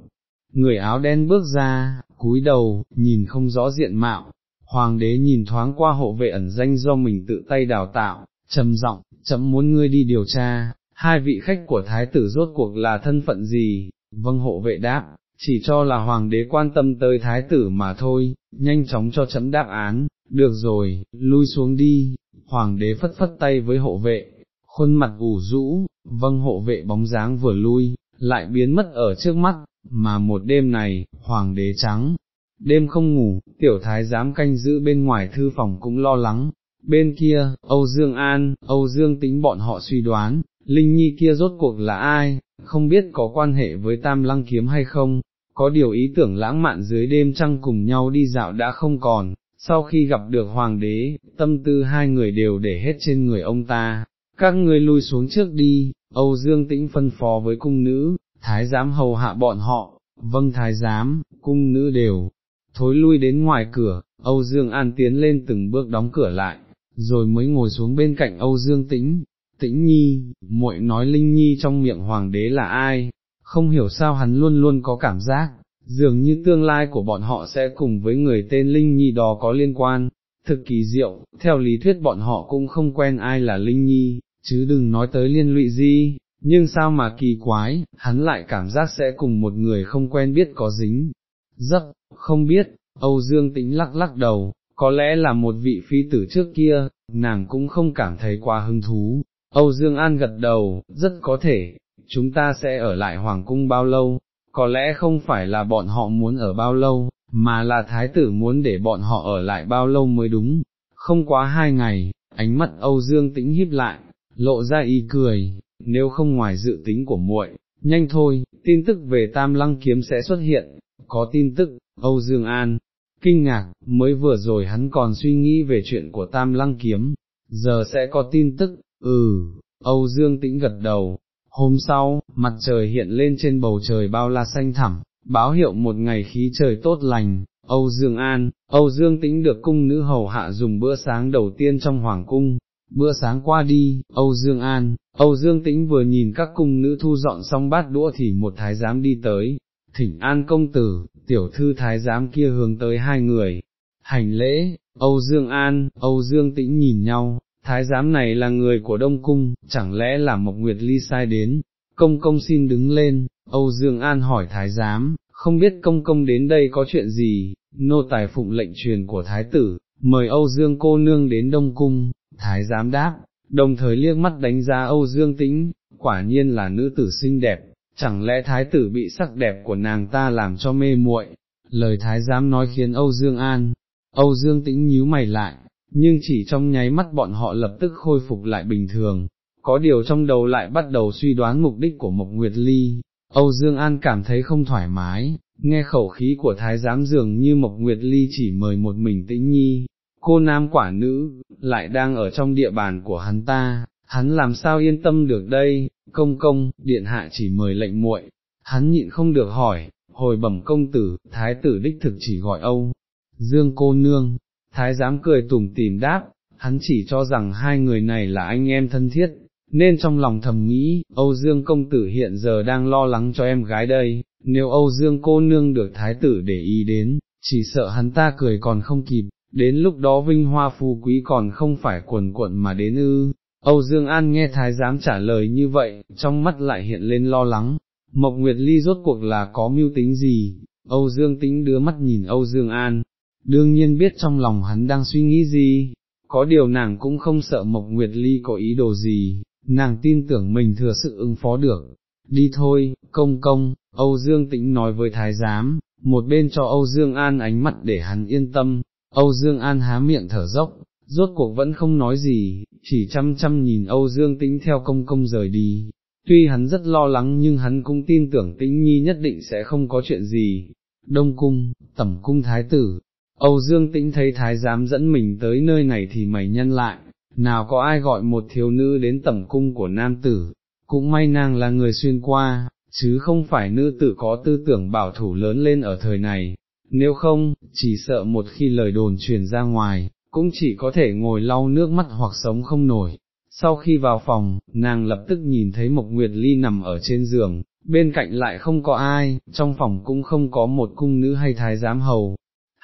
người áo đen bước ra, cúi đầu, nhìn không rõ diện mạo, hoàng đế nhìn thoáng qua hộ vệ ẩn danh do mình tự tay đào tạo, trầm giọng, chấm muốn ngươi đi điều tra, hai vị khách của thái tử rốt cuộc là thân phận gì, vâng hộ vệ đáp, chỉ cho là hoàng đế quan tâm tới thái tử mà thôi, nhanh chóng cho chấm đáp án, được rồi, lui xuống đi, hoàng đế phất phất tay với hộ vệ, khuôn mặt ủ rũ, vâng hộ vệ bóng dáng vừa lui, lại biến mất ở trước mắt, mà một đêm này, hoàng đế trắng, đêm không ngủ, tiểu thái giám canh giữ bên ngoài thư phòng cũng lo lắng, bên kia, Âu Dương An, Âu Dương tính bọn họ suy đoán, Linh Nhi kia rốt cuộc là ai, không biết có quan hệ với Tam Lăng Kiếm hay không, có điều ý tưởng lãng mạn dưới đêm trăng cùng nhau đi dạo đã không còn, sau khi gặp được Hoàng đế, tâm tư hai người đều để hết trên người ông ta, các ngươi lui xuống trước đi, Âu Dương Tĩnh phân phó với cung nữ, thái giám hầu hạ bọn họ, vâng thái giám, cung nữ đều, thối lui đến ngoài cửa, Âu Dương An tiến lên từng bước đóng cửa lại, rồi mới ngồi xuống bên cạnh Âu Dương Tĩnh, Tĩnh Nhi, muội nói Linh Nhi trong miệng hoàng đế là ai, không hiểu sao hắn luôn luôn có cảm giác, dường như tương lai của bọn họ sẽ cùng với người tên Linh Nhi đó có liên quan, thực kỳ diệu, theo lý thuyết bọn họ cũng không quen ai là Linh Nhi, chứ đừng nói tới liên lụy gì, nhưng sao mà kỳ quái, hắn lại cảm giác sẽ cùng một người không quen biết có dính, giấc, không biết, Âu Dương Tĩnh lắc lắc đầu, có lẽ là một vị phi tử trước kia, nàng cũng không cảm thấy quá hứng thú. Âu Dương An gật đầu, rất có thể, chúng ta sẽ ở lại Hoàng cung bao lâu, có lẽ không phải là bọn họ muốn ở bao lâu, mà là thái tử muốn để bọn họ ở lại bao lâu mới đúng, không quá hai ngày, ánh mắt Âu Dương tĩnh híp lại, lộ ra ý cười, nếu không ngoài dự tính của muội, nhanh thôi, tin tức về Tam Lăng Kiếm sẽ xuất hiện, có tin tức, Âu Dương An, kinh ngạc, mới vừa rồi hắn còn suy nghĩ về chuyện của Tam Lăng Kiếm, giờ sẽ có tin tức, ừ, Âu Dương tĩnh gật đầu, hôm sau, mặt trời hiện lên trên bầu trời bao la xanh thẳm, báo hiệu một ngày khí trời tốt lành, Âu Dương An, Âu Dương tĩnh được cung nữ hầu hạ dùng bữa sáng đầu tiên trong hoàng cung, bữa sáng qua đi, Âu Dương An, Âu Dương tĩnh vừa nhìn các cung nữ thu dọn xong bát đũa thì một thái giám đi tới, thỉnh an công tử, tiểu thư thái giám kia hướng tới hai người, hành lễ, Âu Dương An, Âu Dương Tĩnh nhìn nhau, thái giám này là người của Đông Cung, chẳng lẽ là Mộc Nguyệt Ly sai đến, công công xin đứng lên, Âu Dương An hỏi thái giám, không biết công công đến đây có chuyện gì, nô tài phụng lệnh truyền của thái tử, mời Âu Dương cô nương đến Đông Cung, thái giám đáp, đồng thời liếc mắt đánh giá Âu Dương tĩnh, quả nhiên là nữ tử xinh đẹp, chẳng lẽ thái tử bị sắc đẹp của nàng ta làm cho mê muội? lời thái giám nói khiến Âu Dương an, Âu Dương tĩnh nhíu mày lại, nhưng chỉ trong nháy mắt bọn họ lập tức khôi phục lại bình thường, có điều trong đầu lại bắt đầu suy đoán mục đích của Mộc Nguyệt Ly, Âu Dương An cảm thấy không thoải mái, nghe khẩu khí của thái giám dường như Mộc Nguyệt Ly chỉ mời một mình tĩnh nhi, cô nam quả nữ, lại đang ở trong địa bàn của hắn ta, hắn làm sao yên tâm được đây, công công, điện hạ chỉ mời lệnh muội, hắn nhịn không được hỏi, hồi bẩm công tử, thái tử đích thực chỉ gọi Âu, Dương cô nương, thái giám cười tủm tỉm đáp, hắn chỉ cho rằng hai người này là anh em thân thiết, nên trong lòng thầm nghĩ, Âu Dương công tử hiện giờ đang lo lắng cho em gái đây, nếu Âu Dương cô nương được thái tử để ý đến, chỉ sợ hắn ta cười còn không kịp, đến lúc đó vinh hoa phú quý còn không phải quần quận mà đến ư. Âu Dương An nghe thái giám trả lời như vậy, trong mắt lại hiện lên lo lắng, Mộc Nguyệt Ly rốt cuộc là có mưu tính gì, Âu Dương tính đưa mắt nhìn Âu Dương An, đương nhiên biết trong lòng hắn đang suy nghĩ gì, có điều nàng cũng không sợ Mộc Nguyệt Ly có ý đồ gì, nàng tin tưởng mình thừa sự ứng phó được. Đi thôi, công công, Âu Dương Tĩnh nói với thái giám, một bên cho Âu Dương An ánh mặt để hắn yên tâm, Âu Dương An há miệng thở dốc, rốt cuộc vẫn không nói gì, chỉ chăm chăm nhìn Âu Dương Tĩnh theo công công rời đi. Tuy hắn rất lo lắng nhưng hắn cũng tin tưởng Tĩnh Nhi nhất định sẽ không có chuyện gì. Đông cung, tẩm cung thái tử, Âu Dương Tĩnh thấy thái giám dẫn mình tới nơi này thì mày nhân lại, nào có ai gọi một thiếu nữ đến tẩm cung của nam tử, cũng may nàng là người xuyên qua, chứ không phải nữ tử có tư tưởng bảo thủ lớn lên ở thời này, nếu không, chỉ sợ một khi lời đồn truyền ra ngoài, cũng chỉ có thể ngồi lau nước mắt hoặc sống không nổi. Sau khi vào phòng, nàng lập tức nhìn thấy Mộc Nguyệt Ly nằm ở trên giường, bên cạnh lại không có ai, trong phòng cũng không có một cung nữ hay thái giám hầu,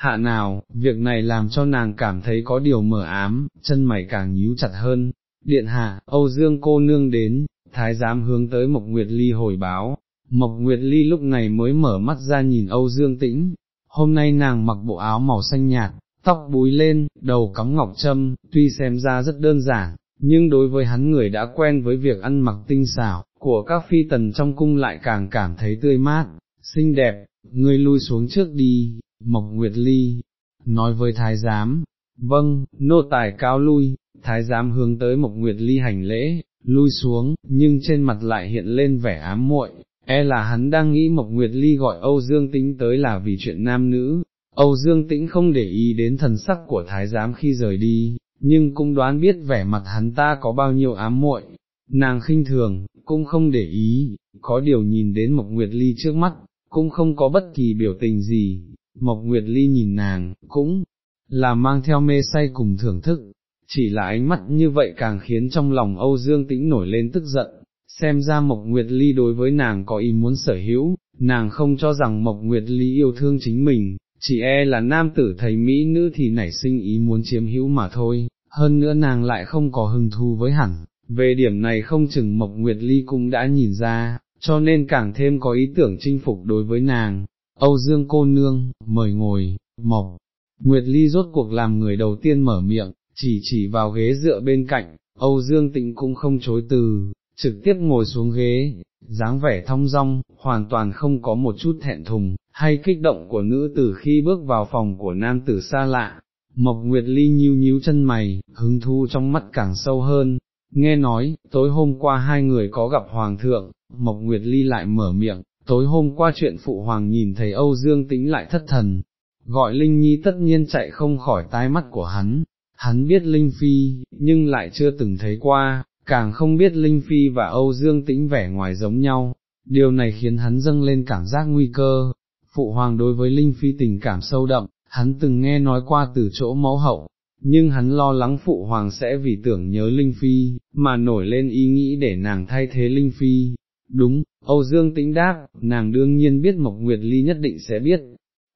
hạ nào, việc này làm cho nàng cảm thấy có điều mờ ám, chân mày càng nhíu chặt hơn, điện hạ, Âu Dương cô nương đến, thái giám hướng tới Mộc Nguyệt Ly hồi báo, Mộc Nguyệt Ly lúc này mới mở mắt ra nhìn Âu Dương tĩnh, hôm nay nàng mặc bộ áo màu xanh nhạt, tóc búi lên, đầu cắm ngọc trâm, tuy xem ra rất đơn giản, nhưng đối với hắn người đã quen với việc ăn mặc tinh xảo, của các phi tần trong cung lại càng cảm thấy tươi mát, xinh đẹp, ngươi lui xuống trước đi, Mộc Nguyệt Ly, nói với thái giám, vâng, nô tài cao lui, thái giám hướng tới Mộc Nguyệt Ly hành lễ, lui xuống, nhưng trên mặt lại hiện lên vẻ ám muội, e là hắn đang nghĩ Mộc Nguyệt Ly gọi Âu Dương Tĩnh tới là vì chuyện nam nữ, Âu Dương Tĩnh không để ý đến thần sắc của thái giám khi rời đi, nhưng cũng đoán biết vẻ mặt hắn ta có bao nhiêu ám muội, nàng khinh thường, cũng không để ý, có điều nhìn đến Mộc Nguyệt Ly trước mắt, cũng không có bất kỳ biểu tình gì, Mộc Nguyệt Ly nhìn nàng, cũng là mang theo mê say cùng thưởng thức, chỉ là ánh mắt như vậy càng khiến trong lòng Âu Dương Tĩnh nổi lên tức giận, xem ra Mộc Nguyệt Ly đối với nàng có ý muốn sở hữu, nàng không cho rằng Mộc Nguyệt Ly yêu thương chính mình, chỉ e là nam tử thấy mỹ nữ thì nảy sinh ý muốn chiếm hữu mà thôi, hơn nữa nàng lại không có hứng thú với hẳn, về điểm này không chừng Mộc Nguyệt Ly cũng đã nhìn ra, cho nên càng thêm có ý tưởng chinh phục đối với nàng, Âu Dương cô nương, mời ngồi, mộc. Nguyệt Ly rốt cuộc làm người đầu tiên mở miệng, chỉ chỉ vào ghế dựa bên cạnh, Âu Dương Tịnh cũng không chối từ, trực tiếp ngồi xuống ghế, dáng vẻ thong dong, hoàn toàn không có một chút thẹn thùng, hay kích động của nữ tử khi bước vào phòng của nam tử xa lạ. Mộc Nguyệt Ly nhíu nhíu chân mày, hứng thu trong mắt càng sâu hơn, nghe nói, tối hôm qua hai người có gặp Hoàng thượng, Mộc Nguyệt Ly lại mở miệng, tối hôm qua chuyện phụ hoàng nhìn thấy Âu Dương tĩnh lại thất thần, gọi Linh Nhi tất nhiên chạy không khỏi tai mắt của hắn, hắn biết Linh Phi, nhưng lại chưa từng thấy qua, càng không biết Linh Phi và Âu Dương tĩnh vẻ ngoài giống nhau, điều này khiến hắn dâng lên cảm giác nguy cơ, phụ hoàng đối với Linh Phi tình cảm sâu đậm, hắn từng nghe nói qua từ chỗ mẫu hậu. Nhưng hắn lo lắng phụ hoàng sẽ vì tưởng nhớ Linh Phi, mà nổi lên ý nghĩ để nàng thay thế Linh Phi, Đúng, Âu Dương tĩnh đáp, nàng đương nhiên biết Mộc Nguyệt Ly nhất định sẽ biết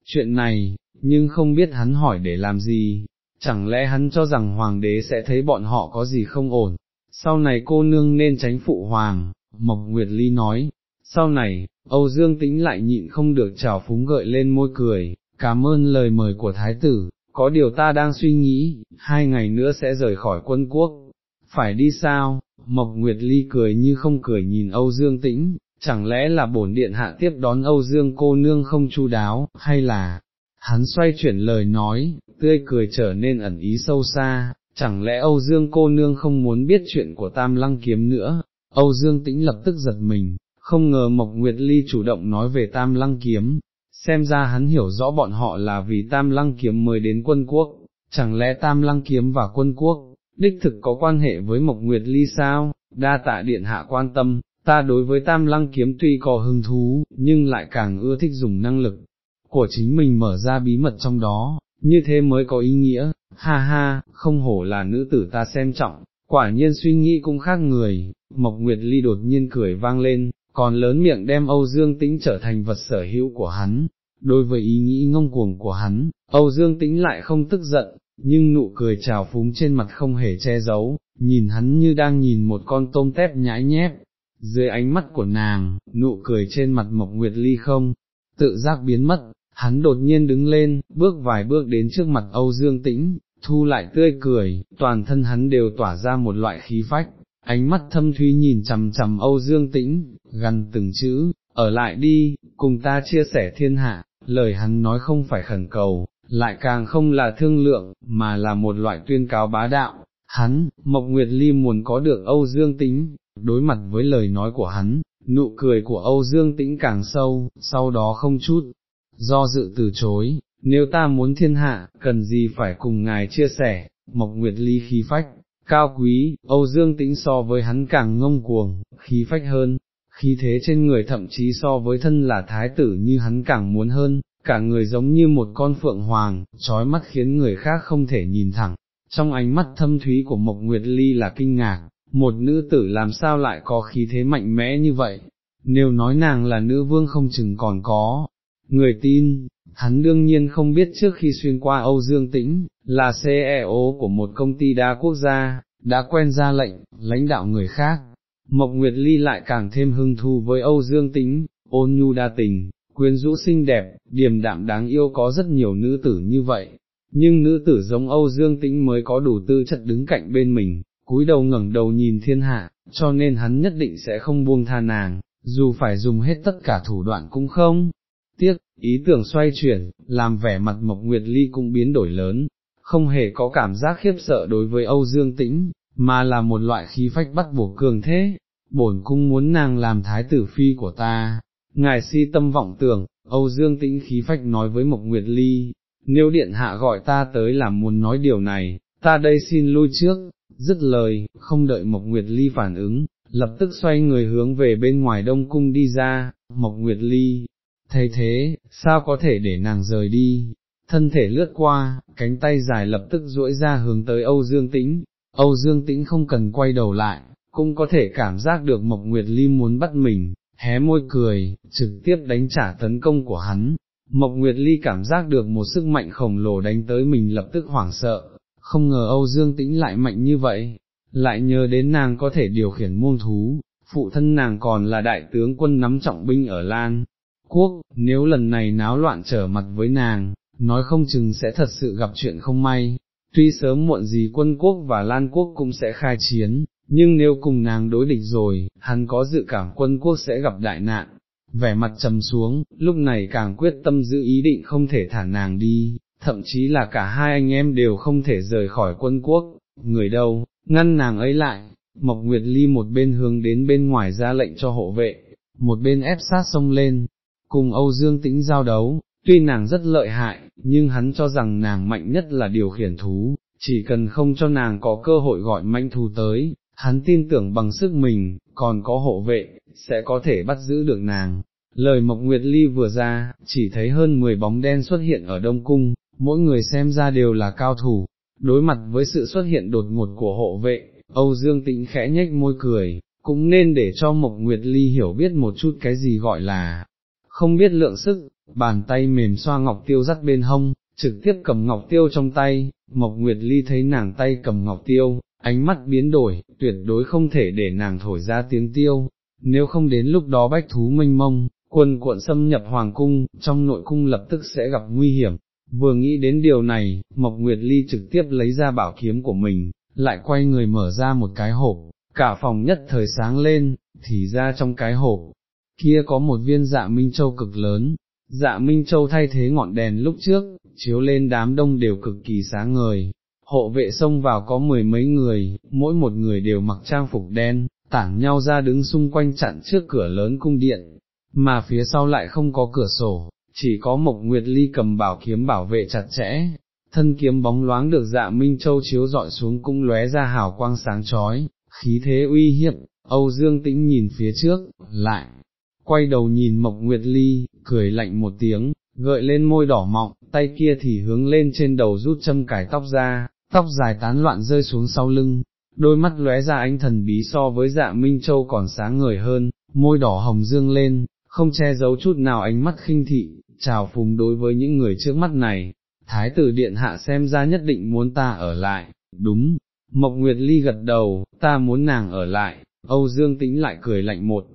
chuyện này, nhưng không biết hắn hỏi để làm gì, chẳng lẽ hắn cho rằng hoàng đế sẽ thấy bọn họ có gì không ổn, sau này cô nương nên tránh phụ hoàng, Mộc Nguyệt Ly nói, Sau này, Âu Dương Tĩnh lại nhịn không được trào phúng gợi lên môi cười, cảm ơn lời mời của thái tử, có điều ta đang suy nghĩ, hai ngày nữa sẽ rời khỏi quân quốc, phải đi sao, Mộc Nguyệt Ly cười như không cười nhìn Âu Dương Tĩnh, chẳng lẽ là bổn điện hạ tiếp đón Âu Dương cô nương không chu đáo, hay là, hắn xoay chuyển lời nói, tươi cười trở nên ẩn ý sâu xa, chẳng lẽ Âu Dương cô nương không muốn biết chuyện của Tam Lăng Kiếm nữa, Âu Dương Tĩnh lập tức giật mình, không ngờ Mộc Nguyệt Ly chủ động nói về Tam Lăng Kiếm, xem ra hắn hiểu rõ bọn họ là vì Tam Lăng Kiếm mới đến quân quốc, chẳng lẽ Tam Lăng Kiếm và quân quốc, đích thực có quan hệ với Mộc Nguyệt Ly sao, đa tạ điện hạ quan tâm, ta đối với Tam Lăng Kiếm tuy có hứng thú, nhưng lại càng ưa thích dùng năng lực của chính mình mở ra bí mật trong đó, như thế mới có ý nghĩa, ha ha, không hổ là nữ tử ta xem trọng, quả nhiên suy nghĩ cũng khác người, Mộc Nguyệt Ly đột nhiên cười vang lên, còn lớn miệng đem Âu Dương Tĩnh trở thành vật sở hữu của hắn. Đối với ý nghĩ ngông cuồng của hắn, Âu Dương Tĩnh lại không tức giận, nhưng nụ cười trào phúng trên mặt không hề che giấu, nhìn hắn như đang nhìn một con tôm tép nhãi nhép. Dưới ánh mắt của nàng, nụ cười trên mặt Mộc Nguyệt Ly không, tự giác biến mất, hắn đột nhiên đứng lên, bước vài bước đến trước mặt Âu Dương Tĩnh, thu lại tươi cười, toàn thân hắn đều tỏa ra một loại khí phách, ánh mắt thâm thúy nhìn chằm chằm Âu Dương Tĩnh, gần từng chữ, ở lại đi, cùng ta chia sẻ thiên hạ, lời hắn nói không phải khẩn cầu, lại càng không là thương lượng, mà là một loại tuyên cáo bá đạo. Hắn, Mộc Nguyệt Ly muốn có được Âu Dương Tĩnh, đối mặt với lời nói của hắn, nụ cười của Âu Dương Tĩnh càng sâu, sau đó không chút, do dự từ chối, nếu ta muốn thiên hạ, cần gì phải cùng ngài chia sẻ, Mộc Nguyệt Ly khí phách, cao quý, Âu Dương Tĩnh so với hắn càng ngông cuồng, khí phách hơn, khí thế trên người thậm chí so với thân là thái tử như hắn càng muốn hơn, cả người giống như một con phượng hoàng, trói mắt khiến người khác không thể nhìn thẳng. Trong ánh mắt thâm thúy của Mộc Nguyệt Ly là kinh ngạc, một nữ tử làm sao lại có khí thế mạnh mẽ như vậy, nếu nói nàng là nữ vương không chừng còn có, người tin, hắn đương nhiên không biết trước khi xuyên qua Âu Dương Tĩnh, là CEO của một công ty đa quốc gia, đã quen ra lệnh, lãnh đạo người khác. Mộc Nguyệt Ly lại càng thêm hưng thu với Âu Dương Tĩnh, ôn nhu đa tình, quyến rũ xinh đẹp, điềm đạm đáng yêu có rất nhiều nữ tử như vậy, nhưng nữ tử giống Âu Dương Tĩnh mới có đủ tư chất đứng cạnh bên mình, cúi đầu ngẩng đầu nhìn thiên hạ, cho nên hắn nhất định sẽ không buông tha nàng, dù phải dùng hết tất cả thủ đoạn cũng không. Tiếc, ý tưởng xoay chuyển, làm vẻ mặt Mộc Nguyệt Ly cũng biến đổi lớn, không hề có cảm giác khiếp sợ đối với Âu Dương Tĩnh, mà là một loại khí phách bắt buộc cường thế, bổn cung muốn nàng làm thái tử phi của ta, ngài si tâm vọng tưởng, Âu Dương Tĩnh khí phách nói với Mộc Nguyệt Ly, nếu điện hạ gọi ta tới là muốn nói điều này, ta đây xin lui trước, dứt lời, không đợi Mộc Nguyệt Ly phản ứng, lập tức xoay người hướng về bên ngoài đông cung đi ra, Mộc Nguyệt Ly, thấy thế, sao có thể để nàng rời đi, thân thể lướt qua, cánh tay dài lập tức duỗi ra hướng tới Âu Dương Tĩnh, Âu Dương Tĩnh không cần quay đầu lại, cũng có thể cảm giác được Mộc Nguyệt Ly muốn bắt mình, hé môi cười, trực tiếp đánh trả tấn công của hắn. Mộc Nguyệt Ly cảm giác được một sức mạnh khổng lồ đánh tới mình lập tức hoảng sợ, không ngờ Âu Dương Tĩnh lại mạnh như vậy, lại nhớ đến nàng có thể điều khiển môn thú, phụ thân nàng còn là đại tướng quân nắm trọng binh ở Lan. Quốc, nếu lần này náo loạn trở mặt với nàng, nói không chừng sẽ thật sự gặp chuyện không may, tuy sớm muộn gì quân quốc và Lan quốc cũng sẽ khai chiến, nhưng nếu cùng nàng đối địch rồi, hắn có dự cảm quân quốc sẽ gặp đại nạn, vẻ mặt trầm xuống, lúc này càng quyết tâm giữ ý định không thể thả nàng đi, thậm chí là cả hai anh em đều không thể rời khỏi quân quốc, người đâu, ngăn nàng ấy lại, Mộc Nguyệt Ly một bên hướng đến bên ngoài ra lệnh cho hộ vệ, một bên ép sát sông lên, cùng Âu Dương Tĩnh giao đấu, tuy nàng rất lợi hại, nhưng hắn cho rằng nàng mạnh nhất là điều khiển thú, chỉ cần không cho nàng có cơ hội gọi manh thú tới, hắn tin tưởng bằng sức mình, còn có hộ vệ, sẽ có thể bắt giữ được nàng. Lời Mộc Nguyệt Ly vừa ra, chỉ thấy hơn 10 bóng đen xuất hiện ở Đông Cung, mỗi người xem ra đều là cao thủ, đối mặt với sự xuất hiện đột ngột của hộ vệ, Âu Dương Tĩnh khẽ nhếch môi cười, cũng nên để cho Mộc Nguyệt Ly hiểu biết một chút cái gì gọi là không biết lượng sức, bàn tay mềm xoa ngọc tiêu dắt bên hông, trực tiếp cầm ngọc tiêu trong tay, Mộc Nguyệt Ly thấy nàng tay cầm ngọc tiêu, ánh mắt biến đổi, tuyệt đối không thể để nàng thổi ra tiếng tiêu, nếu không đến lúc đó bách thú mênh mông, quân cuộn xâm nhập hoàng cung, trong nội cung lập tức sẽ gặp nguy hiểm. Vừa nghĩ đến điều này, Mộc Nguyệt Ly trực tiếp lấy ra bảo kiếm của mình, lại quay người mở ra một cái hộp, cả phòng nhất thời sáng lên, thì ra trong cái hộp, kia có một viên dạ Minh Châu cực lớn, dạ Minh Châu thay thế ngọn đèn lúc trước, chiếu lên đám đông đều cực kỳ sáng ngời, hộ vệ xông vào có mười mấy người, mỗi một người đều mặc trang phục đen, tản nhau ra đứng xung quanh chặn trước cửa lớn cung điện, mà phía sau lại không có cửa sổ, chỉ có Mộc Nguyệt Ly cầm bảo kiếm bảo vệ chặt chẽ, thân kiếm bóng loáng được dạ Minh Châu chiếu dọi xuống cung lóe ra hào quang sáng chói, khí thế uy hiếp, Âu Dương Tĩnh nhìn phía trước, lại, quay đầu nhìn Mộc Nguyệt Ly, cười lạnh một tiếng, gợi lên môi đỏ mọng, tay kia thì hướng lên trên đầu rút châm cải tóc ra, tóc dài tán loạn rơi xuống sau lưng, đôi mắt lóe ra ánh thần bí so với dạ Minh Châu còn sáng ngời hơn, môi đỏ hồng dương lên, không che giấu chút nào ánh mắt khinh thị, chào phùng đối với những người trước mắt này, thái tử điện hạ xem ra nhất định muốn ta ở lại, đúng, Mộc Nguyệt Ly gật đầu, ta muốn nàng ở lại, Âu Dương Tĩnh lại cười lạnh một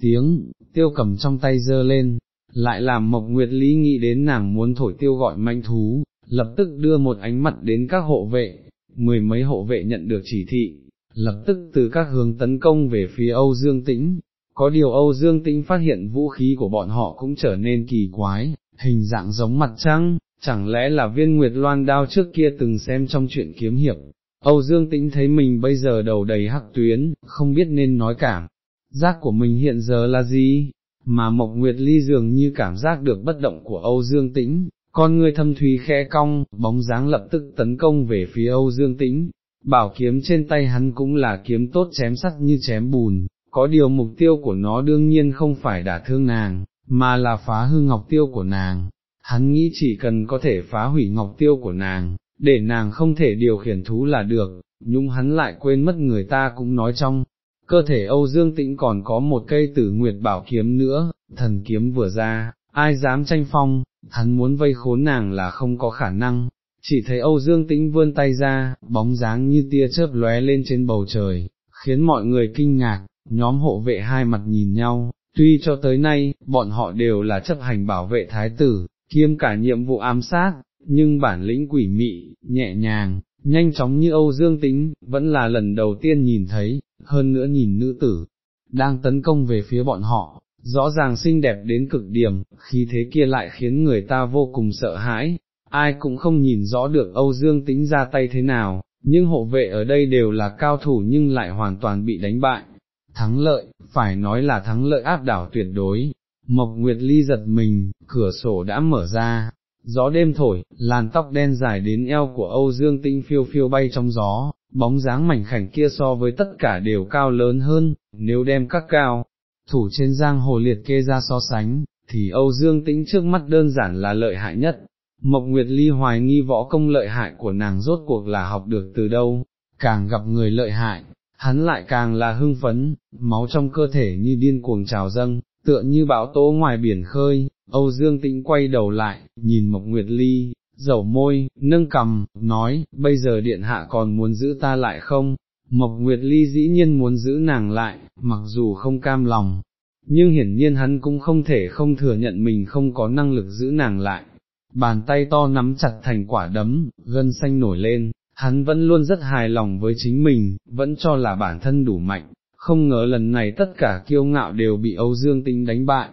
tiếng, tiêu cầm trong tay dơ lên, lại làm Mộc Nguyệt Ly nghĩ đến nàng muốn thổi tiêu gọi manh thú, lập tức đưa một ánh mặt đến các hộ vệ, mười mấy hộ vệ nhận được chỉ thị, lập tức từ các hướng tấn công về phía Âu Dương Tĩnh, có điều Âu Dương Tĩnh phát hiện vũ khí của bọn họ cũng trở nên kỳ quái, hình dạng giống mặt trăng, chẳng lẽ là viên nguyệt loan đao trước kia từng xem trong chuyện kiếm hiệp. Âu Dương Tĩnh thấy mình bây giờ đầu đầy hắc tuyến, không biết nên nói cảm, giác của mình hiện giờ là gì, mà Mộc Nguyệt Ly dường như cảm giác được bất động của Âu Dương Tĩnh, con người thâm thúy khẽ cong, bóng dáng lập tức tấn công về phía Âu Dương Tĩnh, bảo kiếm trên tay hắn cũng là kiếm tốt chém sắt như chém bùn, có điều mục tiêu của nó đương nhiên không phải đả thương nàng, mà là phá hư ngọc tiêu của nàng, hắn nghĩ chỉ cần có thể phá hủy ngọc tiêu của nàng, để nàng không thể điều khiển thú là được, nhưng hắn lại quên mất người ta cũng nói trong. Cơ thể Âu Dương Tĩnh còn có một cây tử nguyệt bảo kiếm nữa, thần kiếm vừa ra, ai dám tranh phong, hắn muốn vây khốn nàng là không có khả năng, chỉ thấy Âu Dương Tĩnh vươn tay ra, bóng dáng như tia chớp lóe lên trên bầu trời, khiến mọi người kinh ngạc, nhóm hộ vệ hai mặt nhìn nhau, tuy cho tới nay, bọn họ đều là chấp hành bảo vệ thái tử, kiêm cả nhiệm vụ ám sát, nhưng bản lĩnh quỷ mị, nhẹ nhàng, nhanh chóng như Âu Dương Tĩnh, vẫn là lần đầu tiên nhìn thấy, hơn nữa nhìn nữ tử, đang tấn công về phía bọn họ, rõ ràng xinh đẹp đến cực điểm, khí thế kia lại khiến người ta vô cùng sợ hãi, ai cũng không nhìn rõ được Âu Dương Tĩnh ra tay thế nào, nhưng hộ vệ ở đây đều là cao thủ nhưng lại hoàn toàn bị đánh bại. Thắng lợi, phải nói là thắng lợi áp đảo tuyệt đối, Mộc Nguyệt Ly giật mình, cửa sổ đã mở ra, gió đêm thổi, làn tóc đen dài đến eo của Âu Dương Tinh phiêu phiêu bay trong gió, bóng dáng mảnh khảnh kia so với tất cả đều cao lớn hơn, nếu đem các cao, thủ trên giang hồ liệt kê ra so sánh, thì Âu Dương Tĩnh trước mắt đơn giản là lợi hại nhất. Mộc Nguyệt Ly hoài nghi võ công lợi hại của nàng rốt cuộc là học được từ đâu, càng gặp người lợi hại, hắn lại càng là hưng phấn, máu trong cơ thể như điên cuồng trào dâng, tựa như bão tố ngoài biển khơi, Âu Dương Tĩnh quay đầu lại, nhìn Mộc Nguyệt Ly, dầu môi, nâng cầm, nói, bây giờ điện hạ còn muốn giữ ta lại không? Mộc Nguyệt Ly dĩ nhiên muốn giữ nàng lại, mặc dù không cam lòng, nhưng hiển nhiên hắn cũng không thể không thừa nhận mình không có năng lực giữ nàng lại. Bàn tay to nắm chặt thành quả đấm, gân xanh nổi lên, hắn vẫn luôn rất hài lòng với chính mình, vẫn cho là bản thân đủ mạnh, không ngờ lần này tất cả kiêu ngạo đều bị Âu Dương Tĩnh đánh bại,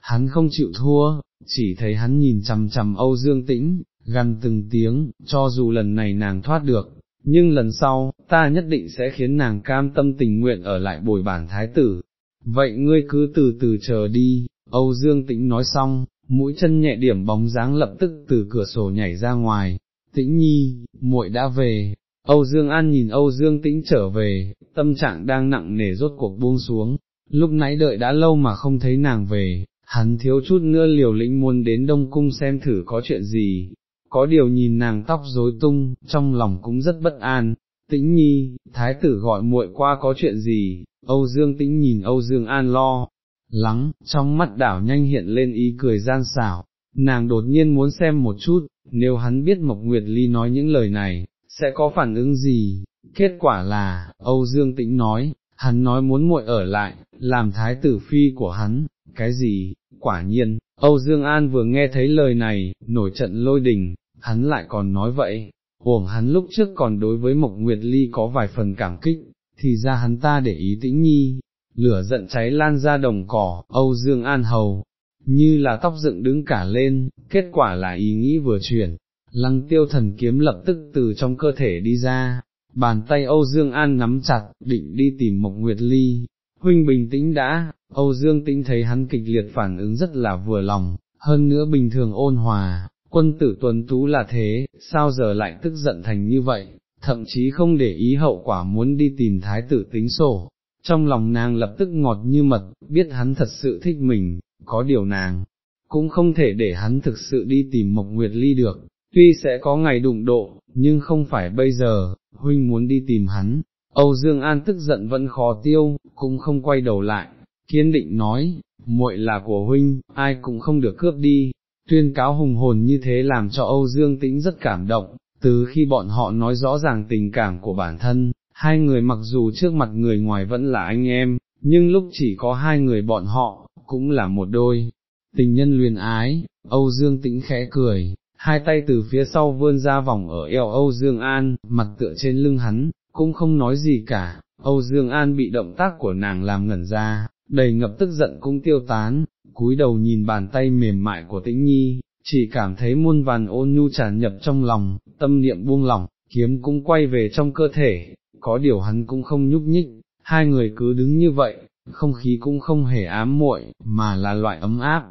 hắn không chịu thua, chỉ thấy hắn nhìn chằm chằm Âu Dương Tĩnh, gần từng tiếng, cho dù lần này nàng thoát được, nhưng lần sau, ta nhất định sẽ khiến nàng cam tâm tình nguyện ở lại bồi bản thái tử. Vậy ngươi cứ từ từ chờ đi, Âu Dương Tĩnh nói xong, mũi chân nhẹ điểm bóng dáng lập tức từ cửa sổ nhảy ra ngoài, Tĩnh Nhi, muội đã về. Âu Dương An nhìn Âu Dương Tĩnh trở về, tâm trạng đang nặng nề rốt cuộc buông xuống, lúc nãy đợi đã lâu mà không thấy nàng về, hắn thiếu chút nữa liều lĩnh muốn đến Đông Cung xem thử có chuyện gì, có điều nhìn nàng tóc rối tung, trong lòng cũng rất bất an, tĩnh nhi, thái tử gọi muội qua có chuyện gì, Âu Dương tĩnh nhìn Âu Dương An lo, lắng, trong mắt đảo nhanh hiện lên ý cười gian xảo, nàng đột nhiên muốn xem một chút, nếu hắn biết Mộc Nguyệt Ly nói những lời này, sẽ có phản ứng gì, kết quả là, Âu Dương tĩnh nói, hắn nói muốn muội ở lại, làm thái tử phi của hắn, cái gì, quả nhiên, Âu Dương An vừa nghe thấy lời này, nổi trận lôi đình, hắn lại còn nói vậy, uổng hắn lúc trước còn đối với Mộc Nguyệt Ly có vài phần cảm kích, thì ra hắn ta để ý tĩnh nhi, lửa giận cháy lan ra đồng cỏ, Âu Dương An hầu, như là tóc dựng đứng cả lên, kết quả là ý nghĩ vừa chuyển, lăng tiêu thần kiếm lập tức từ trong cơ thể đi ra, bàn tay Âu Dương An nắm chặt, định đi tìm Mộc Nguyệt Ly, huynh bình tĩnh đã, Âu Dương tĩnh thấy hắn kịch liệt phản ứng rất là vừa lòng, hơn nữa bình thường ôn hòa, quân tử tuấn tú là thế, sao giờ lại tức giận thành như vậy, thậm chí không để ý hậu quả muốn đi tìm thái tử tính sổ. Trong lòng nàng lập tức ngọt như mật, biết hắn thật sự thích mình, có điều nàng, cũng không thể để hắn thực sự đi tìm Mộc Nguyệt Ly được, tuy sẽ có ngày đụng độ, nhưng không phải bây giờ, huynh muốn đi tìm hắn. Âu Dương An tức giận vẫn khó tiêu, cũng không quay đầu lại, kiên định nói, muội là của huynh, ai cũng không được cướp đi, tuyên cáo hùng hồn như thế làm cho Âu Dương Tĩnh rất cảm động, từ khi bọn họ nói rõ ràng tình cảm của bản thân, hai người mặc dù trước mặt người ngoài vẫn là anh em, nhưng lúc chỉ có hai người bọn họ, cũng là một đôi, tình nhân luyên ái, Âu Dương Tĩnh khẽ cười, hai tay từ phía sau vươn ra vòng ở eo Âu Dương An, mặt tựa trên lưng hắn, cũng không nói gì cả, Âu Dương An bị động tác của nàng làm ngẩn ra, đầy ngập tức giận cũng tiêu tán, cúi đầu nhìn bàn tay mềm mại của tĩnh nhi, chỉ cảm thấy muôn vàn ôn nhu tràn nhập trong lòng, tâm niệm buông lỏng, kiếm cũng quay về trong cơ thể, có điều hắn cũng không nhúc nhích, hai người cứ đứng như vậy, không khí cũng không hề ám muội, mà là loại ấm áp,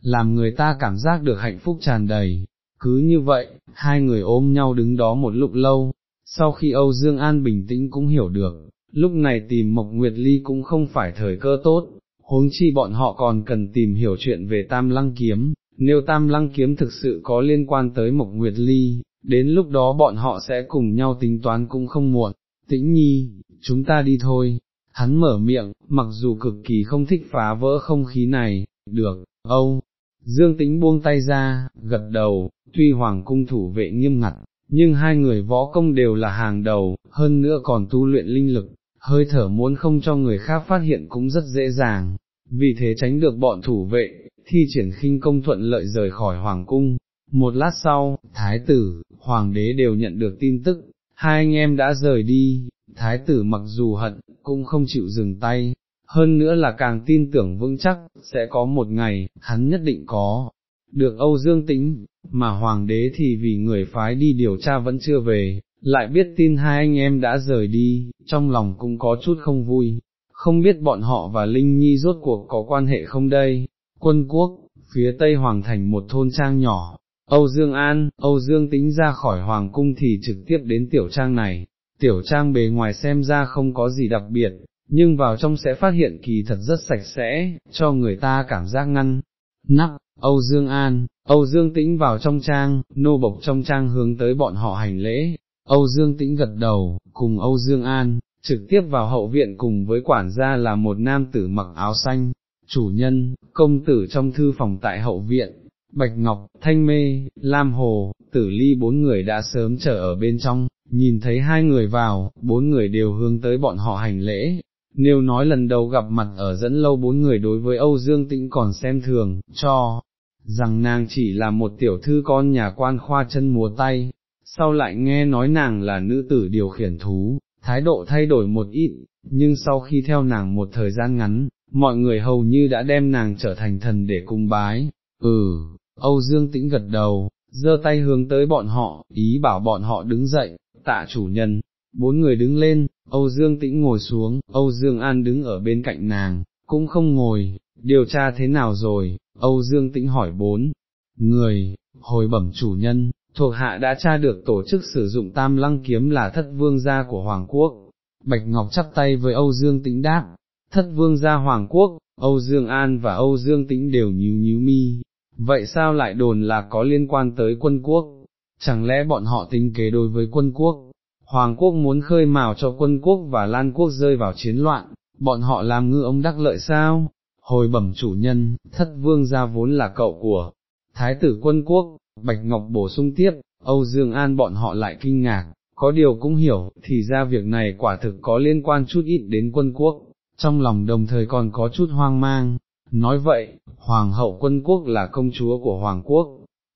làm người ta cảm giác được hạnh phúc tràn đầy. Cứ như vậy, hai người ôm nhau đứng đó một lúc lâu, sau khi Âu Dương An bình tĩnh cũng hiểu được, lúc này tìm Mộc Nguyệt Ly cũng không phải thời cơ tốt, huống chi bọn họ còn cần tìm hiểu chuyện về Tam Lăng Kiếm, nếu Tam Lăng Kiếm thực sự có liên quan tới Mộc Nguyệt Ly, đến lúc đó bọn họ sẽ cùng nhau tính toán cũng không muộn, tĩnh nhi, chúng ta đi thôi. Hắn mở miệng, mặc dù cực kỳ không thích phá vỡ không khí này, được, Âu, Dương Tĩnh buông tay ra, gật đầu, tuy Hoàng cung thủ vệ nghiêm ngặt, nhưng hai người võ công đều là hàng đầu, hơn nữa còn tu luyện linh lực, hơi thở muốn không cho người khác phát hiện cũng rất dễ dàng, vì thế tránh được bọn thủ vệ, thi triển khinh công thuận lợi rời khỏi Hoàng cung. Một lát sau, Thái tử, Hoàng đế đều nhận được tin tức, hai anh em đã rời đi, Thái tử mặc dù hận, cũng không chịu dừng tay, hơn nữa là càng tin tưởng vững chắc, sẽ có một ngày, hắn nhất định có, được Âu Dương Tĩnh, mà Hoàng đế thì vì người phái đi điều tra vẫn chưa về, lại biết tin hai anh em đã rời đi, trong lòng cũng có chút không vui, không biết bọn họ và Linh Nhi rốt cuộc có quan hệ không đây, quân quốc, phía tây Hoàng thành một thôn trang nhỏ. Âu Dương An, Âu Dương tính ra khỏi Hoàng cung thì trực tiếp đến tiểu trang này, tiểu trang bề ngoài xem ra không có gì đặc biệt, nhưng vào trong sẽ phát hiện kỳ thật rất sạch sẽ, cho người ta cảm giác ngăn, nắp, Âu Dương An, Âu Dương Tĩnh vào trong trang, nô bộc trong trang hướng tới bọn họ hành lễ, Âu Dương Tĩnh gật đầu, cùng Âu Dương An, trực tiếp vào hậu viện cùng với quản gia là một nam tử mặc áo xanh, chủ nhân, công tử trong thư phòng tại hậu viện, Bạch Ngọc, Thanh Mê, Lam Hồ, Tử Ly bốn người đã sớm chờ ở bên trong, nhìn thấy hai người vào, bốn người đều hướng tới bọn họ hành lễ, nếu nói lần đầu gặp mặt ở dẫn lâu bốn người đối với Âu Dương Tĩnh còn xem thường, cho, rằng nàng chỉ là một tiểu thư con nhà quan khoa chân múa tay, sau lại nghe nói nàng là nữ tử điều khiển thú, thái độ thay đổi một ít, nhưng sau khi theo nàng một thời gian ngắn, mọi người hầu như đã đem nàng trở thành thần để cung bái, ừ, Âu Dương Tĩnh gật đầu, giơ tay hướng tới bọn họ, ý bảo bọn họ đứng dậy, tạ chủ nhân, bốn người đứng lên, Âu Dương Tĩnh ngồi xuống, Âu Dương An đứng ở bên cạnh nàng, cũng không ngồi, điều tra thế nào rồi, Âu Dương Tĩnh hỏi bốn. Người, hồi bẩm chủ nhân, thuộc hạ đã tra được tổ chức sử dụng tam lăng kiếm là thất vương gia của Hoàng Quốc. Bạch Ngọc chắp tay với Âu Dương Tĩnh đáp, thất vương gia Hoàng Quốc, Âu Dương An và Âu Dương Tĩnh đều nhíu nhíu mi, vậy sao lại đồn là có liên quan tới quân quốc, chẳng lẽ bọn họ tính kế đối với quân quốc, Hoàng quốc muốn khơi mào cho quân quốc và Lan quốc rơi vào chiến loạn, bọn họ làm ngư ông đắc lợi sao? Hồi bẩm chủ nhân, thất vương gia vốn là cậu của Thái tử quân quốc, Bạch Ngọc bổ sung tiếp, Âu Dương An bọn họ lại kinh ngạc, có điều cũng hiểu, thì ra việc này quả thực có liên quan chút ít đến quân quốc, trong lòng đồng thời còn có chút hoang mang. Nói vậy, Hoàng hậu quân quốc là công chúa của Hoàng quốc,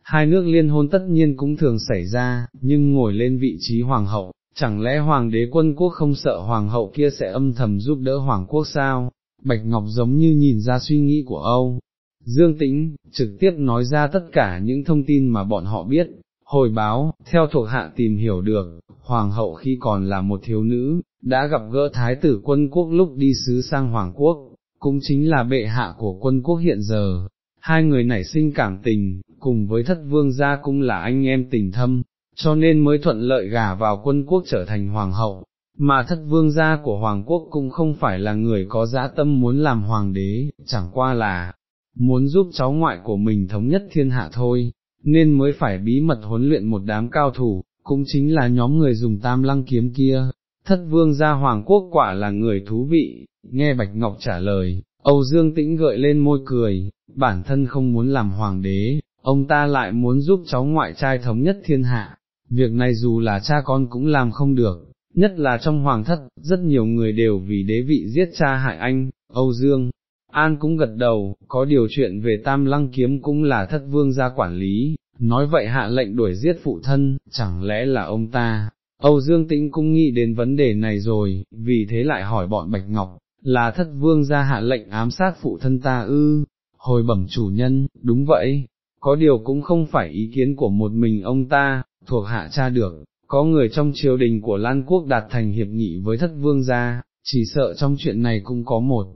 hai nước liên hôn tất nhiên cũng thường xảy ra, nhưng ngồi lên vị trí Hoàng hậu, chẳng lẽ Hoàng đế quân quốc không sợ Hoàng hậu kia sẽ âm thầm giúp đỡ Hoàng quốc sao? Bạch Ngọc giống như nhìn ra suy nghĩ của Âu. Dương Tĩnh, trực tiếp nói ra tất cả những thông tin mà bọn họ biết, hồi báo, theo thuộc hạ tìm hiểu được, Hoàng hậu khi còn là một thiếu nữ, đã gặp gỡ Thái tử quân quốc lúc đi sứ sang Hoàng quốc, cũng chính là bệ hạ của quân quốc hiện giờ. Hai người nảy sinh cảm tình, cùng với thất vương gia cũng là anh em tình thâm, cho nên mới thuận lợi gả vào quân quốc trở thành hoàng hậu, mà thất vương gia của hoàng quốc cũng không phải là người có dã tâm muốn làm hoàng đế, chẳng qua là muốn giúp cháu ngoại của mình thống nhất thiên hạ thôi, nên mới phải bí mật huấn luyện một đám cao thủ, cũng chính là nhóm người dùng tam lăng kiếm kia. Thất vương gia hoàng quốc quả là người thú vị, nghe Bạch Ngọc trả lời, Âu Dương Tĩnh gợi lên môi cười, bản thân không muốn làm hoàng đế, ông ta lại muốn giúp cháu ngoại trai thống nhất thiên hạ, việc này dù là cha con cũng làm không được, nhất là trong hoàng thất, rất nhiều người đều vì đế vị giết cha hại anh, Âu Dương. An cũng gật đầu, có điều chuyện về tam lăng kiếm cũng là thất vương gia quản lý, nói vậy hạ lệnh đuổi giết phụ thân, chẳng lẽ là ông ta, Âu Dương Tĩnh cũng nghĩ đến vấn đề này rồi, vì thế lại hỏi bọn Bạch Ngọc, là thất vương gia hạ lệnh ám sát phụ thân ta ư, hồi bẩm chủ nhân, đúng vậy, có điều cũng không phải ý kiến của một mình ông ta, thuộc hạ cha được, có người trong triều đình của Lan Quốc đạt thành hiệp nghị với thất vương gia, chỉ sợ trong chuyện này cũng có một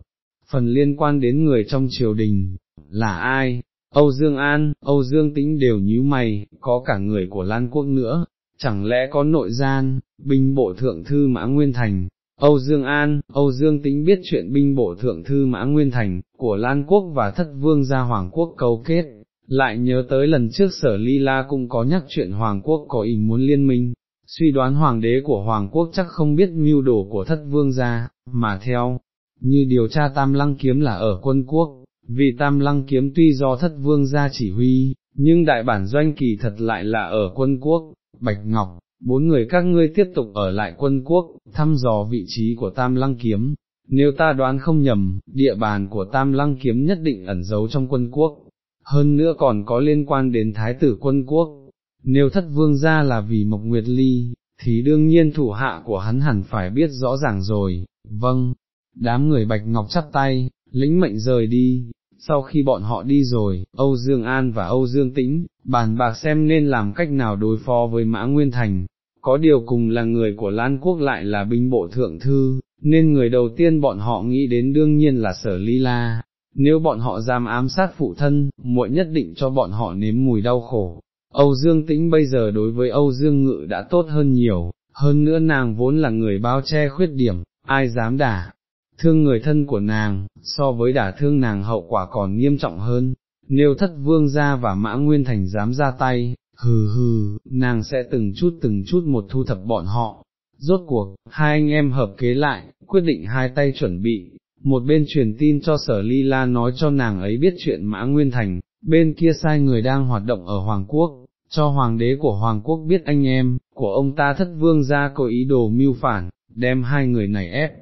phần liên quan đến người trong triều đình, là ai? Âu Dương An, Âu Dương Tĩnh đều nhíu mày, có cả người của Lan Quốc nữa, chẳng lẽ có nội gian, binh bộ thượng thư Mã Nguyên Thành, Âu Dương An, Âu Dương Tĩnh biết chuyện binh bộ thượng thư Mã Nguyên Thành, của Lan Quốc và thất vương gia Hoàng Quốc cấu kết, lại nhớ tới lần trước sở ly la cũng có nhắc chuyện Hoàng Quốc có ý muốn liên minh, suy đoán Hoàng đế của Hoàng Quốc chắc không biết mưu đồ của thất vương gia, mà theo, như điều tra Tam Lăng Kiếm là ở quân quốc, vì Tam Lăng Kiếm tuy do thất vương gia chỉ huy, nhưng đại bản doanh kỳ thật lại là ở quân quốc, Bạch Ngọc, bốn người các ngươi tiếp tục ở lại quân quốc, thăm dò vị trí của Tam Lăng Kiếm, nếu ta đoán không nhầm, địa bàn của Tam Lăng Kiếm nhất định ẩn giấu trong quân quốc, hơn nữa còn có liên quan đến Thái tử quân quốc, nếu thất vương ra là vì Mộc Nguyệt Ly, thì đương nhiên thủ hạ của hắn hẳn phải biết rõ ràng rồi, vâng, đám người Bạch Ngọc chắp tay, lĩnh mệnh rời đi, sau khi bọn họ đi rồi, Âu Dương An và Âu Dương Tĩnh, bàn bạc xem nên làm cách nào đối phó với Mã Nguyên Thành, có điều cùng là người của Lan Quốc lại là binh bộ thượng thư, nên người đầu tiên bọn họ nghĩ đến đương nhiên là sở ly la, nếu bọn họ dám ám sát phụ thân, muội nhất định cho bọn họ nếm mùi đau khổ. Âu Dương Tĩnh bây giờ đối với Âu Dương Ngự đã tốt hơn nhiều, hơn nữa nàng vốn là người bao che khuyết điểm, ai dám đả, thương người thân của nàng, so với đả thương nàng hậu quả còn nghiêm trọng hơn, nếu thất vương ra và mã nguyên thành dám ra tay, hừ hừ, nàng sẽ từng chút từng chút một thu thập bọn họ. Rốt cuộc, hai anh em hợp kế lại, quyết định hai tay chuẩn bị, một bên truyền tin cho sở ly la nói cho nàng ấy biết chuyện mã nguyên thành, bên kia sai người đang hoạt động ở Hoàng Quốc, cho Hoàng đế của Hoàng Quốc biết anh em, của ông ta thất vương ra có ý đồ mưu phản, đem hai người này ép,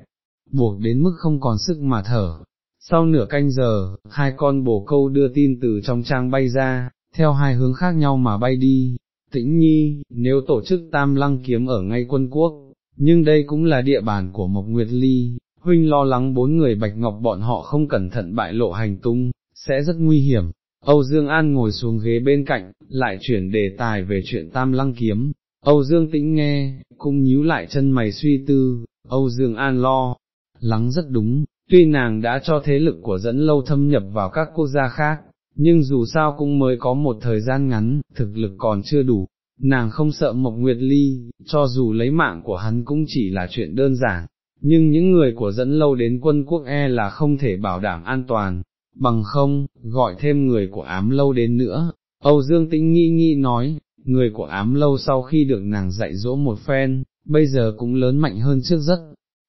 buộc đến mức không còn sức mà thở. Sau nửa canh giờ, hai con bồ câu đưa tin từ trong trang bay ra, theo hai hướng khác nhau mà bay đi. Tĩnh nhi, nếu tổ chức tam lăng kiếm ở ngay quân quốc, nhưng đây cũng là địa bàn của Mộc Nguyệt Ly, huynh lo lắng bốn người bạch ngọc bọn họ không cẩn thận bại lộ hành tung, sẽ rất nguy hiểm. Âu Dương An ngồi xuống ghế bên cạnh, lại chuyển đề tài về chuyện tam lăng kiếm. Âu Dương tĩnh nghe, cũng nhíu lại chân mày suy tư, Âu Dương An lo, lắng rất đúng, tuy nàng đã cho thế lực của dẫn lâu thâm nhập vào các quốc gia khác, nhưng dù sao cũng mới có một thời gian ngắn, thực lực còn chưa đủ, nàng không sợ Mộc Nguyệt Ly, cho dù lấy mạng của hắn cũng chỉ là chuyện đơn giản, nhưng những người của dẫn lâu đến quân quốc e là không thể bảo đảm an toàn, bằng không, gọi thêm người của ám lâu đến nữa. Âu Dương Tĩnh nghi nghi nói, người của ám lâu sau khi được nàng dạy dỗ một phen, bây giờ cũng lớn mạnh hơn trước rất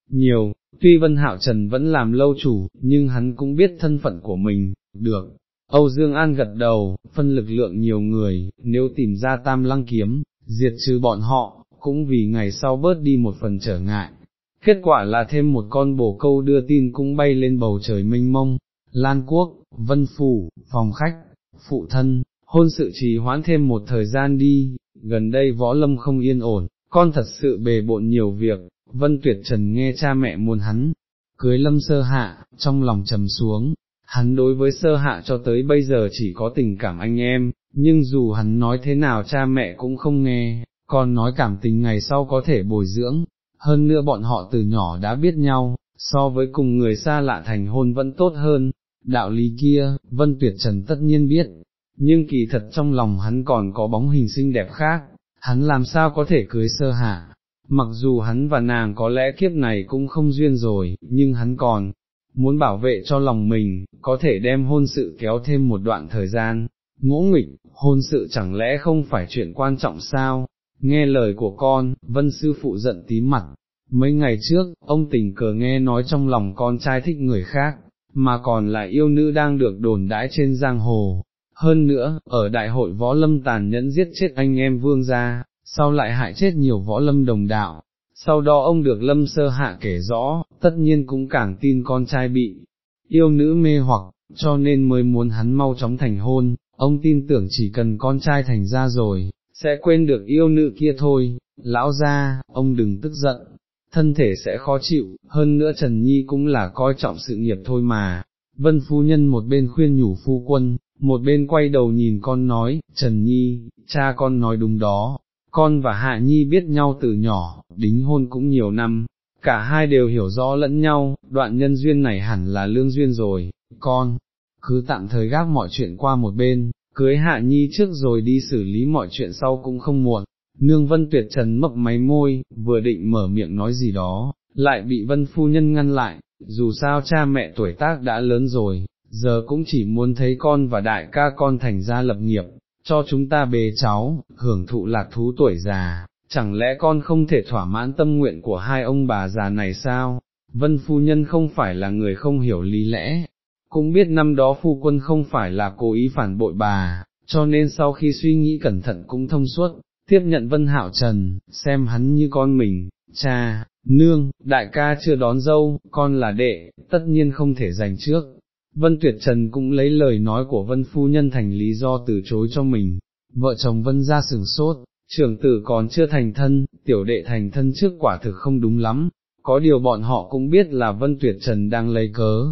nhiều, tuy Vân Hạo Trần vẫn làm lâu chủ, nhưng hắn cũng biết thân phận của mình, được. Âu Dương An gật đầu, phân lực lượng nhiều người, nếu tìm ra tam lăng kiếm, diệt trừ bọn họ, cũng vì ngày sau bớt đi một phần trở ngại. Kết quả là thêm một con bồ câu đưa tin cũng bay lên bầu trời mênh mông, Lan Quốc, Vân Phủ, phòng khách, phụ thân, hôn sự trì hoãn thêm một thời gian đi, gần đây võ lâm không yên ổn, con thật sự bề bộn nhiều việc, Vân Tuyệt Trần nghe cha mẹ muốn hắn, cưới lâm sơ hạ, trong lòng trầm xuống, hắn đối với sơ hạ cho tới bây giờ chỉ có tình cảm anh em, nhưng dù hắn nói thế nào cha mẹ cũng không nghe, còn nói cảm tình ngày sau có thể bồi dưỡng, hơn nữa bọn họ từ nhỏ đã biết nhau, so với cùng người xa lạ thành hôn vẫn tốt hơn, đạo lý kia, Vân Tuyệt Trần tất nhiên biết, nhưng kỳ thật trong lòng hắn còn có bóng hình xinh đẹp khác, hắn làm sao có thể cưới sơ hạ, mặc dù hắn và nàng có lẽ kiếp này cũng không duyên rồi, nhưng hắn còn muốn bảo vệ cho lòng mình, có thể đem hôn sự kéo thêm một đoạn thời gian, ngỗ nghịch, hôn sự chẳng lẽ không phải chuyện quan trọng sao, nghe lời của con, vân sư phụ giận tím mặt, mấy ngày trước, ông tình cờ nghe nói trong lòng con trai thích người khác, mà còn là yêu nữ đang được đồn đãi trên giang hồ. Hơn nữa, ở đại hội võ lâm tàn nhẫn giết chết anh em vương gia, sau lại hại chết nhiều võ lâm đồng đạo, sau đó ông được lâm sơ hạ kể rõ, tất nhiên cũng càng tin con trai bị yêu nữ mê hoặc, cho nên mới muốn hắn mau chóng thành hôn, ông tin tưởng chỉ cần con trai thành ra rồi, sẽ quên được yêu nữ kia thôi, lão ra, ông đừng tức giận, thân thể sẽ khó chịu, hơn nữa Trần Nhi cũng là coi trọng sự nghiệp thôi mà. Vân phu nhân một bên khuyên nhủ phu quân, một bên quay đầu nhìn con nói, Trần Nhi, cha con nói đúng đó, con và Hạ Nhi biết nhau từ nhỏ, đính hôn cũng nhiều năm, cả hai đều hiểu rõ lẫn nhau, đoạn nhân duyên này hẳn là lương duyên rồi, con, cứ tạm thời gác mọi chuyện qua một bên, cưới Hạ Nhi trước rồi đi xử lý mọi chuyện sau cũng không muộn. Nương vân tuyệt trần mập máy môi, vừa định mở miệng nói gì đó, lại bị vân phu nhân ngăn lại, dù sao cha mẹ tuổi tác đã lớn rồi, giờ cũng chỉ muốn thấy con và đại ca con thành ra lập nghiệp, cho chúng ta bề cháu, hưởng thụ lạc thú tuổi già, chẳng lẽ con không thể thỏa mãn tâm nguyện của hai ông bà già này sao? Vân phu nhân không phải là người không hiểu lý lẽ, cũng biết năm đó phu quân không phải là cố ý phản bội bà, cho nên sau khi suy nghĩ cẩn thận cũng thông suốt, tiếp nhận Vân Hạo Trần, xem hắn như con mình, cha, nương, đại ca chưa đón dâu, con là đệ, tất nhiên không thể giành trước, Vân Tuyệt Trần cũng lấy lời nói của Vân Phu Nhân thành lý do từ chối cho mình, vợ chồng Vân ra sừng sốt, trưởng tử còn chưa thành thân, tiểu đệ thành thân trước quả thực không đúng lắm, có điều bọn họ cũng biết là Vân Tuyệt Trần đang lấy cớ,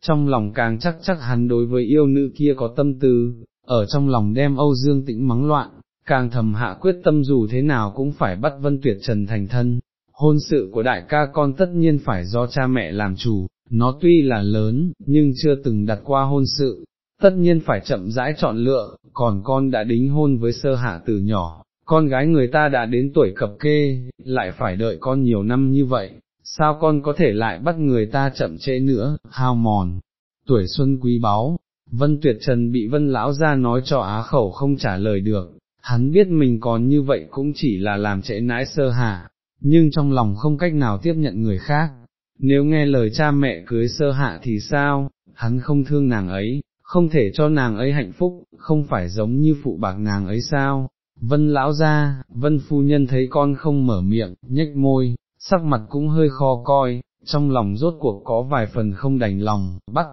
trong lòng càng chắc chắc hắn đối với yêu nữ kia có tâm tư, ở trong lòng đem Âu Dương tĩnh mắng loạn, càng thầm hạ quyết tâm dù thế nào cũng phải bắt Vân Tuyệt Trần thành thân, hôn sự của đại ca con tất nhiên phải do cha mẹ làm chủ, nó tuy là lớn, nhưng chưa từng đặt qua hôn sự, tất nhiên phải chậm rãi chọn lựa, còn con đã đính hôn với sơ hạ từ nhỏ, con gái người ta đã đến tuổi cập kê, lại phải đợi con nhiều năm như vậy, sao con có thể lại bắt người ta chậm trễ nữa, hao mòn, tuổi xuân quý báu. Vân Tuyệt Trần bị Vân Lão ra nói cho á khẩu không trả lời được, hắn biết mình còn như vậy cũng chỉ là làm trễ nãi sơ hạ, nhưng trong lòng không cách nào tiếp nhận người khác, nếu nghe lời cha mẹ cưới sơ hạ thì sao, hắn không thương nàng ấy, không thể cho nàng ấy hạnh phúc, không phải giống như phụ bạc nàng ấy sao. Vân lão ra, vân phu nhân thấy con không mở miệng, nhếch môi, sắc mặt cũng hơi khó coi, trong lòng rốt cuộc có vài phần không đành lòng, bắt.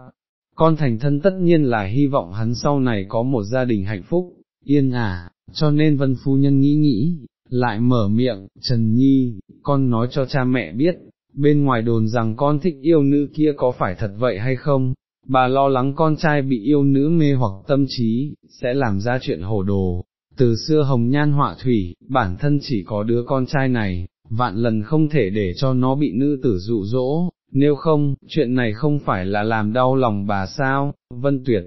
Con thành thân tất nhiên là hy vọng hắn sau này có một gia đình hạnh phúc, yên ả, cho nên vân phu nhân nghĩ nghĩ, lại mở miệng, Trần Nhi, con nói cho cha mẹ biết, bên ngoài đồn rằng con thích yêu nữ kia có phải thật vậy hay không, bà lo lắng con trai bị yêu nữ mê hoặc tâm trí, sẽ làm ra chuyện hồ đồ. Từ xưa hồng nhan họa thủy, bản thân chỉ có đứa con trai này, vạn lần không thể để cho nó bị nữ tử dụ dỗ, nếu không, chuyện này không phải là làm đau lòng bà sao, vân tuyệt.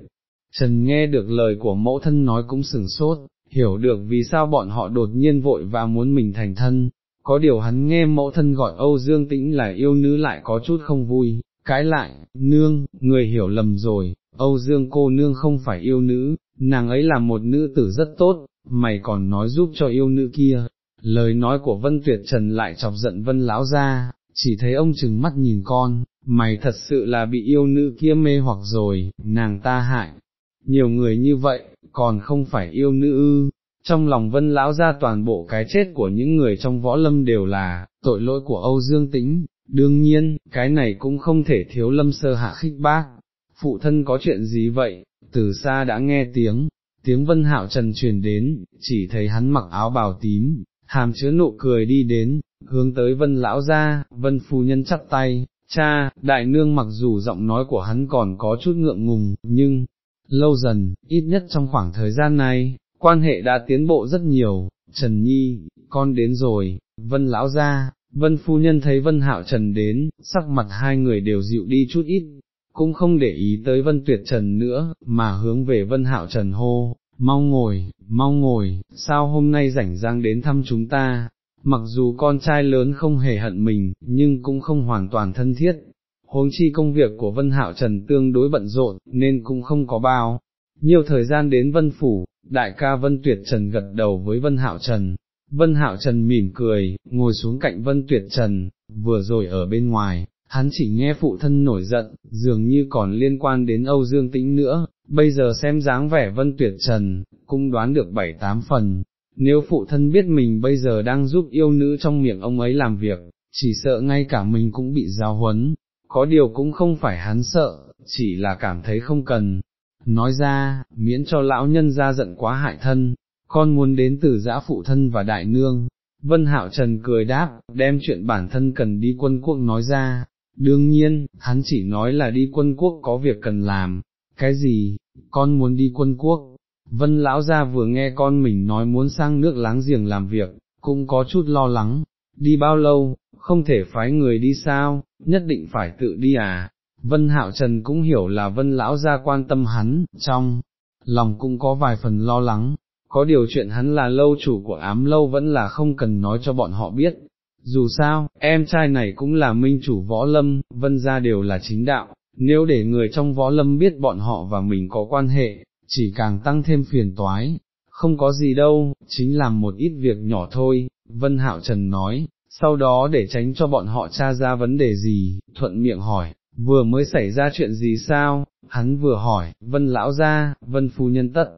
Trần nghe được lời của mẫu thân nói cũng sừng sốt, hiểu được vì sao bọn họ đột nhiên vội và muốn mình thành thân, có điều hắn nghe mẫu thân gọi Âu Dương Tĩnh là yêu nữ lại có chút không vui, cái lại, nương, người hiểu lầm rồi, Âu Dương cô nương không phải yêu nữ, nàng ấy là một nữ tử rất tốt, mày còn nói giúp cho yêu nữ kia. Lời nói của Vân Tuyệt Trần lại chọc giận Vân Lão ra, chỉ thấy ông chừng mắt nhìn con, mày thật sự là bị yêu nữ kia mê hoặc rồi, nàng ta hại. Nhiều người như vậy, còn không phải yêu nữ ư, trong lòng vân lão ra toàn bộ cái chết của những người trong võ lâm đều là, tội lỗi của Âu Dương Tĩnh, đương nhiên, cái này cũng không thể thiếu lâm sơ hạ khích bác, phụ thân có chuyện gì vậy, từ xa đã nghe tiếng, tiếng vân hạo trần truyền đến, chỉ thấy hắn mặc áo bào tím, hàm chứa nụ cười đi đến, hướng tới vân lão ra, vân phu nhân chắp tay, cha, đại nương mặc dù giọng nói của hắn còn có chút ngượng ngùng, nhưng, lâu dần, ít nhất trong khoảng thời gian này, quan hệ đã tiến bộ rất nhiều, Trần Nhi, con đến rồi, vân lão ra, vân phu nhân thấy vân hạo trần đến, sắc mặt hai người đều dịu đi chút ít, cũng không để ý tới vân tuyệt trần nữa, mà hướng về vân hạo trần hô, mau ngồi, mau ngồi, sao hôm nay rảnh rang đến thăm chúng ta, mặc dù con trai lớn không hề hận mình, nhưng cũng không hoàn toàn thân thiết. Huống chi công việc của Vân Hạo Trần tương đối bận rộn, nên cũng không có bao. Nhiều thời gian đến Vân Phủ, đại ca Vân Tuyệt Trần gật đầu với Vân Hạo Trần. Vân Hạo Trần mỉm cười, ngồi xuống cạnh Vân Tuyệt Trần, vừa rồi ở bên ngoài, hắn chỉ nghe phụ thân nổi giận, dường như còn liên quan đến Âu Dương Tĩnh nữa, bây giờ xem dáng vẻ Vân Tuyệt Trần, cũng đoán được bảy tám phần, nếu phụ thân biết mình bây giờ đang giúp yêu nữ trong miệng ông ấy làm việc, chỉ sợ ngay cả mình cũng bị giao huấn, có điều cũng không phải hắn sợ, chỉ là cảm thấy không cần. Nói ra, miễn cho lão nhân ra giận quá hại thân, con muốn đến từ giã phụ thân và đại nương. Vân Hạo Trần cười đáp, đem chuyện bản thân cần đi quân quốc nói ra, đương nhiên, hắn chỉ nói là đi quân quốc có việc cần làm, cái gì, con muốn đi quân quốc, Vân lão gia vừa nghe con mình nói muốn sang nước láng giềng làm việc, cũng có chút lo lắng, đi bao lâu, không thể phái người đi sao, nhất định phải tự đi à. Vân Hạo Trần cũng hiểu là Vân lão gia quan tâm hắn, trong lòng cũng có vài phần lo lắng, có điều chuyện hắn là lâu chủ của ám lâu vẫn là không cần nói cho bọn họ biết. Dù sao, em trai này cũng là minh chủ võ lâm, vân gia đều là chính đạo, nếu để người trong võ lâm biết bọn họ và mình có quan hệ, chỉ càng tăng thêm phiền toái, không có gì đâu, chính làm một ít việc nhỏ thôi, Vân Hạo Trần nói, sau đó để tránh cho bọn họ tra ra vấn đề gì, thuận miệng hỏi, vừa mới xảy ra chuyện gì sao, hắn vừa hỏi, Vân Lão ra, Vân Phu Nhân tất,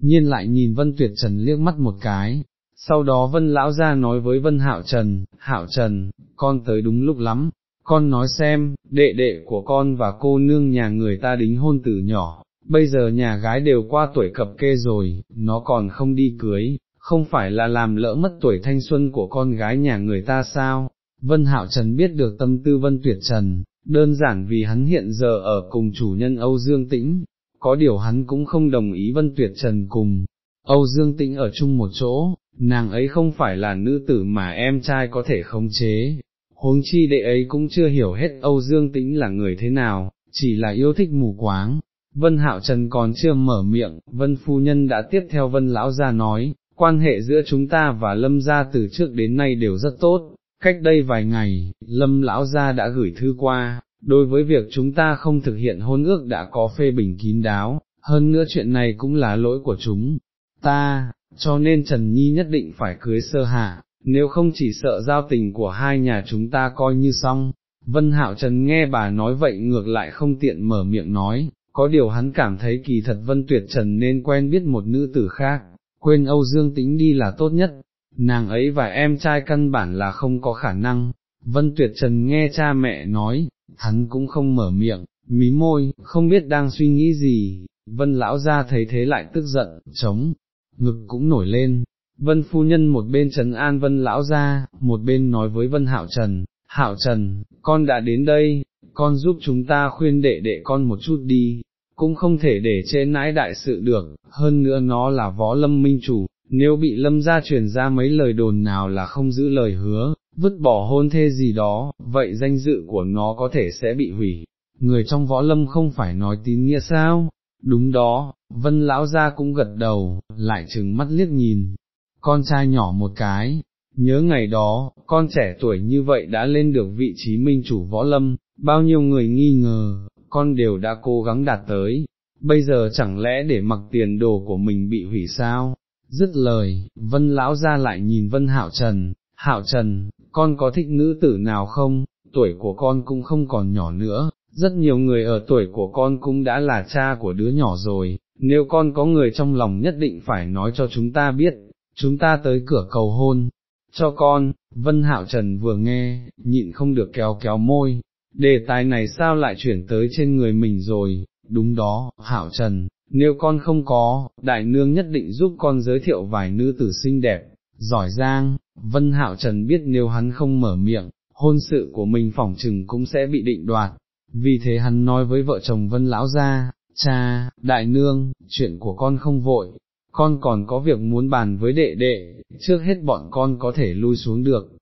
nhiên lại nhìn Vân Tuyệt Trần liếc mắt một cái. Sau đó Vân Lão ra nói với Vân Hạo Trần, Hạo Trần, con tới đúng lúc lắm, con nói xem, đệ đệ của con và cô nương nhà người ta đính hôn từ nhỏ, bây giờ nhà gái đều qua tuổi cập kê rồi, nó còn không đi cưới, không phải là làm lỡ mất tuổi thanh xuân của con gái nhà người ta sao? Vân Hạo Trần biết được tâm tư Vân Tuyệt Trần, đơn giản vì hắn hiện giờ ở cùng chủ nhân Âu Dương Tĩnh, có điều hắn cũng không đồng ý Vân Tuyệt Trần cùng Âu Dương Tĩnh ở chung một chỗ, nàng ấy không phải là nữ tử mà em trai có thể khống chế, huống chi đệ ấy cũng chưa hiểu hết Âu Dương Tĩnh là người thế nào, chỉ là yêu thích mù quáng, Vân Hạo Trần còn chưa mở miệng, Vân Phu Nhân đã tiếp theo Vân Lão Gia nói, quan hệ giữa chúng ta và Lâm Gia từ trước đến nay đều rất tốt, cách đây vài ngày, Lâm Lão Gia đã gửi thư qua, đối với việc chúng ta không thực hiện hôn ước đã có phê bình kín đáo, hơn nữa chuyện này cũng là lỗi của chúng ta, cho nên Trần Nhi nhất định phải cưới sơ hạ, nếu không chỉ sợ giao tình của hai nhà chúng ta coi như xong. Vân Hạo Trần nghe bà nói vậy ngược lại không tiện mở miệng nói, có điều hắn cảm thấy kỳ thật Vân Tuyệt Trần nên quen biết một nữ tử khác, quên Âu Dương Tĩnh đi là tốt nhất, nàng ấy và em trai căn bản là không có khả năng. Vân Tuyệt Trần nghe cha mẹ nói, hắn cũng không mở miệng, mí môi, không biết đang suy nghĩ gì, Vân lão ra thấy thế lại tức giận, chống, ngực cũng nổi lên. Vân phu nhân một bên trấn an Vân lão ra, một bên nói với Vân Hạo Trần, Hạo Trần, con đã đến đây, con giúp chúng ta khuyên đệ đệ con một chút đi, cũng không thể để chế nãi đại sự được, hơn nữa nó là võ lâm minh chủ, nếu bị lâm gia truyền ra mấy lời đồn nào là không giữ lời hứa, vứt bỏ hôn thê gì đó, vậy danh dự của nó có thể sẽ bị hủy. Người trong võ lâm không phải nói tín nghĩa sao? Đúng đó, vân lão gia cũng gật đầu, lại trừng mắt liếc nhìn, con trai nhỏ một cái, nhớ ngày đó, con trẻ tuổi như vậy đã lên được vị trí minh chủ võ lâm, bao nhiêu người nghi ngờ, con đều đã cố gắng đạt tới, bây giờ chẳng lẽ để mặc tiền đồ của mình bị hủy sao? Dứt lời, vân lão ra lại nhìn vân hạo trần, hạo trần, con có thích nữ tử nào không, tuổi của con cũng không còn nhỏ nữa, rất nhiều người ở tuổi của con cũng đã là cha của đứa nhỏ rồi, nếu con có người trong lòng nhất định phải nói cho chúng ta biết, chúng ta tới cửa cầu hôn, cho con, Vân Hạo Trần vừa nghe, nhịn không được kéo kéo môi, đề tài này sao lại chuyển tới trên người mình rồi, đúng đó, Hạo Trần, nếu con không có, đại nương nhất định giúp con giới thiệu vài nữ tử xinh đẹp, giỏi giang, Vân Hạo Trần biết nếu hắn không mở miệng, hôn sự của mình phỏng chừng cũng sẽ bị định đoạt, vì thế hắn nói với vợ chồng Vân Lão ra, cha, đại nương, chuyện của con không vội, con còn có việc muốn bàn với đệ đệ, trước hết bọn con có thể lui xuống được.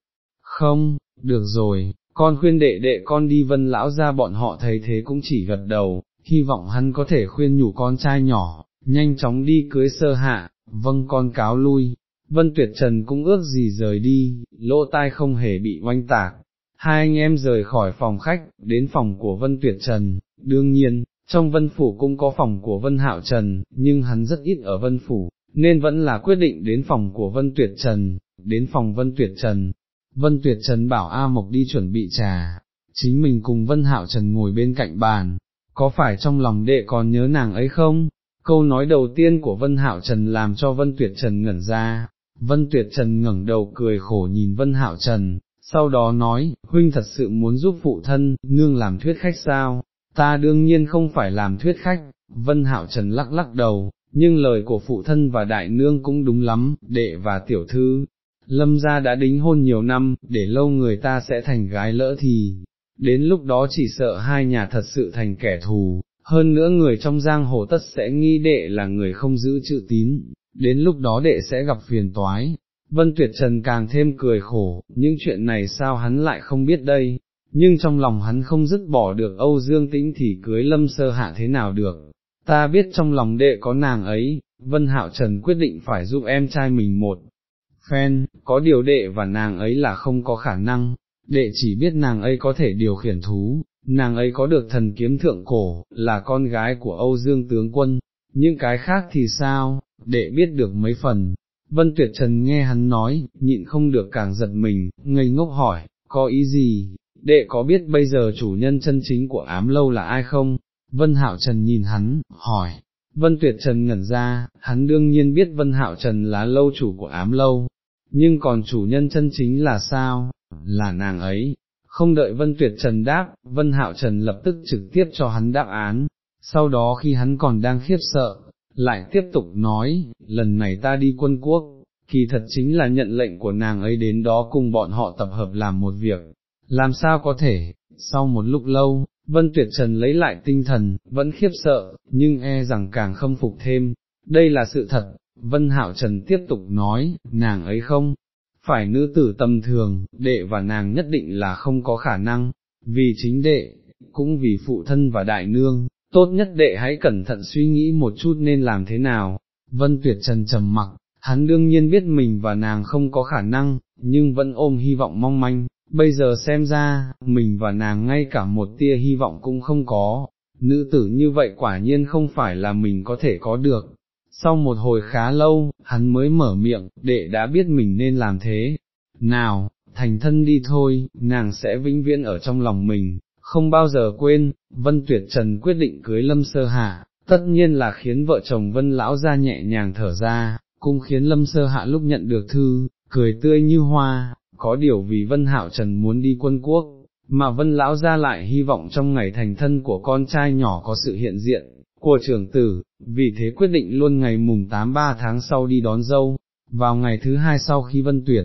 Không, được rồi, con khuyên đệ đệ con đi vân lão ra bọn họ thấy thế cũng chỉ gật đầu, hy vọng hắn có thể khuyên nhủ con trai nhỏ, nhanh chóng đi cưới sơ hạ, vâng con cáo lui. Vân Tuyệt Trần cũng ước gì rời đi, lỗ tai không hề bị oanh tạc. Hai anh em rời khỏi phòng khách, đến phòng của Vân Tuyệt Trần, đương nhiên, trong vân phủ cũng có phòng của vân hạo trần, nhưng hắn rất ít ở vân phủ, nên vẫn là quyết định đến phòng của vân tuyệt trần, đến phòng vân tuyệt trần. Vân tuyệt trần bảo A Mộc đi chuẩn bị trà, chính mình cùng vân hạo trần ngồi bên cạnh bàn, có phải trong lòng đệ còn nhớ nàng ấy không? Câu nói đầu tiên của Vân Hạo Trần làm cho Vân Tuyệt Trần ngẩn ra, Vân Tuyệt Trần ngẩng đầu cười khổ nhìn Vân Hạo Trần, sau đó nói, huynh thật sự muốn giúp phụ thân, nương làm thuyết khách sao, ta đương nhiên không phải làm thuyết khách, Vân Hạo Trần lắc lắc đầu, nhưng lời của phụ thân và đại nương cũng đúng lắm, đệ và tiểu thư, lâm gia đã đính hôn nhiều năm, để lâu người ta sẽ thành gái lỡ thì, đến lúc đó chỉ sợ hai nhà thật sự thành kẻ thù, hơn nữa người trong giang hồ tất sẽ nghi đệ là người không giữ chữ tín, đến lúc đó đệ sẽ gặp phiền toái. Vân Tuyệt Trần càng thêm cười khổ, những chuyện này sao hắn lại không biết đây, nhưng trong lòng hắn không dứt bỏ được Âu Dương Tĩnh thì cưới lâm sơ hạ thế nào được. Ta biết trong lòng đệ có nàng ấy, Vân Hạo Trần quyết định phải giúp em trai mình một phen, có điều đệ và nàng ấy là không có khả năng, đệ chỉ biết nàng ấy có thể điều khiển thú, nàng ấy có được thần kiếm thượng cổ, là con gái của Âu Dương tướng quân, những cái khác thì sao, đệ biết được mấy phần. Vân Tuyệt Trần nghe hắn nói, nhịn không được càng giật mình, ngây ngốc hỏi, có ý gì, đệ có biết bây giờ chủ nhân chân chính của ám lâu là ai không? Vân Hạo Trần nhìn hắn, hỏi, Vân Tuyệt Trần ngẩn ra, hắn đương nhiên biết Vân Hạo Trần là lâu chủ của ám lâu, nhưng còn chủ nhân chân chính là sao, là nàng ấy. Không đợi Vân Tuyệt Trần đáp, Vân Hạo Trần lập tức trực tiếp cho hắn đáp án, sau đó khi hắn còn đang khiếp sợ, lại tiếp tục nói, lần này ta đi quân quốc, kỳ thật chính là nhận lệnh của nàng ấy đến đó cùng bọn họ tập hợp làm một việc, làm sao có thể, sau một lúc lâu, Vân Tuyệt Trần lấy lại tinh thần, vẫn khiếp sợ, nhưng e rằng càng khâm phục thêm, đây là sự thật, Vân Hạo Trần tiếp tục nói, nàng ấy không, phải nữ tử tầm thường, đệ và nàng nhất định là không có khả năng, vì chính đệ, cũng vì phụ thân và đại nương, tốt nhất đệ hãy cẩn thận suy nghĩ một chút nên làm thế nào. Vân Tuyệt Trần trầm mặc, hắn đương nhiên biết mình và nàng không có khả năng, nhưng vẫn ôm hy vọng mong manh, bây giờ xem ra, mình và nàng ngay cả một tia hy vọng cũng không có, nữ tử như vậy quả nhiên không phải là mình có thể có được. Sau một hồi khá lâu, hắn mới mở miệng, đệ đã biết mình nên làm thế. Nào, thành thân đi thôi, nàng sẽ vĩnh viễn ở trong lòng mình, không bao giờ quên, Vân Tuyệt Trần quyết định cưới Lâm Sơ Hạ, tất nhiên là khiến vợ chồng Vân Lão ra nhẹ nhàng thở ra, cũng khiến Lâm Sơ Hạ lúc nhận được thư, cười tươi như hoa, có điều vì Vân Hạo Trần muốn đi quân quốc, mà Vân Lão ra lại hy vọng trong ngày thành thân của con trai nhỏ có sự hiện diện, của trưởng tử, vì thế quyết định luôn ngày mùng 8 ba tháng sau đi đón dâu, vào ngày thứ hai sau khi Vân Tuyệt.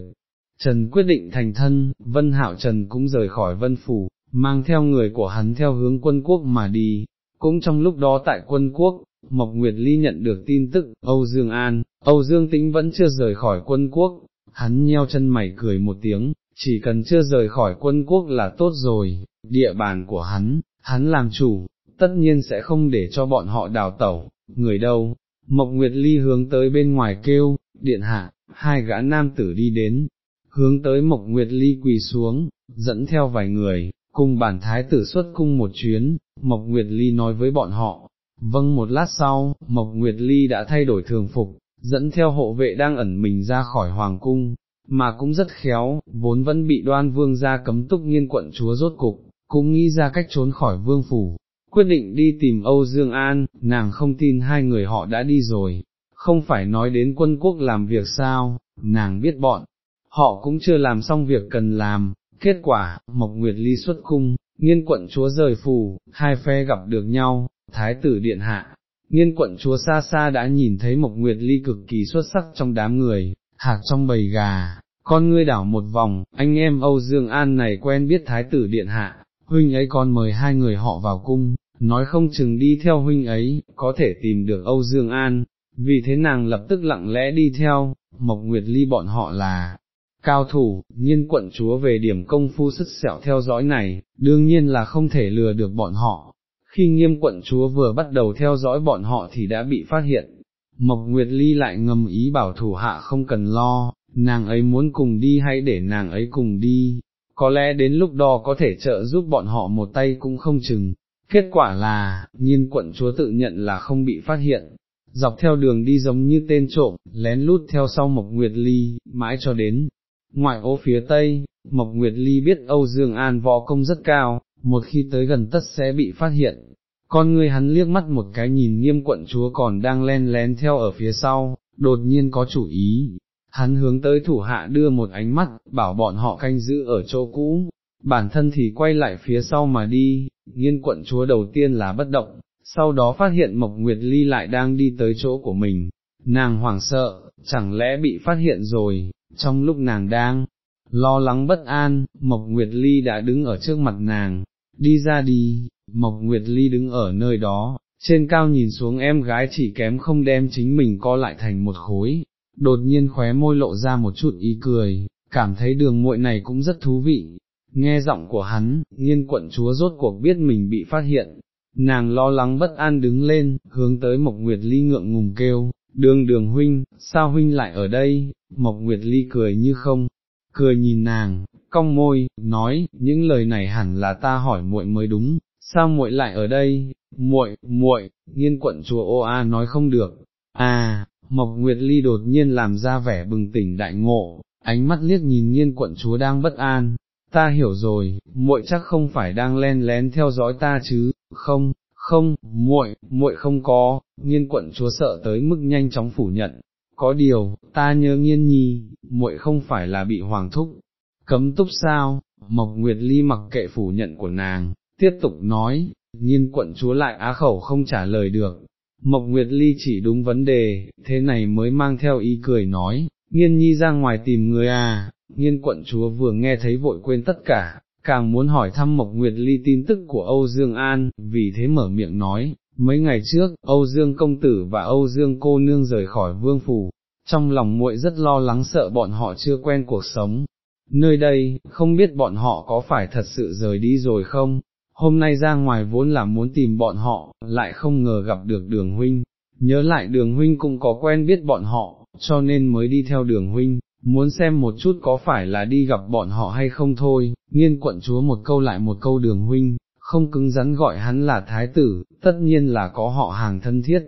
Trần quyết định thành thân, Vân Hạo Trần cũng rời khỏi Vân Phủ, mang theo người của hắn theo hướng quân quốc mà đi, cũng trong lúc đó tại quân quốc, Mộc Nguyệt Ly nhận được tin tức, Âu Dương An, Âu Dương Tĩnh vẫn chưa rời khỏi quân quốc, hắn nheo chân mày cười một tiếng, chỉ cần chưa rời khỏi quân quốc là tốt rồi, địa bàn của hắn, hắn làm chủ, tất nhiên sẽ không để cho bọn họ đào tẩu, người đâu, Mộc Nguyệt Ly hướng tới bên ngoài kêu, điện hạ, hai gã nam tử đi đến, hướng tới Mộc Nguyệt Ly quỳ xuống, dẫn theo vài người, cùng bản thái tử xuất cung một chuyến, Mộc Nguyệt Ly nói với bọn họ, vâng một lát sau, Mộc Nguyệt Ly đã thay đổi thường phục, dẫn theo hộ vệ đang ẩn mình ra khỏi hoàng cung, mà cũng rất khéo, vốn vẫn bị đoan vương ra cấm túc nghiên quận chúa rốt cục, cũng nghĩ ra cách trốn khỏi vương phủ, quyết định đi tìm Âu Dương An, nàng không tin hai người họ đã đi rồi, không phải nói đến quân quốc làm việc sao, nàng biết bọn, họ cũng chưa làm xong việc cần làm, kết quả, Mộc Nguyệt Ly xuất cung, nghiên quận chúa rời phủ, hai phe gặp được nhau, thái tử điện hạ. Nghiên quận chúa xa xa đã nhìn thấy Mộc Nguyệt Ly cực kỳ xuất sắc trong đám người, hạc trong bầy gà, con ngươi đảo một vòng, anh em Âu Dương An này quen biết thái tử điện hạ, huynh ấy còn mời hai người họ vào cung, nói không chừng đi theo huynh ấy, có thể tìm được Âu Dương An, vì thế nàng lập tức lặng lẽ đi theo, Mộc Nguyệt Ly bọn họ là cao thủ, nhiên quận chúa về điểm công phu sức sẹo theo dõi này, đương nhiên là không thể lừa được bọn họ. Khi nghiêm quận chúa vừa bắt đầu theo dõi bọn họ thì đã bị phát hiện, Mộc Nguyệt Ly lại ngầm ý bảo thủ hạ không cần lo, nàng ấy muốn cùng đi hay để nàng ấy cùng đi, có lẽ đến lúc đó có thể trợ giúp bọn họ một tay cũng không chừng. Kết quả là, nhiên quận chúa tự nhận là không bị phát hiện, dọc theo đường đi giống như tên trộm, lén lút theo sau Mộc Nguyệt Ly, mãi cho đến, ngoại ô phía tây, Mộc Nguyệt Ly biết Âu Dương An võ công rất cao, một khi tới gần tất sẽ bị phát hiện. Con người hắn liếc mắt một cái nhìn nghiêm quận chúa còn đang len lén theo ở phía sau, đột nhiên có chủ ý, hắn hướng tới thủ hạ đưa một ánh mắt, bảo bọn họ canh giữ ở chỗ cũ, bản thân thì quay lại phía sau mà đi, nghiên quận chúa đầu tiên là bất động, sau đó phát hiện Mộc Nguyệt Ly lại đang đi tới chỗ của mình, nàng hoảng sợ, chẳng lẽ bị phát hiện rồi, trong lúc nàng đang lo lắng bất an, Mộc Nguyệt Ly đã đứng ở trước mặt nàng, đi ra đi, Mộc Nguyệt Ly đứng ở nơi đó, trên cao nhìn xuống em gái chỉ kém không đem chính mình co lại thành một khối, đột nhiên khóe môi lộ ra một chút ý cười, cảm thấy đường muội này cũng rất thú vị. Nghe giọng của hắn, nghiên quận chúa rốt cuộc biết mình bị phát hiện, nàng lo lắng bất an đứng lên, hướng tới Mộc Nguyệt Ly ngượng ngùng kêu, đường đường huynh, sao huynh lại ở đây, Mộc Nguyệt Ly cười như không, cười nhìn nàng, cong môi, nói, những lời này hẳn là ta hỏi muội mới đúng, sao muội lại ở đây, muội, muội, nghiên quận chùa ô a nói không được, à, Mộc Nguyệt Ly đột nhiên làm ra vẻ bừng tỉnh đại ngộ, ánh mắt liếc nhìn nghiên quận chúa đang bất an, ta hiểu rồi, muội chắc không phải đang len lén theo dõi ta chứ, không, không, muội, muội không có, nghiên quận chúa sợ tới mức nhanh chóng phủ nhận, có điều, ta nhớ nghiên nhi, muội không phải là bị hoàng thúc, cấm túc sao, Mộc Nguyệt Ly mặc kệ phủ nhận của nàng, tiếp tục nói, nhiên quận chúa lại á khẩu không trả lời được, Mộc Nguyệt Ly chỉ đúng vấn đề, thế này mới mang theo ý cười nói, nghiên nhi ra ngoài tìm người à, nghiên quận chúa vừa nghe thấy vội quên tất cả, càng muốn hỏi thăm Mộc Nguyệt Ly tin tức của Âu Dương An, vì thế mở miệng nói, mấy ngày trước, Âu Dương công tử và Âu Dương cô nương rời khỏi vương phủ, trong lòng muội rất lo lắng sợ bọn họ chưa quen cuộc sống. Nơi đây, không biết bọn họ có phải thật sự rời đi rồi không, hôm nay ra ngoài vốn là muốn tìm bọn họ, lại không ngờ gặp được đường huynh, nhớ lại đường huynh cũng có quen biết bọn họ, cho nên mới đi theo đường huynh, muốn xem một chút có phải là đi gặp bọn họ hay không thôi, nghiên quận chúa một câu lại một câu đường huynh, không cứng rắn gọi hắn là thái tử, tất nhiên là có họ hàng thân thiết.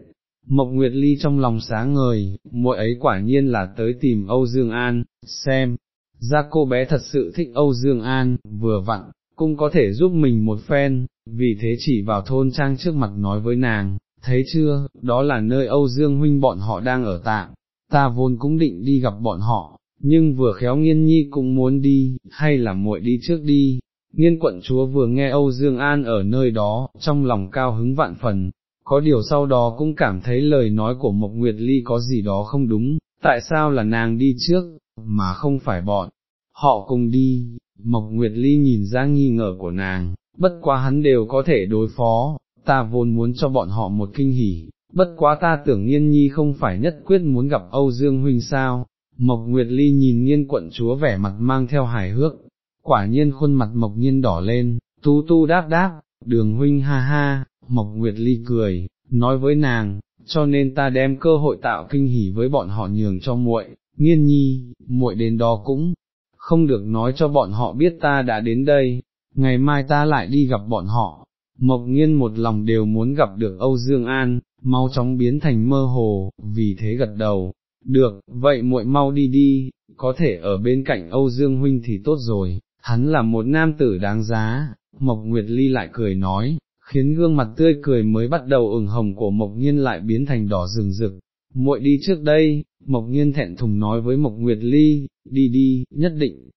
Mộc Nguyệt Ly trong lòng sáng ngời, muội ấy quả nhiên là tới tìm Âu Dương An, xem, ra cô bé thật sự thích Âu Dương An, vừa vặn, cũng có thể giúp mình một phen, vì thế chỉ vào thôn trang trước mặt nói với nàng, thấy chưa, đó là nơi Âu Dương huynh bọn họ đang ở tạm, ta vốn cũng định đi gặp bọn họ, nhưng vừa khéo nghiên nhi cũng muốn đi, hay là muội đi trước đi. Nghiên quận chúa vừa nghe Âu Dương An ở nơi đó, trong lòng cao hứng vạn phần, có điều sau đó cũng cảm thấy lời nói của Mộc Nguyệt Ly có gì đó không đúng, tại sao là nàng đi trước, mà không phải bọn, họ cùng đi, Mộc Nguyệt Ly nhìn ra nghi ngờ của nàng, bất quá hắn đều có thể đối phó, ta vốn muốn cho bọn họ một kinh hỉ, bất quá ta tưởng nghiên nhi không phải nhất quyết muốn gặp Âu Dương Huynh sao, Mộc Nguyệt Ly nhìn nghiên quận chúa vẻ mặt mang theo hài hước, quả nhiên khuôn mặt Mộc Nhiên đỏ lên, tu tu đáp đáp, đường huynh ha ha, Mộc Nguyệt Ly cười, nói với nàng, cho nên ta đem cơ hội tạo kinh hỉ với bọn họ nhường cho muội, nghiên nhi, muội đến đó cũng không được nói cho bọn họ biết ta đã đến đây, ngày mai ta lại đi gặp bọn họ. Mộc nghiên một lòng đều muốn gặp được Âu Dương An, mau chóng biến thành mơ hồ, vì thế gật đầu, được, vậy muội mau đi đi, có thể ở bên cạnh Âu Dương Huynh thì tốt rồi, hắn là một nam tử đáng giá, Mộc Nguyệt Ly lại cười nói, khiến gương mặt tươi cười mới bắt đầu ửng hồng của Mộc Nhiên lại biến thành đỏ rừng rực, muội đi trước đây, Mộc Nhiên thẹn thùng nói với Mộc Nguyệt Ly, đi đi, nhất định,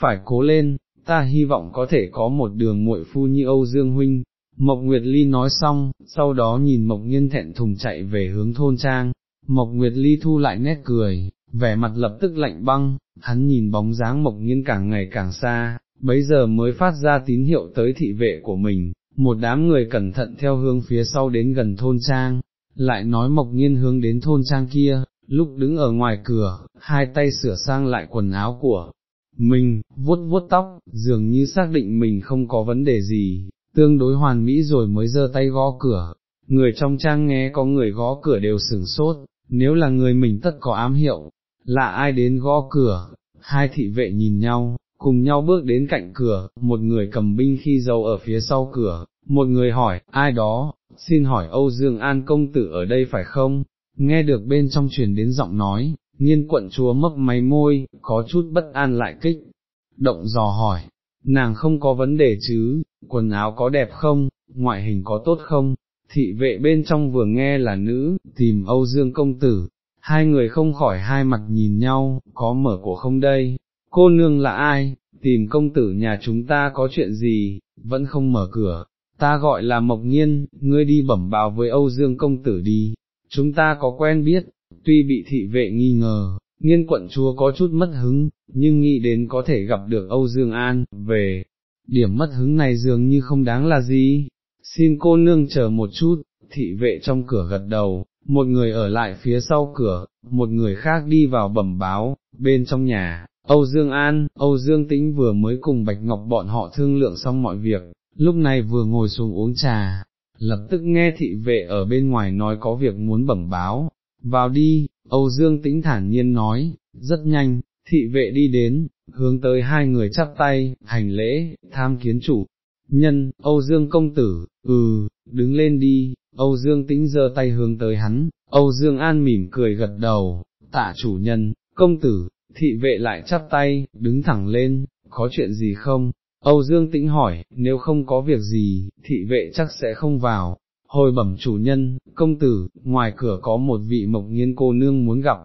phải cố lên, ta hy vọng có thể có một đường muội phu như Âu Dương Huynh. Mộc Nguyệt Ly nói xong, sau đó nhìn Mộc Nhiên thẹn thùng chạy về hướng thôn trang, Mộc Nguyệt Ly thu lại nét cười, vẻ mặt lập tức lạnh băng, hắn nhìn bóng dáng Mộc Nhiên càng ngày càng xa, bấy giờ mới phát ra tín hiệu tới thị vệ của mình, một đám người cẩn thận theo hướng phía sau đến gần thôn trang, lại nói Mộc Nhiên hướng đến thôn trang kia, lúc đứng ở ngoài cửa, hai tay sửa sang lại quần áo của mình, vuốt vuốt tóc, dường như xác định mình không có vấn đề gì, tương đối hoàn mỹ rồi mới giơ tay gõ cửa. Người trong trang nghe có người gõ cửa đều sửng sốt, nếu là người mình tất có ám hiệu, là ai đến gõ cửa, hai thị vệ nhìn nhau, cùng nhau bước đến cạnh cửa, một người cầm binh khi dâu ở phía sau cửa, một người hỏi, ai đó, xin hỏi Âu Dương An công tử ở đây phải không? Nghe được bên trong truyền đến giọng nói, nghiên quận chúa mấp máy môi, có chút bất an lại kích, động dò hỏi, nàng không có vấn đề chứ, quần áo có đẹp không, ngoại hình có tốt không, thị vệ bên trong vừa nghe là nữ, tìm Âu Dương công tử, hai người không khỏi hai mặt nhìn nhau, có mở cổ không đây, cô nương là ai, tìm công tử nhà chúng ta có chuyện gì, vẫn không mở cửa, ta gọi là Mộc Nghiên, ngươi đi bẩm báo với Âu Dương công tử đi, chúng ta có quen biết, tuy bị thị vệ nghi ngờ, nghiên quận chúa có chút mất hứng, nhưng nghĩ đến có thể gặp được Âu Dương An, về, điểm mất hứng này dường như không đáng là gì, xin cô nương chờ một chút, thị vệ trong cửa gật đầu, một người ở lại phía sau cửa, một người khác đi vào bẩm báo, bên trong nhà, Âu Dương An, Âu Dương Tĩnh vừa mới cùng Bạch Ngọc bọn họ thương lượng xong mọi việc, lúc này vừa ngồi xuống uống trà, lập tức nghe thị vệ ở bên ngoài nói có việc muốn bẩm báo, vào đi, Âu Dương Tĩnh thản nhiên nói, rất nhanh, thị vệ đi đến, hướng tới hai người chắp tay, hành lễ, tham kiến chủ. Nhân, Âu Dương công tử, ừ, đứng lên đi, Âu Dương tĩnh giơ tay hướng tới hắn, Âu Dương An mỉm cười gật đầu, tạ chủ nhân, công tử, thị vệ lại chắp tay, đứng thẳng lên, có chuyện gì không? Âu Dương tĩnh hỏi, nếu không có việc gì, thị vệ chắc sẽ không vào. Hồi bẩm chủ nhân, công tử, ngoài cửa có một vị mộc nghiên cô nương muốn gặp.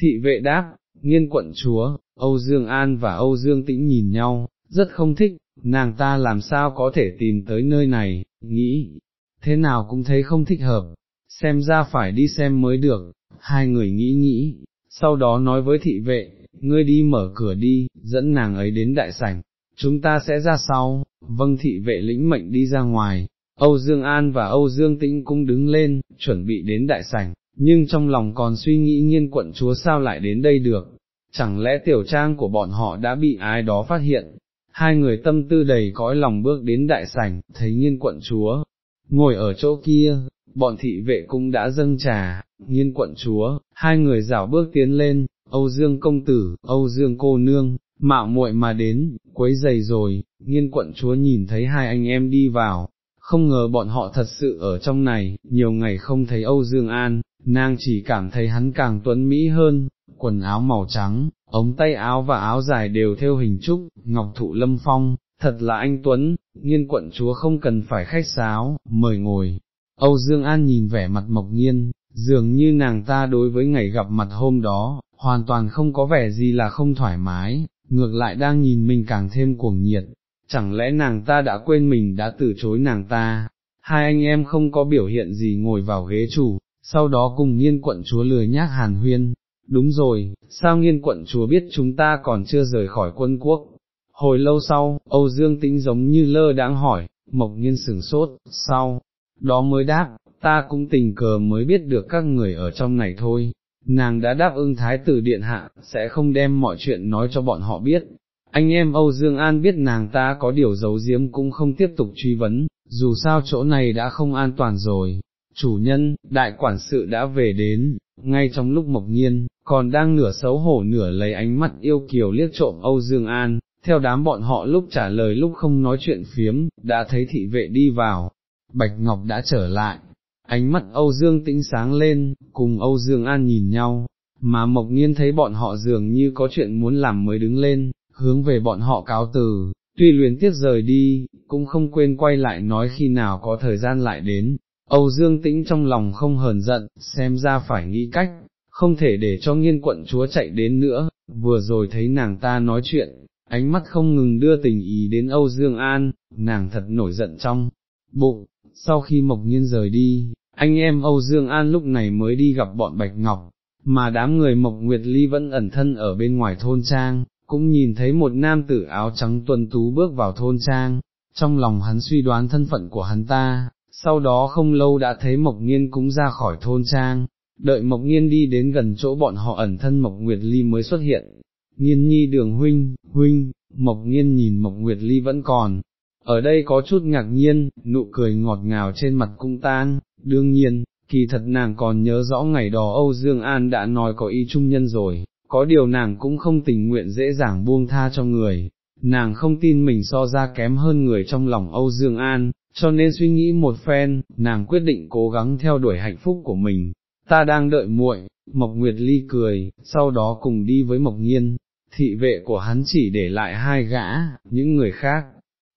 Thị vệ đáp, nghiên quận chúa, Âu Dương An và Âu Dương Tĩnh nhìn nhau, rất không thích, nàng ta làm sao có thể tìm tới nơi này, nghĩ, thế nào cũng thấy không thích hợp, xem ra phải đi xem mới được, hai người nghĩ nghĩ, sau đó nói với thị vệ, ngươi đi mở cửa đi, dẫn nàng ấy đến đại sảnh, chúng ta sẽ ra sau, vâng thị vệ lĩnh mệnh đi ra ngoài, Âu Dương An và Âu Dương Tĩnh cũng đứng lên, chuẩn bị đến đại sảnh, nhưng trong lòng còn suy nghĩ nghiên quận chúa sao lại đến đây được, chẳng lẽ tiểu trang của bọn họ đã bị ai đó phát hiện, hai người tâm tư đầy cõi lòng bước đến đại sảnh, thấy nghiên quận chúa, ngồi ở chỗ kia, bọn thị vệ cũng đã dâng trà, nghiên quận chúa, hai người rảo bước tiến lên, Âu Dương công tử, Âu Dương cô nương, mạo muội mà đến, quấy giày rồi, nghiên quận chúa nhìn thấy hai anh em đi vào, không ngờ bọn họ thật sự ở trong này, nhiều ngày không thấy Âu Dương An, nàng chỉ cảm thấy hắn càng tuấn mỹ hơn, quần áo màu trắng, ống tay áo và áo dài đều theo hình trúc, ngọc thụ lâm phong, thật là anh Tuấn, nghiên quận chúa không cần phải khách sáo, mời ngồi. Âu Dương An nhìn vẻ mặt mộc nhiên, dường như nàng ta đối với ngày gặp mặt hôm đó, hoàn toàn không có vẻ gì là không thoải mái, ngược lại đang nhìn mình càng thêm cuồng nhiệt, chẳng lẽ nàng ta đã quên mình đã từ chối nàng ta, hai anh em không có biểu hiện gì ngồi vào ghế chủ, sau đó cùng nghiên quận chúa lười nhác hàn huyên, đúng rồi, sao nghiên quận chúa biết chúng ta còn chưa rời khỏi quân quốc, Hồi lâu sau, Âu Dương Tĩnh giống như lơ đáng hỏi, mộc nghiên sửng sốt, sau, đó mới đáp, ta cũng tình cờ mới biết được các người ở trong này thôi, nàng đã đáp ứng thái tử điện hạ, sẽ không đem mọi chuyện nói cho bọn họ biết. Anh em Âu Dương An biết nàng ta có điều giấu giếm cũng không tiếp tục truy vấn, dù sao chỗ này đã không an toàn rồi. Chủ nhân, đại quản sự đã về đến, ngay trong lúc mộc nhiên, còn đang nửa xấu hổ nửa lấy ánh mắt yêu kiều liếc trộm Âu Dương An, theo đám bọn họ lúc trả lời lúc không nói chuyện phiếm, đã thấy thị vệ đi vào, Bạch Ngọc đã trở lại, ánh mắt Âu Dương tĩnh sáng lên, cùng Âu Dương An nhìn nhau, mà Mộc Nghiên thấy bọn họ dường như có chuyện muốn làm mới đứng lên, hướng về bọn họ cáo từ, tuy luyến tiếc rời đi, cũng không quên quay lại nói khi nào có thời gian lại đến. Âu Dương Tĩnh trong lòng không hờn giận, xem ra phải nghĩ cách, không thể để cho nghiên quận chúa chạy đến nữa, vừa rồi thấy nàng ta nói chuyện, ánh mắt không ngừng đưa tình ý đến Âu Dương An, nàng thật nổi giận trong bụng, sau khi Mộc Nhiên rời đi, anh em Âu Dương An lúc này mới đi gặp bọn Bạch Ngọc, mà đám người Mộc Nguyệt Ly vẫn ẩn thân ở bên ngoài thôn trang, cũng nhìn thấy một nam tử áo trắng tuần tú bước vào thôn trang, trong lòng hắn suy đoán thân phận của hắn ta, sau đó không lâu đã thấy Mộc Nhiên cũng ra khỏi thôn trang, đợi Mộc Nhiên đi đến gần chỗ bọn họ ẩn thân Mộc Nguyệt Ly mới xuất hiện, Nhiên nhi đường huynh, huynh, Mộc Nhiên nhìn Mộc Nguyệt Ly vẫn còn, ở đây có chút ngạc nhiên, nụ cười ngọt ngào trên mặt cung tan, đương nhiên, kỳ thật nàng còn nhớ rõ ngày đó Âu Dương An đã nói có ý trung nhân rồi, có điều nàng cũng không tình nguyện dễ dàng buông tha cho người, nàng không tin mình so ra kém hơn người trong lòng Âu Dương An, cho nên suy nghĩ một phen, nàng quyết định cố gắng theo đuổi hạnh phúc của mình. Ta đang đợi muội, Mộc Nguyệt Ly cười, sau đó cùng đi với Mộc Nhiên, thị vệ của hắn chỉ để lại hai gã, những người khác,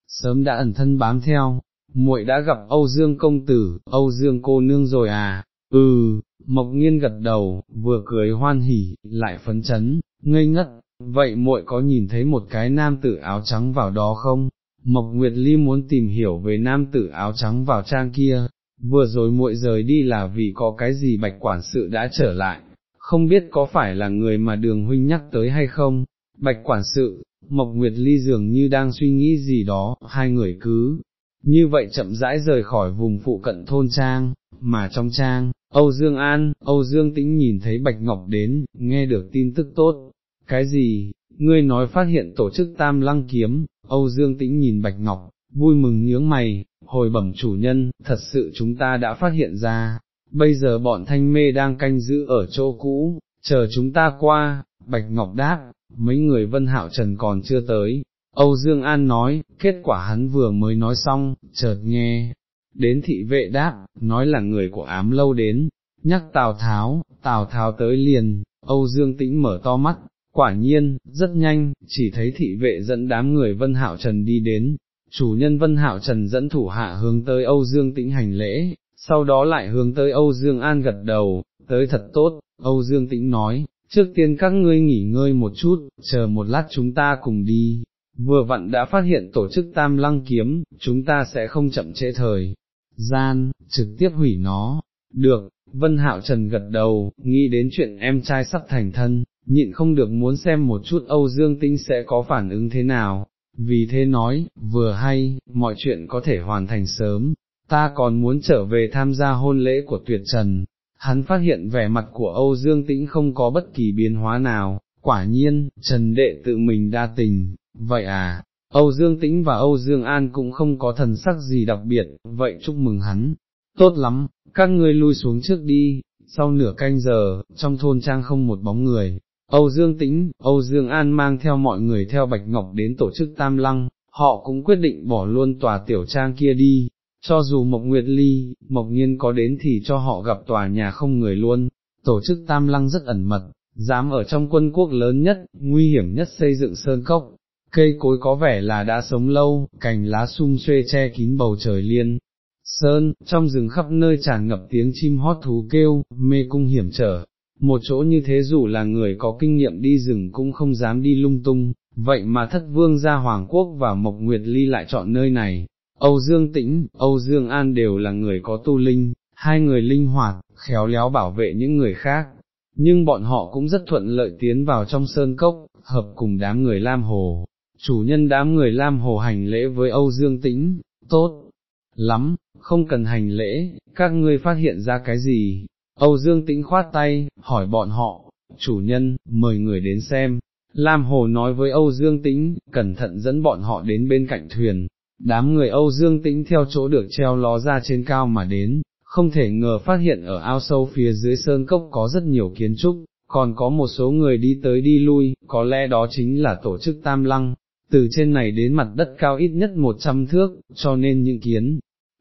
sớm đã ẩn thân bám theo, muội đã gặp Âu Dương công tử, Âu Dương cô nương rồi à, ừ, Mộc Nhiên gật đầu, vừa cười hoan hỉ, lại phấn chấn, ngây ngất, vậy muội có nhìn thấy một cái nam tử áo trắng vào đó không? Mộc Nguyệt Ly muốn tìm hiểu về nam tử áo trắng vào trang kia, vừa rồi muội rời đi là vì có cái gì bạch quản sự đã trở lại, không biết có phải là người mà đường huynh nhắc tới hay không, bạch quản sự, Mộc Nguyệt Ly dường như đang suy nghĩ gì đó, hai người cứ, như vậy chậm rãi rời khỏi vùng phụ cận thôn trang, mà trong trang, Âu Dương An, Âu Dương Tĩnh nhìn thấy Bạch Ngọc đến, nghe được tin tức tốt, cái gì, ngươi nói phát hiện tổ chức tam lăng kiếm, Âu Dương Tĩnh nhìn Bạch Ngọc, vui mừng nhướng mày, hồi bẩm chủ nhân, thật sự chúng ta đã phát hiện ra, bây giờ bọn thanh mê đang canh giữ ở chỗ cũ, chờ chúng ta qua, Bạch Ngọc đáp, mấy người Vân Hạo Trần còn chưa tới. Âu Dương An nói, kết quả hắn vừa mới nói xong, chợt nghe, đến thị vệ đáp, nói là người của ám lâu đến, nhắc Tào Tháo, Tào Tháo tới liền, Âu Dương Tĩnh mở to mắt, quả nhiên, rất nhanh, chỉ thấy thị vệ dẫn đám người Vân Hạo Trần đi đến, chủ nhân Vân Hạo Trần dẫn thủ hạ hướng tới Âu Dương Tĩnh hành lễ, sau đó lại hướng tới Âu Dương An gật đầu, tới thật tốt, Âu Dương Tĩnh nói, trước tiên các ngươi nghỉ ngơi một chút, chờ một lát chúng ta cùng đi, vừa vặn đã phát hiện tổ chức tam lăng kiếm, chúng ta sẽ không chậm trễ thời, gian, trực tiếp hủy nó, được, Vân Hạo Trần gật đầu, nghĩ đến chuyện em trai sắp thành thân, nhịn không được muốn xem một chút Âu Dương Tinh sẽ có phản ứng thế nào, vì thế nói, vừa hay, mọi chuyện có thể hoàn thành sớm, ta còn muốn trở về tham gia hôn lễ của tuyệt trần. Hắn phát hiện vẻ mặt của Âu Dương Tĩnh không có bất kỳ biến hóa nào, quả nhiên, Trần Đệ tự mình đa tình, vậy à, Âu Dương Tĩnh và Âu Dương An cũng không có thần sắc gì đặc biệt, vậy chúc mừng hắn, tốt lắm, các ngươi lui xuống trước đi, sau nửa canh giờ, trong thôn trang không một bóng người, Âu Dương Tĩnh, Âu Dương An mang theo mọi người theo Bạch Ngọc đến tổ chức Tam Lăng, họ cũng quyết định bỏ luôn tòa tiểu trang kia đi, cho dù Mộc Nguyệt Ly, Mộc Nhiên có đến thì cho họ gặp tòa nhà không người luôn, tổ chức Tam Lăng rất ẩn mật, dám ở trong quân quốc lớn nhất, nguy hiểm nhất xây dựng sơn cốc, cây cối có vẻ là đã sống lâu, cành lá sum xuê che kín bầu trời liên. Sơn, trong rừng khắp nơi tràn ngập tiếng chim hót thú kêu, mê cung hiểm trở, một chỗ như thế dù là người có kinh nghiệm đi rừng cũng không dám đi lung tung, vậy mà thất vương gia Hoàng Quốc và Mộc Nguyệt Ly lại chọn nơi này. Âu Dương Tĩnh, Âu Dương An đều là người có tu linh, hai người linh hoạt, khéo léo bảo vệ những người khác, nhưng bọn họ cũng rất thuận lợi tiến vào trong sơn cốc, hợp cùng đám người Lam Hồ. Chủ nhân đám người Lam Hồ hành lễ với Âu Dương Tĩnh, tốt, lắm, không cần hành lễ, các ngươi phát hiện ra cái gì, Âu Dương Tĩnh khoát tay, hỏi bọn họ, chủ nhân, mời người đến xem. Lam Hồ nói với Âu Dương Tĩnh, cẩn thận dẫn bọn họ đến bên cạnh thuyền. Đám người Âu Dương Tĩnh theo chỗ được treo ló ra trên cao mà đến, không thể ngờ phát hiện ở ao sâu phía dưới sơn cốc có rất nhiều kiến trúc, còn có một số người đi tới đi lui, có lẽ đó chính là tổ chức Tam Lăng, từ trên này đến mặt đất cao ít nhất 100 thước, cho nên những kiến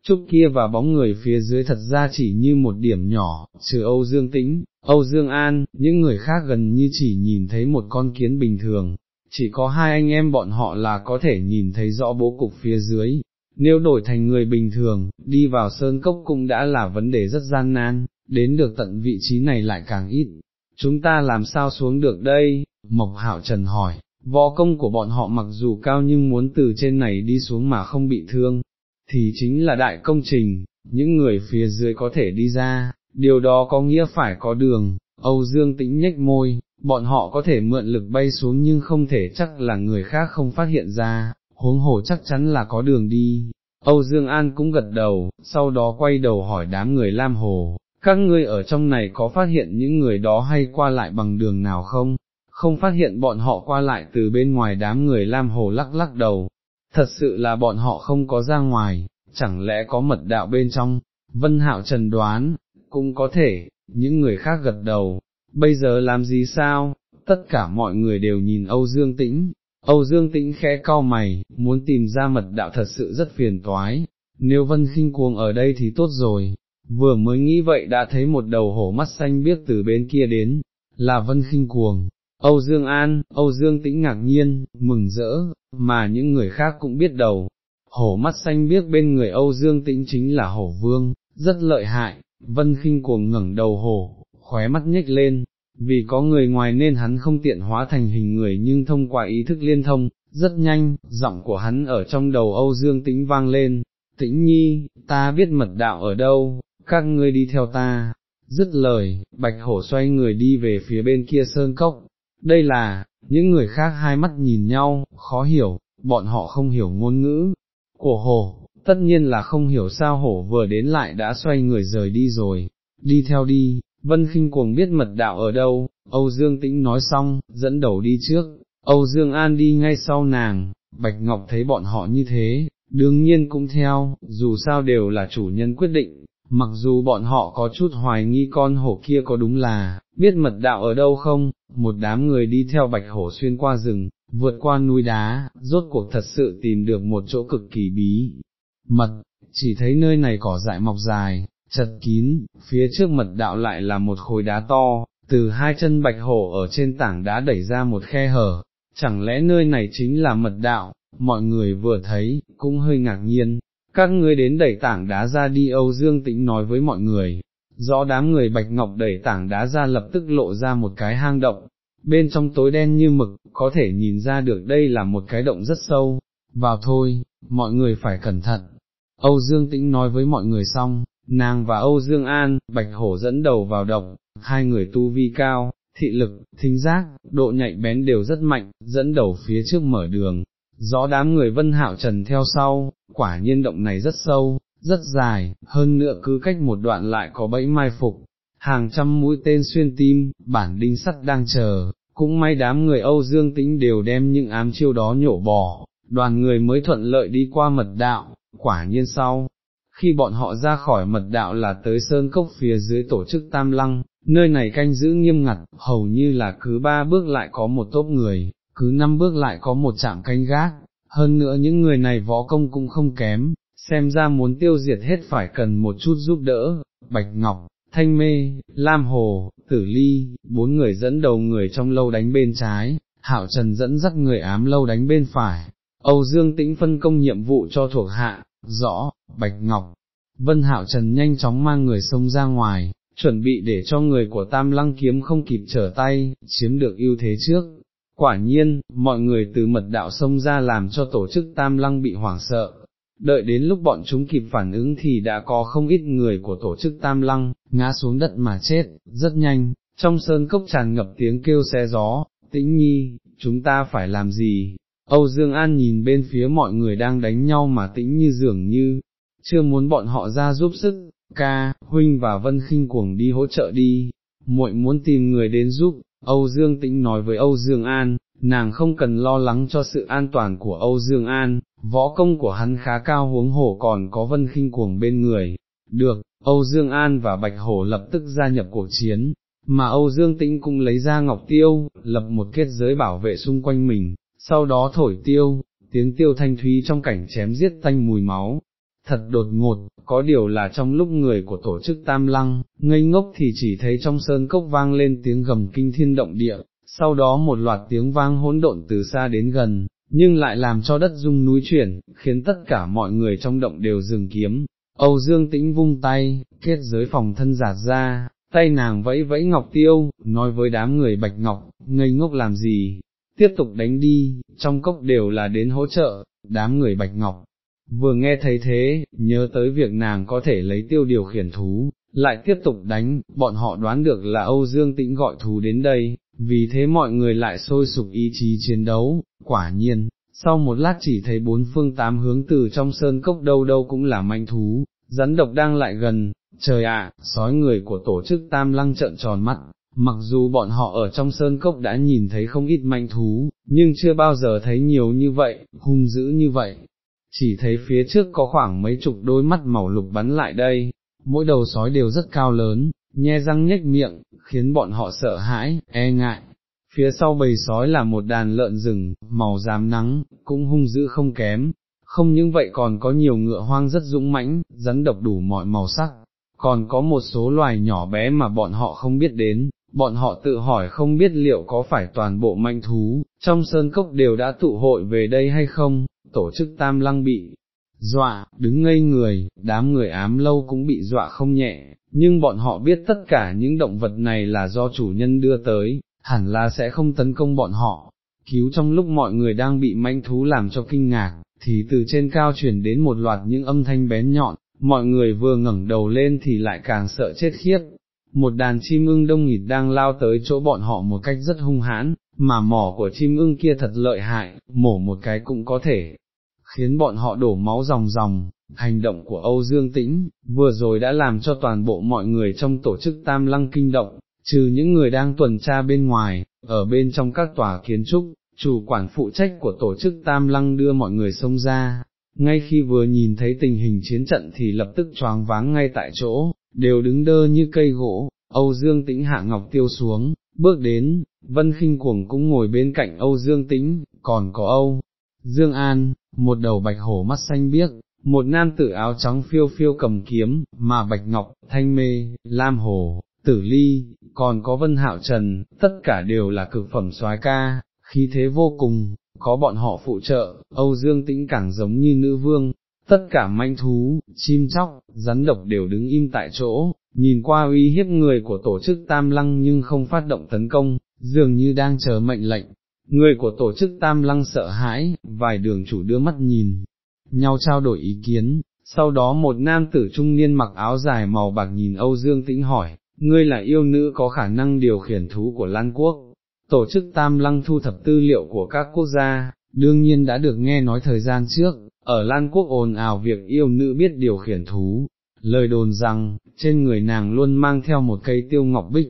trúc kia và bóng người phía dưới thật ra chỉ như một điểm nhỏ, trừ Âu Dương Tĩnh, Âu Dương An, những người khác gần như chỉ nhìn thấy một con kiến bình thường, chỉ có hai anh em bọn họ là có thể nhìn thấy rõ bố cục phía dưới. Nếu đổi thành người bình thường, đi vào sơn cốc cũng đã là vấn đề rất gian nan, đến được tận vị trí này lại càng ít, chúng ta làm sao xuống được đây, Mộc Hạo Trần hỏi, võ công của bọn họ mặc dù cao nhưng muốn từ trên này đi xuống mà không bị thương, thì chính là đại công trình, những người phía dưới có thể đi ra, điều đó có nghĩa phải có đường, Âu Dương tĩnh nhếch môi, bọn họ có thể mượn lực bay xuống nhưng không thể chắc là người khác không phát hiện ra, huống hồ chắc chắn là có đường đi. Âu Dương An cũng gật đầu, sau đó quay đầu hỏi đám người Lam Hồ, các ngươi ở trong này có phát hiện những người đó hay qua lại bằng đường nào không? Không phát hiện bọn họ qua lại từ bên ngoài đám người Lam Hồ lắc lắc đầu, thật sự là bọn họ không có ra ngoài, chẳng lẽ có mật đạo bên trong, Vân Hạo trần đoán, cũng có thể, những người khác gật đầu, bây giờ làm gì sao, tất cả mọi người đều nhìn Âu Dương Tĩnh, Âu Dương Tĩnh khẽ cau mày, muốn tìm ra mật đạo thật sự rất phiền toái, nếu Vân kinh cuồng ở đây thì tốt rồi, vừa mới nghĩ vậy đã thấy một đầu hổ mắt xanh biết từ bên kia đến, là Vân kinh cuồng. Âu Dương An, Âu Dương Tĩnh ngạc nhiên, mừng rỡ, mà những người khác cũng biết đầu, hổ mắt xanh biếc bên người Âu Dương Tĩnh chính là hổ vương, rất lợi hại, Vân khinh cuồng ngẩng đầu hổ, khóe mắt nhếch lên, vì có người ngoài nên hắn không tiện hóa thành hình người nhưng thông qua ý thức liên thông, rất nhanh, giọng của hắn ở trong đầu Âu Dương tĩnh vang lên, tĩnh nhi, ta biết mật đạo ở đâu, các ngươi đi theo ta, dứt lời, bạch hổ xoay người đi về phía bên kia sơn cốc, đây là, những người khác hai mắt nhìn nhau, khó hiểu, bọn họ không hiểu ngôn ngữ. Của hổ, tất nhiên là không hiểu sao hổ vừa đến lại đã xoay người rời đi rồi, đi theo đi, Vân khinh cuồng biết mật đạo ở đâu, Âu Dương Tĩnh nói xong, dẫn đầu đi trước, Âu Dương An đi ngay sau nàng, Bạch Ngọc thấy bọn họ như thế, đương nhiên cũng theo, dù sao đều là chủ nhân quyết định, mặc dù bọn họ có chút hoài nghi con hổ kia có đúng là, biết mật đạo ở đâu không, một đám người đi theo Bạch Hổ xuyên qua rừng, vượt qua núi đá, rốt cuộc thật sự tìm được một chỗ cực kỳ bí, mật, chỉ thấy nơi này cỏ dại mọc dài, chật kín, phía trước mật đạo lại là một khối đá to, từ hai chân bạch hổ ở trên tảng đá đẩy ra một khe hở, chẳng lẽ nơi này chính là mật đạo, mọi người vừa thấy, cũng hơi ngạc nhiên, các ngươi đến đẩy tảng đá ra đi Âu Dương Tĩnh nói với mọi người, rõ đám người bạch ngọc đẩy tảng đá ra lập tức lộ ra một cái hang động, bên trong tối đen như mực, có thể nhìn ra được đây là một cái động rất sâu, vào thôi, mọi người phải cẩn thận. Âu Dương Tĩnh nói với mọi người xong, Nàng và Âu Dương An, Bạch Hổ dẫn đầu vào động, hai người tu vi cao, thị lực, thính giác, độ nhạy bén đều rất mạnh, dẫn đầu phía trước mở đường, gió đám người vân hạo trần theo sau, quả nhiên động này rất sâu, rất dài, hơn nữa cứ cách một đoạn lại có bẫy mai phục, hàng trăm mũi tên xuyên tim, bản đinh sắt đang chờ, cũng may đám người Âu Dương Tĩnh đều đem những ám chiêu đó nhổ bỏ, đoàn người mới thuận lợi đi qua mật đạo, quả nhiên sau, khi bọn họ ra khỏi mật đạo là tới sơn cốc phía dưới tổ chức tam lăng, nơi này canh giữ nghiêm ngặt, hầu như là cứ ba bước lại có một tốp người, cứ năm bước lại có một chạm canh gác, hơn nữa những người này võ công cũng không kém, xem ra muốn tiêu diệt hết phải cần một chút giúp đỡ, Bạch Ngọc, Thanh Mê, Lam Hồ, Tử Ly, bốn người dẫn đầu người trong lâu đánh bên trái, Hạo Trần dẫn dắt người ám lâu đánh bên phải, Âu Dương Tĩnh phân công nhiệm vụ cho thuộc hạ, rõ, Bạch Ngọc, Vân Hạo Trần nhanh chóng mang người sông ra ngoài, chuẩn bị để cho người của Tam Lăng kiếm không kịp trở tay, chiếm được ưu thế trước. Quả nhiên, mọi người từ mật đạo sông ra làm cho tổ chức Tam Lăng bị hoảng sợ. Đợi đến lúc bọn chúng kịp phản ứng thì đã có không ít người của tổ chức Tam Lăng, ngã xuống đất mà chết, rất nhanh, trong sơn cốc tràn ngập tiếng kêu xe gió, tĩnh nhi, chúng ta phải làm gì, Âu Dương An nhìn bên phía mọi người đang đánh nhau mà tĩnh như dường như, chưa muốn bọn họ ra giúp sức, ca, huynh và vân khinh cuồng đi hỗ trợ đi, muội muốn tìm người đến giúp, Âu Dương Tĩnh nói với Âu Dương An, nàng không cần lo lắng cho sự an toàn của Âu Dương An, võ công của hắn khá cao huống hổ còn có vân khinh cuồng bên người, được, Âu Dương An và Bạch Hổ lập tức gia nhập cuộc chiến, mà Âu Dương Tĩnh cũng lấy ra Ngọc Tiêu, lập một kết giới bảo vệ xung quanh mình, sau đó thổi tiêu, tiếng tiêu thanh thúy trong cảnh chém giết tanh mùi máu. Thật đột ngột, có điều là trong lúc người của tổ chức Tam Lăng, ngây ngốc thì chỉ thấy trong sơn cốc vang lên tiếng gầm kinh thiên động địa, sau đó một loạt tiếng vang hỗn độn từ xa đến gần, nhưng lại làm cho đất rung núi chuyển, khiến tất cả mọi người trong động đều dừng kiếm. Âu Dương tĩnh vung tay, kết giới phòng thân giạt ra, tay nàng vẫy vẫy ngọc tiêu, nói với đám người bạch ngọc, ngây ngốc làm gì, tiếp tục đánh đi, trong cốc đều là đến hỗ trợ, đám người bạch ngọc. Vừa nghe thấy thế, nhớ tới việc nàng có thể lấy tiêu điều khiển thú, lại tiếp tục đánh, bọn họ đoán được là Âu Dương Tĩnh gọi thú đến đây, vì thế mọi người lại sôi sục ý chí chiến đấu, quả nhiên, sau một lát chỉ thấy bốn phương tám hướng từ trong sơn cốc đâu đâu cũng là manh thú, rắn độc đang lại gần, trời ạ, sói người của tổ chức tam lăng trợn tròn mắt, mặc dù bọn họ ở trong sơn cốc đã nhìn thấy không ít manh thú, nhưng chưa bao giờ thấy nhiều như vậy, hung dữ như vậy. Chỉ thấy phía trước có khoảng mấy chục đôi mắt màu lục bắn lại đây, mỗi đầu sói đều rất cao lớn, nhe răng nhếch miệng, khiến bọn họ sợ hãi, e ngại. Phía sau bầy sói là một đàn lợn rừng, màu rám nắng, cũng hung dữ không kém, không những vậy còn có nhiều ngựa hoang rất dũng mãnh, rắn độc đủ mọi màu sắc, còn có một số loài nhỏ bé mà bọn họ không biết đến, bọn họ tự hỏi không biết liệu có phải toàn bộ manh thú, trong sơn cốc đều đã tụ hội về đây hay không, tổ chức tam lăng bị dọa, đứng ngây người, đám người ám lâu cũng bị dọa không nhẹ, nhưng bọn họ biết tất cả những động vật này là do chủ nhân đưa tới, hẳn là sẽ không tấn công bọn họ, cứu trong lúc mọi người đang bị manh thú làm cho kinh ngạc, thì từ trên cao chuyển đến một loạt những âm thanh bén nhọn, mọi người vừa ngẩng đầu lên thì lại càng sợ chết khiếp. Một đàn chim ưng đông nghịt đang lao tới chỗ bọn họ một cách rất hung hãn, mà mỏ của chim ưng kia thật lợi hại, mổ một cái cũng có thể, khiến bọn họ đổ máu ròng ròng, hành động của Âu Dương Tĩnh, vừa rồi đã làm cho toàn bộ mọi người trong tổ chức tam lăng kinh động, trừ những người đang tuần tra bên ngoài, ở bên trong các tòa kiến trúc, chủ quản phụ trách của tổ chức tam lăng đưa mọi người xông ra, ngay khi vừa nhìn thấy tình hình chiến trận thì lập tức choáng váng ngay tại chỗ, đều đứng đơ như cây gỗ, Âu Dương Tĩnh hạ ngọc tiêu xuống, bước đến, Vân khinh cuồng cũng ngồi bên cạnh Âu Dương Tĩnh, còn có Âu. Dương An, một đầu bạch hổ mắt xanh biếc, một nam tử áo trắng phiêu phiêu cầm kiếm, mà bạch ngọc, thanh mê, lam hồ, tử ly, còn có vân hạo trần, tất cả đều là cực phẩm soái ca, khí thế vô cùng, có bọn họ phụ trợ, Âu Dương Tĩnh càng giống như nữ vương, tất cả manh thú, chim chóc, rắn độc đều đứng im tại chỗ, nhìn qua uy hiếp người của tổ chức Tam Lăng nhưng không phát động tấn công, dường như đang chờ mệnh lệnh. Người của tổ chức Tam Lăng sợ hãi, vài đường chủ đưa mắt nhìn, nhau trao đổi ý kiến, sau đó một nam tử trung niên mặc áo dài màu bạc nhìn Âu Dương Tĩnh hỏi, ngươi là yêu nữ có khả năng điều khiển thú của Lan Quốc, tổ chức Tam Lăng thu thập tư liệu của các quốc gia, đương nhiên đã được nghe nói thời gian trước, ở Lan Quốc ồn ào việc yêu nữ biết điều khiển thú, lời đồn rằng, trên người nàng luôn mang theo một cây tiêu ngọc bích,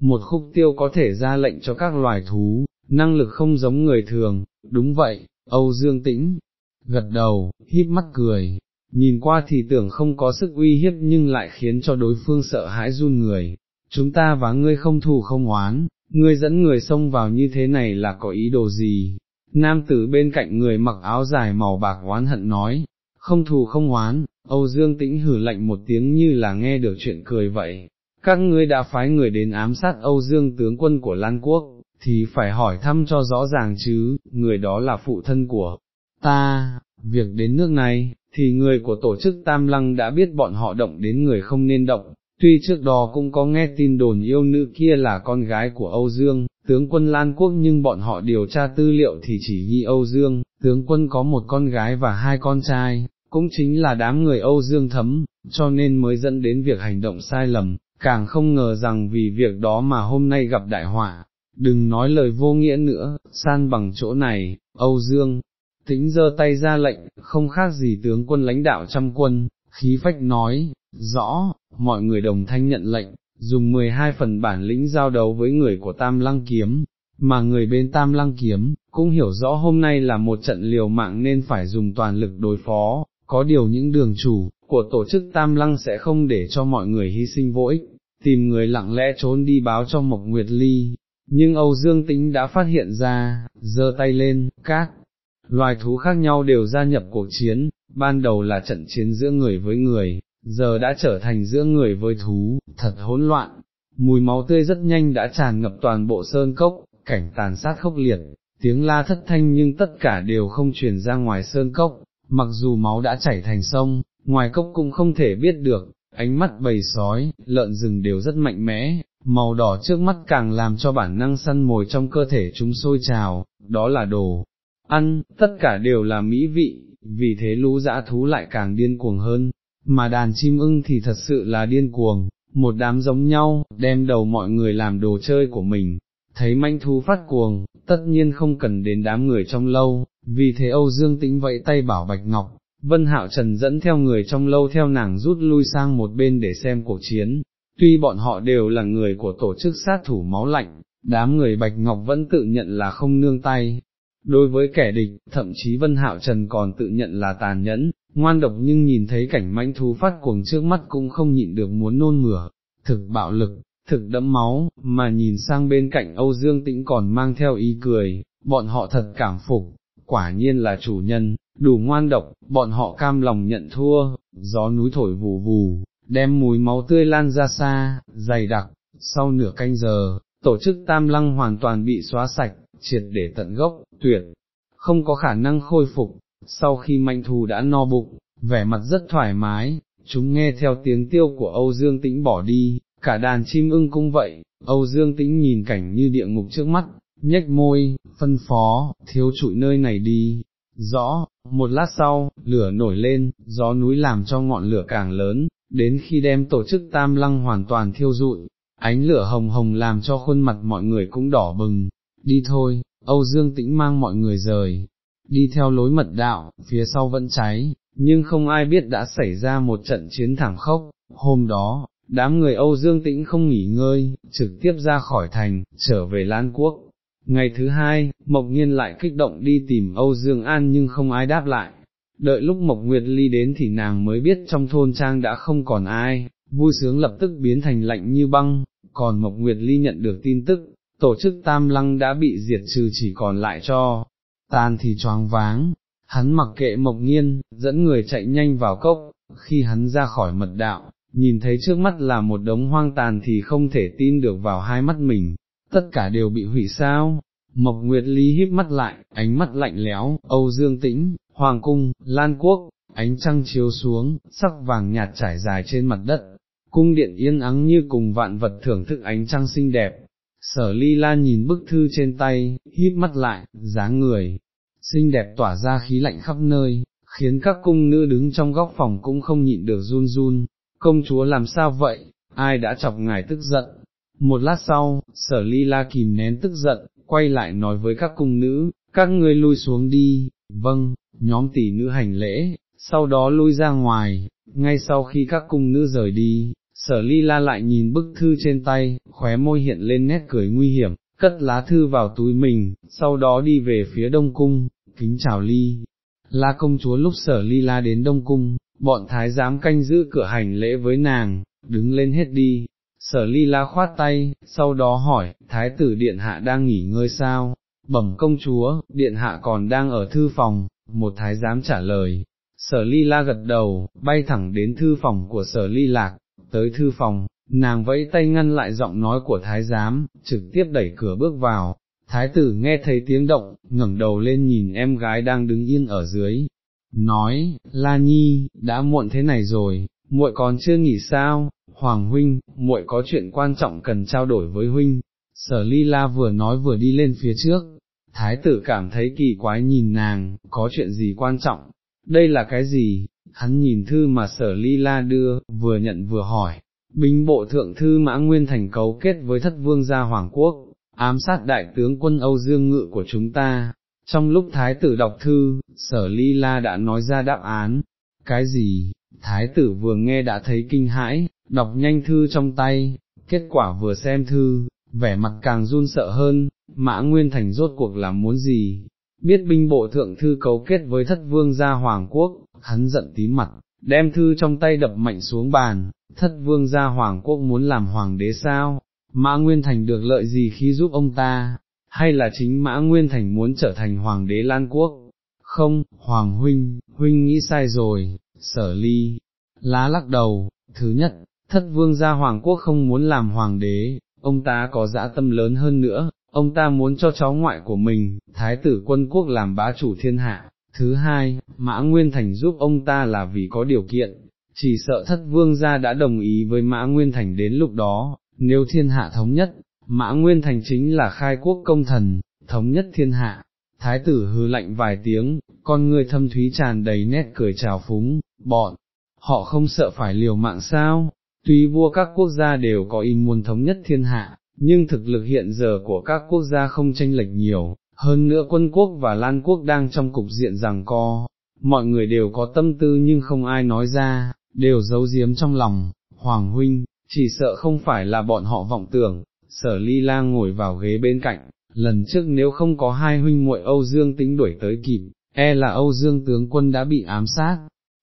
một khúc tiêu có thể ra lệnh cho các loài thú, năng lực không giống người thường, đúng vậy, Âu Dương Tĩnh, gật đầu, híp mắt cười, nhìn qua thì tưởng không có sức uy hiếp nhưng lại khiến cho đối phương sợ hãi run người, chúng ta và ngươi không thù không oán, ngươi dẫn người xông vào như thế này là có ý đồ gì? Nam tử bên cạnh người mặc áo dài màu bạc oán hận nói, không thù không oán, Âu Dương tĩnh hử lạnh một tiếng như là nghe được chuyện cười vậy. Các ngươi đã phái người đến ám sát Âu Dương tướng quân của Lan Quốc, thì phải hỏi thăm cho rõ ràng chứ, người đó là phụ thân của ta, việc đến nước này, thì người của tổ chức Tam Lăng đã biết bọn họ động đến người không nên động, tuy trước đó cũng có nghe tin đồn yêu nữ kia là con gái của Âu Dương, tướng quân Lan Quốc nhưng bọn họ điều tra tư liệu thì chỉ ghi Âu Dương, tướng quân có một con gái và hai con trai, cũng chính là đám người Âu Dương thấm, cho nên mới dẫn đến việc hành động sai lầm, càng không ngờ rằng vì việc đó mà hôm nay gặp đại họa. Đừng nói lời vô nghĩa nữa, san bằng chỗ này, Âu Dương, tĩnh giơ tay ra lệnh, không khác gì tướng quân lãnh đạo trăm quân, khí phách nói, rõ, mọi người đồng thanh nhận lệnh, dùng 12 phần bản lĩnh giao đấu với người của Tam Lăng Kiếm, mà người bên Tam Lăng Kiếm, cũng hiểu rõ hôm nay là một trận liều mạng nên phải dùng toàn lực đối phó, có điều những đường chủ của tổ chức Tam Lăng sẽ không để cho mọi người hy sinh vô ích, tìm người lặng lẽ trốn đi báo cho Mộc Nguyệt Ly, nhưng Âu Dương Tĩnh đã phát hiện ra, giơ tay lên, các loài thú khác nhau đều gia nhập cuộc chiến, ban đầu là trận chiến giữa người với người, giờ đã trở thành giữa người với thú, thật hỗn loạn, mùi máu tươi rất nhanh đã tràn ngập toàn bộ sơn cốc, cảnh tàn sát khốc liệt, tiếng la thất thanh nhưng tất cả đều không truyền ra ngoài sơn cốc, mặc dù máu đã chảy thành sông, ngoài cốc cũng không thể biết được, ánh mắt bầy sói, lợn rừng đều rất mạnh mẽ, màu đỏ trước mắt càng làm cho bản năng săn mồi trong cơ thể chúng sôi trào, đó là đồ ăn, tất cả đều là mỹ vị, vì thế lũ dã thú lại càng điên cuồng hơn, mà đàn chim ưng thì thật sự là điên cuồng, một đám giống nhau, đem đầu mọi người làm đồ chơi của mình, thấy manh thú phát cuồng, tất nhiên không cần đến đám người trong lâu, vì thế Âu Dương Tĩnh vẫy tay bảo Bạch Ngọc, Vân Hạo Trần dẫn theo người trong lâu theo nàng rút lui sang một bên để xem cuộc chiến, tuy bọn họ đều là người của tổ chức sát thủ máu lạnh, đám người Bạch Ngọc vẫn tự nhận là không nương tay. Đối với kẻ địch, thậm chí Vân Hạo Trần còn tự nhận là tàn nhẫn, ngoan độc nhưng nhìn thấy cảnh mãnh thú phát cuồng trước mắt cũng không nhịn được muốn nôn mửa, thực bạo lực, thực đẫm máu, mà nhìn sang bên cạnh Âu Dương Tĩnh còn mang theo ý cười, bọn họ thật cảm phục, quả nhiên là chủ nhân, đủ ngoan độc, bọn họ cam lòng nhận thua, gió núi thổi vù vù, đem mùi máu tươi lan ra xa, dày đặc, sau nửa canh giờ, tổ chức tam lăng hoàn toàn bị xóa sạch, triệt để tận gốc, tuyệt, không có khả năng khôi phục, sau khi mạnh thù đã no bụng, vẻ mặt rất thoải mái, chúng nghe theo tiếng tiêu của Âu Dương Tĩnh bỏ đi, cả đàn chim ưng cũng vậy, Âu Dương Tĩnh nhìn cảnh như địa ngục trước mắt, nhếch môi, phân phó, thiếu trụi nơi này đi, rõ, một lát sau, lửa nổi lên, gió núi làm cho ngọn lửa càng lớn, đến khi đem tổ chức tam lăng hoàn toàn thiêu rụi, ánh lửa hồng hồng làm cho khuôn mặt mọi người cũng đỏ bừng, đi thôi, Âu Dương Tĩnh mang mọi người rời, đi theo lối mật đạo, phía sau vẫn cháy, nhưng không ai biết đã xảy ra một trận chiến thảm khốc, hôm đó, đám người Âu Dương Tĩnh không nghỉ ngơi, trực tiếp ra khỏi thành, trở về Lan Quốc. Ngày thứ hai, Mộc Nhiên lại kích động đi tìm Âu Dương An nhưng không ai đáp lại. Đợi lúc Mộc Nguyệt Ly đến thì nàng mới biết trong thôn trang đã không còn ai, vui sướng lập tức biến thành lạnh như băng, còn Mộc Nguyệt Ly nhận được tin tức, tổ chức Tam Lăng đã bị diệt trừ chỉ còn lại cho, tan thì choáng váng, hắn mặc kệ Mộc Nhiên dẫn người chạy nhanh vào cốc, khi hắn ra khỏi mật đạo, nhìn thấy trước mắt là một đống hoang tàn thì không thể tin được vào hai mắt mình, tất cả đều bị hủy sao. Mộc Nguyệt Ly híp mắt lại, ánh mắt lạnh lẽo, Âu Dương Tĩnh, Hoàng Cung, Lan Quốc, ánh trăng chiếu xuống, sắc vàng nhạt trải dài trên mặt đất, cung điện yên ắng như cùng vạn vật thưởng thức ánh trăng xinh đẹp. Sở ly lan nhìn bức thư trên tay, híp mắt lại, dáng người, xinh đẹp tỏa ra khí lạnh khắp nơi, khiến các cung nữ đứng trong góc phòng cũng không nhịn được run run, công chúa làm sao vậy, ai đã chọc ngài tức giận. Một lát sau, sở ly la kìm nén tức giận, quay lại nói với các cung nữ, các ngươi lui xuống đi, vâng, nhóm tỷ nữ hành lễ, sau đó lui ra ngoài, ngay sau khi các cung nữ rời đi, sở ly la lại nhìn bức thư trên tay, khóe môi hiện lên nét cười nguy hiểm, cất lá thư vào túi mình, sau đó đi về phía đông cung, kính chào ly. La công chúa lúc sở ly la đến đông cung, bọn thái giám canh giữ cửa hành lễ với nàng, đứng lên hết đi, sở ly la khoát tay, sau đó hỏi, thái tử điện hạ đang nghỉ ngơi sao, bẩm công chúa, điện hạ còn đang ở thư phòng, một thái giám trả lời, sở ly la gật đầu, bay thẳng đến thư phòng của sở ly lạc, tới thư phòng, nàng vẫy tay ngăn lại giọng nói của thái giám, trực tiếp đẩy cửa bước vào, thái tử nghe thấy tiếng động, ngẩng đầu lên nhìn em gái đang đứng yên ở dưới, nói, La Nhi, đã muộn thế này rồi, muội còn chưa nghỉ sao, Hoàng Huynh, muội có chuyện quan trọng cần trao đổi với Huynh, sở ly la vừa nói vừa đi lên phía trước, thái tử cảm thấy kỳ quái nhìn nàng, có chuyện gì quan trọng, đây là cái gì, hắn nhìn thư mà sở ly la đưa, vừa nhận vừa hỏi, binh bộ thượng thư mã nguyên thành cấu kết với thất vương gia Hoàng Quốc, ám sát đại tướng quân Âu Dương Ngự của chúng ta, trong lúc thái tử đọc thư, sở ly la đã nói ra đáp án, cái gì, thái tử vừa nghe đã thấy kinh hãi, đọc nhanh thư trong tay, kết quả vừa xem thư, vẻ mặt càng run sợ hơn, mã nguyên thành rốt cuộc là muốn gì, biết binh bộ thượng thư cấu kết với thất vương gia Hoàng Quốc, hắn giận tím mặt, đem thư trong tay đập mạnh xuống bàn, thất vương gia Hoàng Quốc muốn làm hoàng đế sao, mã nguyên thành được lợi gì khi giúp ông ta, hay là chính mã nguyên thành muốn trở thành hoàng đế Lan Quốc, không, Hoàng Huynh, Huynh nghĩ sai rồi, sở ly, lá lắc đầu, thứ nhất, thất vương gia Hoàng Quốc không muốn làm hoàng đế, ông ta có dã tâm lớn hơn nữa, ông ta muốn cho cháu ngoại của mình, thái tử quân quốc làm bá chủ thiên hạ. Thứ hai, Mã Nguyên Thành giúp ông ta là vì có điều kiện, chỉ sợ thất vương gia đã đồng ý với Mã Nguyên Thành đến lúc đó, nếu thiên hạ thống nhất, Mã Nguyên Thành chính là khai quốc công thần, thống nhất thiên hạ. Thái tử hư lạnh vài tiếng, con người thâm thúy tràn đầy nét cười trào phúng, bọn, họ không sợ phải liều mạng sao, tuy vua các quốc gia đều có ý muốn thống nhất thiên hạ, nhưng thực lực hiện giờ của các quốc gia không tranh lệch nhiều, hơn nữa quân quốc và Lan quốc đang trong cục diện rằng co, mọi người đều có tâm tư nhưng không ai nói ra, đều giấu giếm trong lòng, Hoàng Huynh, chỉ sợ không phải là bọn họ vọng tưởng, sở ly lang ngồi vào ghế bên cạnh, lần trước nếu không có hai huynh muội Âu Dương tính đuổi tới kịp, e là Âu Dương tướng quân đã bị ám sát,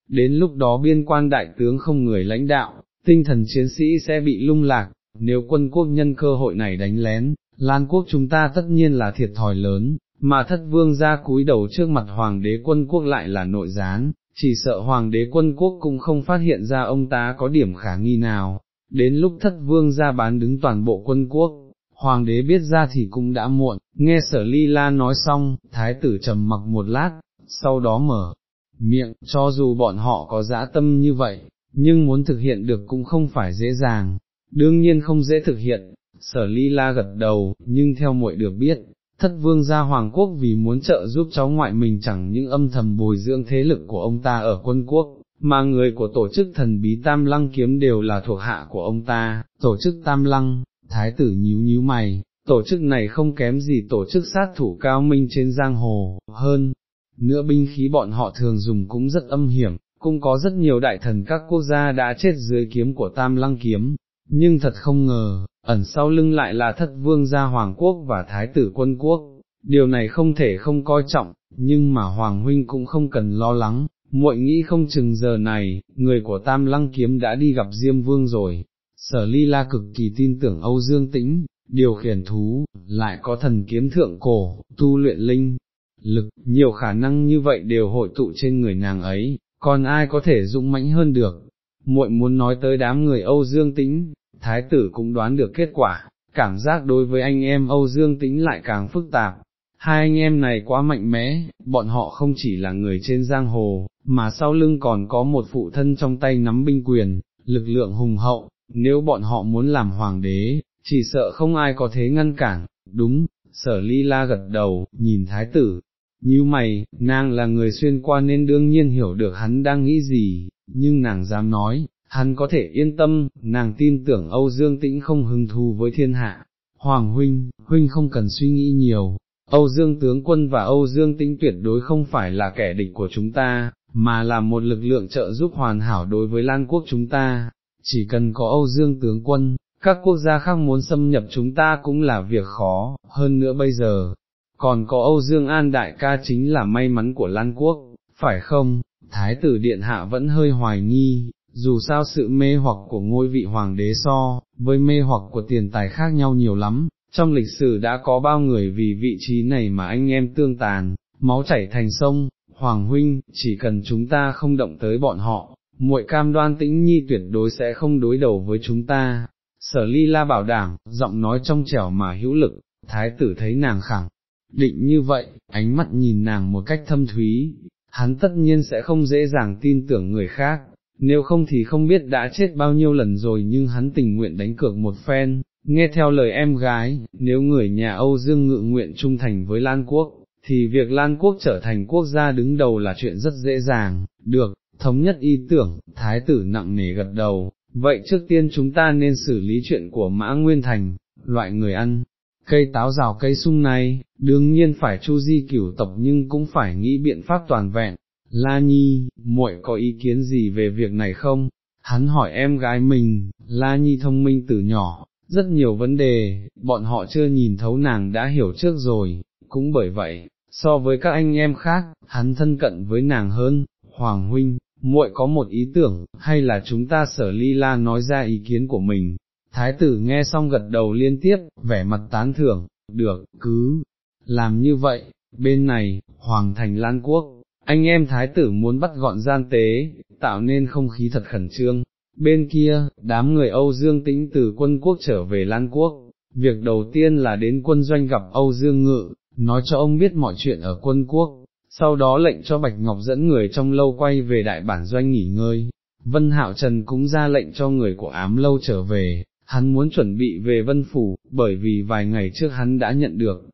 đến lúc đó biên quan đại tướng không người lãnh đạo, tinh thần chiến sĩ sẽ bị lung lạc, nếu quân quốc nhân cơ hội này đánh lén, Lan quốc chúng ta tất nhiên là thiệt thòi lớn, mà thất vương ra cúi đầu trước mặt hoàng đế quân quốc lại là nội gián, chỉ sợ hoàng đế quân quốc cũng không phát hiện ra ông ta có điểm khả nghi nào, đến lúc thất vương ra bán đứng toàn bộ quân quốc, hoàng đế biết ra thì cũng đã muộn, nghe sở ly la nói xong, thái tử trầm mặc một lát, sau đó mở miệng, cho dù bọn họ có dã tâm như vậy, nhưng muốn thực hiện được cũng không phải dễ dàng, đương nhiên không dễ thực hiện, sở ly la gật đầu, nhưng theo muội được biết, thất vương gia Hoàng quốc vì muốn trợ giúp cháu ngoại mình chẳng những âm thầm bồi dưỡng thế lực của ông ta ở quân quốc, mà người của tổ chức thần bí Tam Lăng kiếm đều là thuộc hạ của ông ta, tổ chức Tam Lăng, thái tử nhíu nhíu mày, tổ chức này không kém gì tổ chức sát thủ cao minh trên giang hồ, hơn, nữa binh khí bọn họ thường dùng cũng rất âm hiểm, cũng có rất nhiều đại thần các quốc gia đã chết dưới kiếm của Tam Lăng kiếm, nhưng thật không ngờ, ẩn sau lưng lại là thất vương gia Hoàng quốc và Thái tử quân quốc, điều này không thể không coi trọng, nhưng mà Hoàng huynh cũng không cần lo lắng, muội nghĩ không chừng giờ này, người của Tam Lăng Kiếm đã đi gặp Diêm Vương rồi, sở ly la cực kỳ tin tưởng Âu Dương Tĩnh, điều khiển thú, lại có thần kiếm thượng cổ, tu luyện linh, lực, nhiều khả năng như vậy đều hội tụ trên người nàng ấy, còn ai có thể dũng mãnh hơn được. Muội muốn nói tới đám người Âu Dương Tĩnh, thái tử cũng đoán được kết quả, cảm giác đối với anh em Âu Dương Tĩnh lại càng phức tạp. Hai anh em này quá mạnh mẽ, bọn họ không chỉ là người trên giang hồ, mà sau lưng còn có một phụ thân trong tay nắm binh quyền, lực lượng hùng hậu, nếu bọn họ muốn làm hoàng đế, chỉ sợ không ai có thế ngăn cản, đúng, sở ly la gật đầu, nhìn thái tử, như mày, nàng là người xuyên qua nên đương nhiên hiểu được hắn đang nghĩ gì, nhưng nàng dám nói, hắn có thể yên tâm, nàng tin tưởng Âu Dương Tĩnh không hứng thù với thiên hạ. Hoàng huynh, huynh không cần suy nghĩ nhiều, Âu Dương tướng quân và Âu Dương Tĩnh tuyệt đối không phải là kẻ địch của chúng ta, mà là một lực lượng trợ giúp hoàn hảo đối với Lan quốc chúng ta, chỉ cần có Âu Dương tướng quân, các quốc gia khác muốn xâm nhập chúng ta cũng là việc khó, hơn nữa bây giờ, còn có Âu Dương An đại ca chính là may mắn của Lan quốc, phải không? Thái tử Điện Hạ vẫn hơi hoài nghi, dù sao sự mê hoặc của ngôi vị hoàng đế so, với mê hoặc của tiền tài khác nhau nhiều lắm, trong lịch sử đã có bao người vì vị trí này mà anh em tương tàn, máu chảy thành sông, Hoàng huynh, chỉ cần chúng ta không động tới bọn họ, muội cam đoan tĩnh nhi tuyệt đối sẽ không đối đầu với chúng ta. Sở ly la bảo đảm, giọng nói trong trẻo mà hữu lực, thái tử thấy nàng khẳng, định như vậy, ánh mắt nhìn nàng một cách thâm thúy, hắn tất nhiên sẽ không dễ dàng tin tưởng người khác, nếu không thì không biết đã chết bao nhiêu lần rồi nhưng hắn tình nguyện đánh cược một phen, nghe theo lời em gái, nếu người nhà Âu Dương ngự nguyện trung thành với Lan Quốc, thì việc Lan Quốc trở thành quốc gia đứng đầu là chuyện rất dễ dàng, được, thống nhất ý tưởng, thái tử nặng nề gật đầu, vậy trước tiên chúng ta nên xử lý chuyện của Mã Nguyên Thành, loại người ăn, cây táo rào cây sung này, đương nhiên phải chu di cửu tộc nhưng cũng phải nghĩ biện pháp toàn vẹn. La Nhi, muội có ý kiến gì về việc này không? Hắn hỏi em gái mình, La Nhi thông minh từ nhỏ, rất nhiều vấn đề, bọn họ chưa nhìn thấu nàng đã hiểu trước rồi, cũng bởi vậy, so với các anh em khác, hắn thân cận với nàng hơn, Hoàng Huynh, muội có một ý tưởng, hay là chúng ta sở ly la nói ra ý kiến của mình. Thái tử nghe xong gật đầu liên tiếp, vẻ mặt tán thưởng, được, cứ, làm như vậy, bên này, Hoàng thành Lan Quốc, anh em thái tử muốn bắt gọn gian tế, tạo nên không khí thật khẩn trương. Bên kia, đám người Âu Dương tĩnh từ quân quốc trở về Lan Quốc, việc đầu tiên là đến quân doanh gặp Âu Dương Ngự, nói cho ông biết mọi chuyện ở quân quốc, sau đó lệnh cho Bạch Ngọc dẫn người trong lâu quay về đại bản doanh nghỉ ngơi. Vân Hạo Trần cũng ra lệnh cho người của ám lâu trở về, hắn muốn chuẩn bị về Vân Phủ, bởi vì vài ngày trước hắn đã nhận được.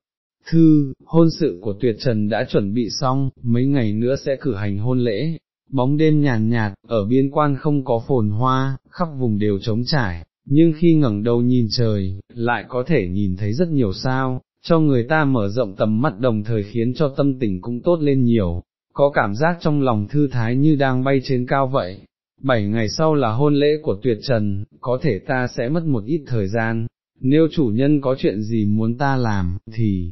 Thư, hôn sự của Tuyệt Trần đã chuẩn bị xong, mấy ngày nữa sẽ cử hành hôn lễ, bóng đêm nhàn nhạt, ở biên quan không có phồn hoa, khắp vùng đều trống trải, nhưng khi ngẩng đầu nhìn trời, lại có thể nhìn thấy rất nhiều sao, cho người ta mở rộng tầm mắt đồng thời khiến cho tâm tình cũng tốt lên nhiều, có cảm giác trong lòng thư thái như đang bay trên cao vậy. Bảy ngày sau là hôn lễ của tuyệt trần, có thể ta sẽ mất một ít thời gian, nếu chủ nhân có chuyện gì muốn ta làm, thì,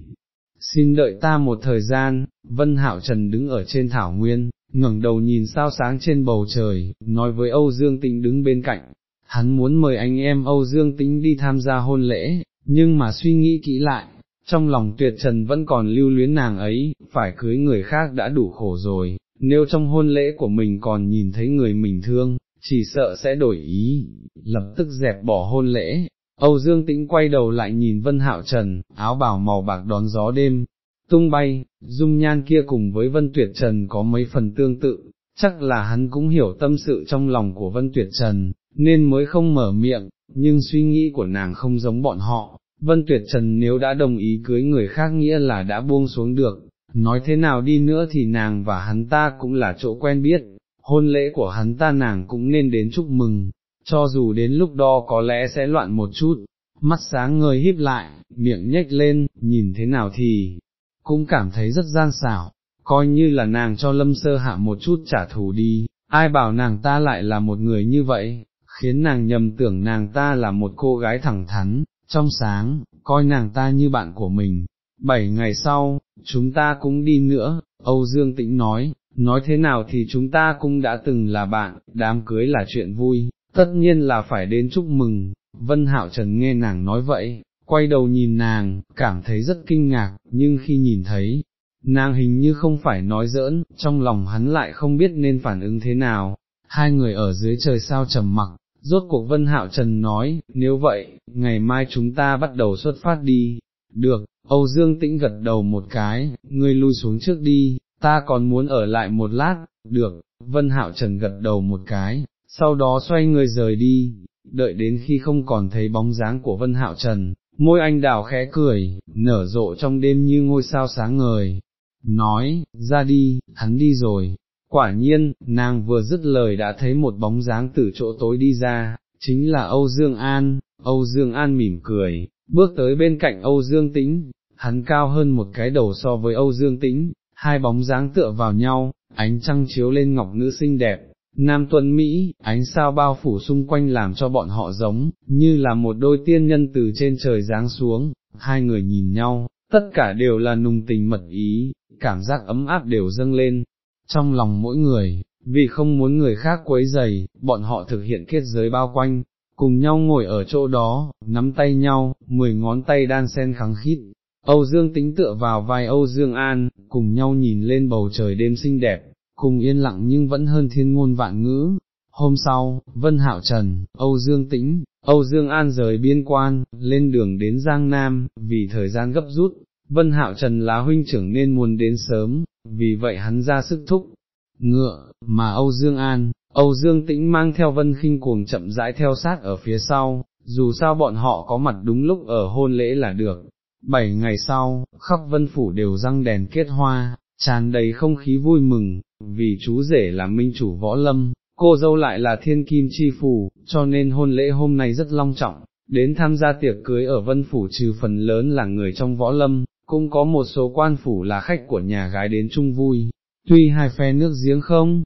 xin đợi ta một thời gian, Vân Hạo Trần đứng ở trên thảo nguyên, ngẩng đầu nhìn sao sáng trên bầu trời, nói với Âu Dương Tĩnh đứng bên cạnh, hắn muốn mời anh em Âu Dương Tĩnh đi tham gia hôn lễ, nhưng mà suy nghĩ kỹ lại, trong lòng tuyệt trần vẫn còn lưu luyến nàng ấy, phải cưới người khác đã đủ khổ rồi, nếu trong hôn lễ của mình còn nhìn thấy người mình thương, chỉ sợ sẽ đổi ý, lập tức dẹp bỏ hôn lễ. Âu Dương Tĩnh quay đầu lại nhìn Vân Hạo Trần, áo bào màu bạc đón gió đêm, tung bay, dung nhan kia cùng với Vân Tuyệt Trần có mấy phần tương tự, chắc là hắn cũng hiểu tâm sự trong lòng của Vân Tuyệt Trần, nên mới không mở miệng, nhưng suy nghĩ của nàng không giống bọn họ, Vân Tuyệt Trần nếu đã đồng ý cưới người khác nghĩa là đã buông xuống được, nói thế nào đi nữa thì nàng và hắn ta cũng là chỗ quen biết, hôn lễ của hắn ta nàng cũng nên đến chúc mừng, cho dù đến lúc đó có lẽ sẽ loạn một chút, mắt sáng ngời híp lại, miệng nhếch lên, nhìn thế nào thì, cũng cảm thấy rất gian xảo, coi như là nàng cho lâm sơ hạ một chút trả thù đi, ai bảo nàng ta lại là một người như vậy, khiến nàng nhầm tưởng nàng ta là một cô gái thẳng thắn, trong sáng, coi nàng ta như bạn của mình. Bảy ngày sau, chúng ta cũng đi nữa, Âu Dương Tĩnh nói, nói thế nào thì chúng ta cũng đã từng là bạn, đám cưới là chuyện vui, tất nhiên là phải đến chúc mừng. Vân Hạo Trần nghe nàng nói vậy, quay đầu nhìn nàng, cảm thấy rất kinh ngạc, nhưng khi nhìn thấy, nàng hình như không phải nói giỡn, trong lòng hắn lại không biết nên phản ứng thế nào. Hai người ở dưới trời sao trầm mặc, Rốt cuộc Vân Hạo Trần nói, nếu vậy, ngày mai chúng ta bắt đầu xuất phát đi, được, Âu Dương Tĩnh gật đầu một cái, ngươi lui xuống trước đi, ta còn muốn ở lại một lát, được, Vân Hạo Trần gật đầu một cái, sau đó xoay người rời đi, đợi đến khi không còn thấy bóng dáng của Vân Hạo Trần, môi anh đào khẽ cười, nở rộ trong đêm như ngôi sao sáng ngời, nói, ra đi, hắn đi rồi, Quả nhiên, nàng vừa dứt lời đã thấy một bóng dáng từ chỗ tối đi ra, chính là Âu Dương An, Âu Dương An mỉm cười, bước tới bên cạnh Âu Dương Tĩnh, hắn cao hơn một cái đầu so với Âu Dương Tĩnh, hai bóng dáng tựa vào nhau, ánh trăng chiếu lên ngọc nữ xinh đẹp, Nam Tuần Mỹ, ánh sao bao phủ xung quanh làm cho bọn họ giống, như là một đôi tiên nhân từ trên trời giáng xuống, hai người nhìn nhau, tất cả đều là nùng tình mật ý, cảm giác ấm áp đều dâng lên, trong lòng mỗi người, vì không muốn người khác quấy dày, bọn họ thực hiện kết giới bao quanh, cùng nhau ngồi ở chỗ đó, nắm tay nhau, mười ngón tay đan sen kháng khít. Âu Dương tính tựa vào vai Âu Dương An, cùng nhau nhìn lên bầu trời đêm xinh đẹp, cùng yên lặng nhưng vẫn hơn thiên ngôn vạn ngữ. Hôm sau, Vân Hạo Trần, Âu Dương Tĩnh, Âu Dương An rời biên quan, lên đường đến Giang Nam, vì thời gian gấp rút, Vân Hạo Trần là huynh trưởng nên muốn đến sớm, vì vậy hắn ra sức thúc, ngựa, mà Âu Dương An, Âu Dương Tĩnh mang theo Vân khinh cuồng chậm rãi theo sát ở phía sau, dù sao bọn họ có mặt đúng lúc ở hôn lễ là được. Bảy ngày sau, khắp vân phủ đều răng đèn kết hoa, tràn đầy không khí vui mừng, vì chú rể là minh chủ võ lâm, cô dâu lại là thiên kim chi phù, cho nên hôn lễ hôm nay rất long trọng, đến tham gia tiệc cưới ở vân phủ trừ phần lớn là người trong võ lâm, cũng có một số quan phủ là khách của nhà gái đến chung vui, tuy hai phe nước giếng không,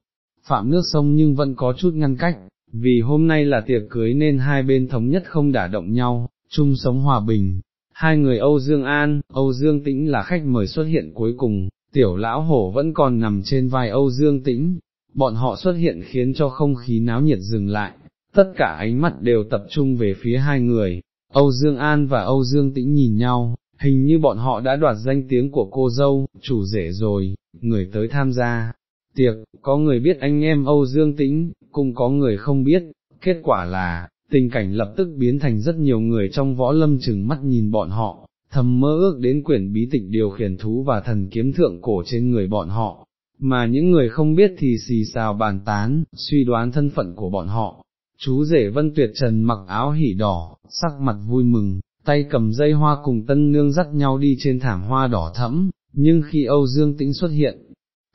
phạm nước sông nhưng vẫn có chút ngăn cách, vì hôm nay là tiệc cưới nên hai bên thống nhất không đả động nhau, chung sống hòa bình. Hai người Âu Dương An, Âu Dương Tĩnh là khách mời xuất hiện cuối cùng, tiểu lão hổ vẫn còn nằm trên vai Âu Dương Tĩnh, bọn họ xuất hiện khiến cho không khí náo nhiệt dừng lại, tất cả ánh mắt đều tập trung về phía hai người, Âu Dương An và Âu Dương Tĩnh nhìn nhau, hình như bọn họ đã đoạt danh tiếng của cô dâu, chủ rể rồi, người tới tham gia. Tiệc, có người biết anh em Âu Dương Tĩnh, cũng có người không biết, kết quả là, tình cảnh lập tức biến thành rất nhiều người trong võ lâm chừng mắt nhìn bọn họ, thầm mơ ước đến quyển bí tịch điều khiển thú và thần kiếm thượng cổ trên người bọn họ. mà những người không biết thì xì xào bàn tán, suy đoán thân phận của bọn họ. Chú rể Vân Tuyệt Trần mặc áo hỉ đỏ, sắc mặt vui mừng, tay cầm dây hoa cùng tân nương dắt nhau đi trên thảm hoa đỏ thẫm, nhưng khi Âu Dương Tĩnh xuất hiện,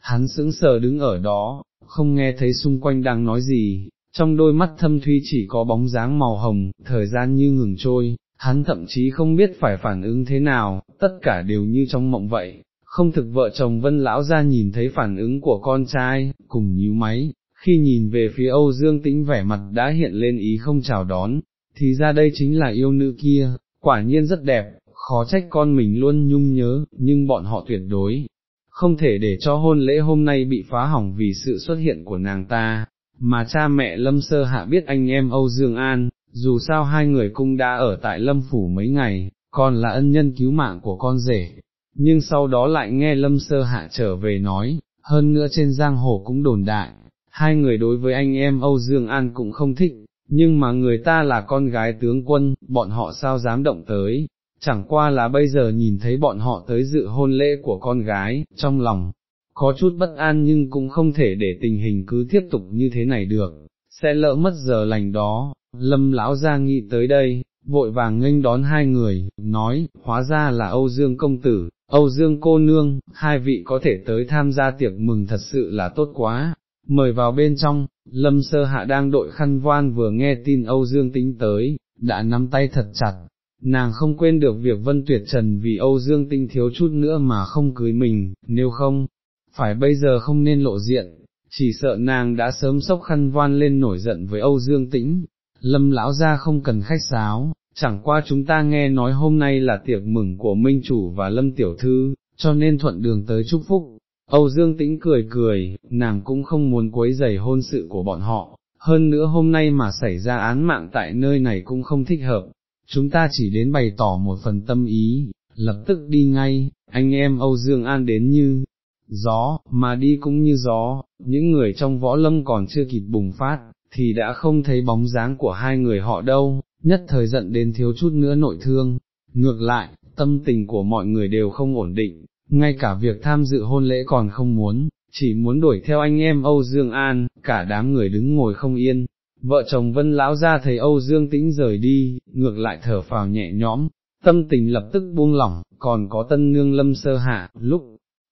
hắn sững sờ đứng ở đó, không nghe thấy xung quanh đang nói gì, trong đôi mắt thâm thuy chỉ có bóng dáng màu hồng, thời gian như ngừng trôi, hắn thậm chí không biết phải phản ứng thế nào, tất cả đều như trong mộng vậy, không thực vợ chồng vân lão ra nhìn thấy phản ứng của con trai, cùng nhíu máy, khi nhìn về phía Âu Dương Tĩnh vẻ mặt đã hiện lên ý không chào đón, thì ra đây chính là yêu nữ kia, quả nhiên rất đẹp, khó trách con mình luôn nhung nhớ, nhưng bọn họ tuyệt đối, không thể để cho hôn lễ hôm nay bị phá hỏng vì sự xuất hiện của nàng ta, mà cha mẹ Lâm Sơ Hạ biết anh em Âu Dương An, dù sao hai người cũng đã ở tại Lâm Phủ mấy ngày, còn là ân nhân cứu mạng của con rể, nhưng sau đó lại nghe Lâm Sơ Hạ trở về nói, hơn nữa trên giang hồ cũng đồn đại, hai người đối với anh em Âu Dương An cũng không thích, nhưng mà người ta là con gái tướng quân, bọn họ sao dám động tới, chẳng qua là bây giờ nhìn thấy bọn họ tới dự hôn lễ của con gái, trong lòng, có chút bất an nhưng cũng không thể để tình hình cứ tiếp tục như thế này được, sẽ lỡ mất giờ lành đó, lâm lão ra nghĩ tới đây, vội vàng nghênh đón hai người, nói, hóa ra là Âu Dương công tử, Âu Dương cô nương, hai vị có thể tới tham gia tiệc mừng thật sự là tốt quá, mời vào bên trong, lâm sơ hạ đang đội khăn voan vừa nghe tin Âu Dương tính tới, đã nắm tay thật chặt, nàng không quên được việc Vân Tuyệt Trần vì Âu Dương Tinh thiếu chút nữa mà không cưới mình, nếu không, phải bây giờ không nên lộ diện, chỉ sợ nàng đã sớm sốc khăn voan lên nổi giận với Âu Dương Tĩnh, lâm lão ra không cần khách sáo, chẳng qua chúng ta nghe nói hôm nay là tiệc mừng của Minh Chủ và Lâm Tiểu Thư, cho nên thuận đường tới chúc phúc. Âu Dương Tĩnh cười cười, nàng cũng không muốn quấy rầy hôn sự của bọn họ, hơn nữa hôm nay mà xảy ra án mạng tại nơi này cũng không thích hợp, chúng ta chỉ đến bày tỏ một phần tâm ý, lập tức đi ngay, anh em Âu Dương An đến như gió, mà đi cũng như gió, những người trong võ lâm còn chưa kịp bùng phát, thì đã không thấy bóng dáng của hai người họ đâu, nhất thời giận đến thiếu chút nữa nội thương. Ngược lại, tâm tình của mọi người đều không ổn định, ngay cả việc tham dự hôn lễ còn không muốn, chỉ muốn đuổi theo anh em Âu Dương An, cả đám người đứng ngồi không yên, Vợ chồng Vân Lão ra thấy Âu Dương Tĩnh rời đi, ngược lại thở phào nhẹ nhõm, tâm tình lập tức buông lỏng, còn có tân nương lâm sơ hạ, lúc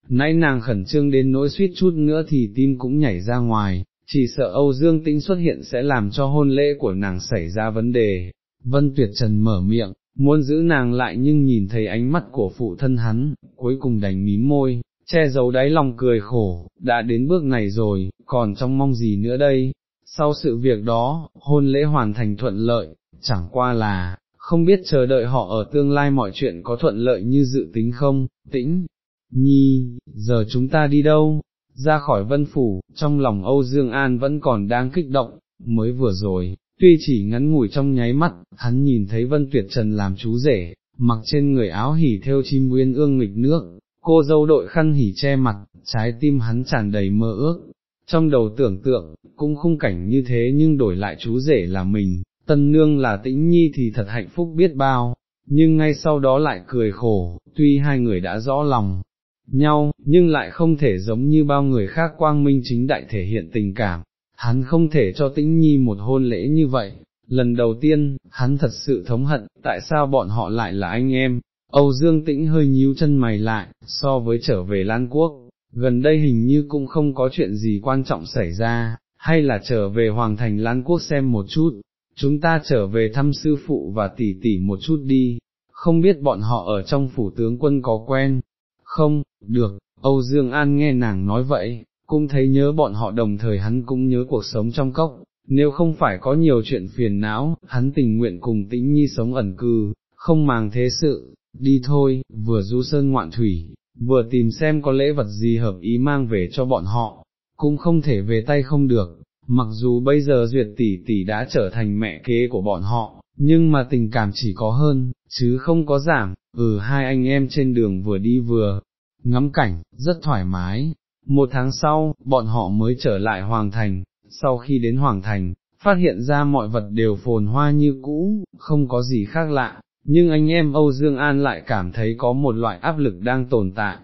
nãy nàng khẩn trương đến nỗi suýt chút nữa thì tim cũng nhảy ra ngoài, chỉ sợ Âu Dương Tĩnh xuất hiện sẽ làm cho hôn lễ của nàng xảy ra vấn đề. Vân Tuyệt Trần mở miệng, muốn giữ nàng lại nhưng nhìn thấy ánh mắt của phụ thân hắn, cuối cùng đành mím môi, che giấu đáy lòng cười khổ, đã đến bước này rồi, còn trong mong gì nữa đây, sau sự việc đó, hôn lễ hoàn thành thuận lợi, chẳng qua là, không biết chờ đợi họ ở tương lai mọi chuyện có thuận lợi như dự tính không, tĩnh, nhi, giờ chúng ta đi đâu, ra khỏi vân phủ, trong lòng Âu Dương An vẫn còn đang kích động, mới vừa rồi, tuy chỉ ngắn ngủi trong nháy mắt, hắn nhìn thấy vân tuyệt trần làm chú rể, mặc trên người áo hỉ theo chim nguyên ương nghịch nước, cô dâu đội khăn hỉ che mặt, trái tim hắn tràn đầy mơ ước, trong đầu tưởng tượng, cũng khung cảnh như thế nhưng đổi lại chú rể là mình, tân nương là tĩnh nhi thì thật hạnh phúc biết bao, nhưng ngay sau đó lại cười khổ, tuy hai người đã rõ lòng nhau, nhưng lại không thể giống như bao người khác quang minh chính đại thể hiện tình cảm, hắn không thể cho tĩnh nhi một hôn lễ như vậy. Lần đầu tiên, hắn thật sự thống hận, tại sao bọn họ lại là anh em, Âu Dương Tĩnh hơi nhíu chân mày lại, so với trở về Lan Quốc, gần đây hình như cũng không có chuyện gì quan trọng xảy ra, hay là trở về Hoàng Thành Lan Quốc xem một chút, chúng ta trở về thăm sư phụ và tỷ tỷ một chút đi, không biết bọn họ ở trong phủ tướng quân có quen, không, được, Âu Dương An nghe nàng nói vậy, cũng thấy nhớ bọn họ đồng thời hắn cũng nhớ cuộc sống trong cốc, nếu không phải có nhiều chuyện phiền não, hắn tình nguyện cùng tĩnh nhi sống ẩn cư, không màng thế sự, đi thôi, vừa du sơn ngoạn thủy, vừa tìm xem có lễ vật gì hợp ý mang về cho bọn họ, cũng không thể về tay không được, mặc dù bây giờ duyệt tỷ tỷ đã trở thành mẹ kế của bọn họ, nhưng mà tình cảm chỉ có hơn, chứ không có giảm, ừ hai anh em trên đường vừa đi vừa ngắm cảnh, rất thoải mái. Một tháng sau, bọn họ mới trở lại Hoàng Thành, sau khi đến Hoàng Thành, phát hiện ra mọi vật đều phồn hoa như cũ, không có gì khác lạ, nhưng anh em Âu Dương An lại cảm thấy có một loại áp lực đang tồn tại.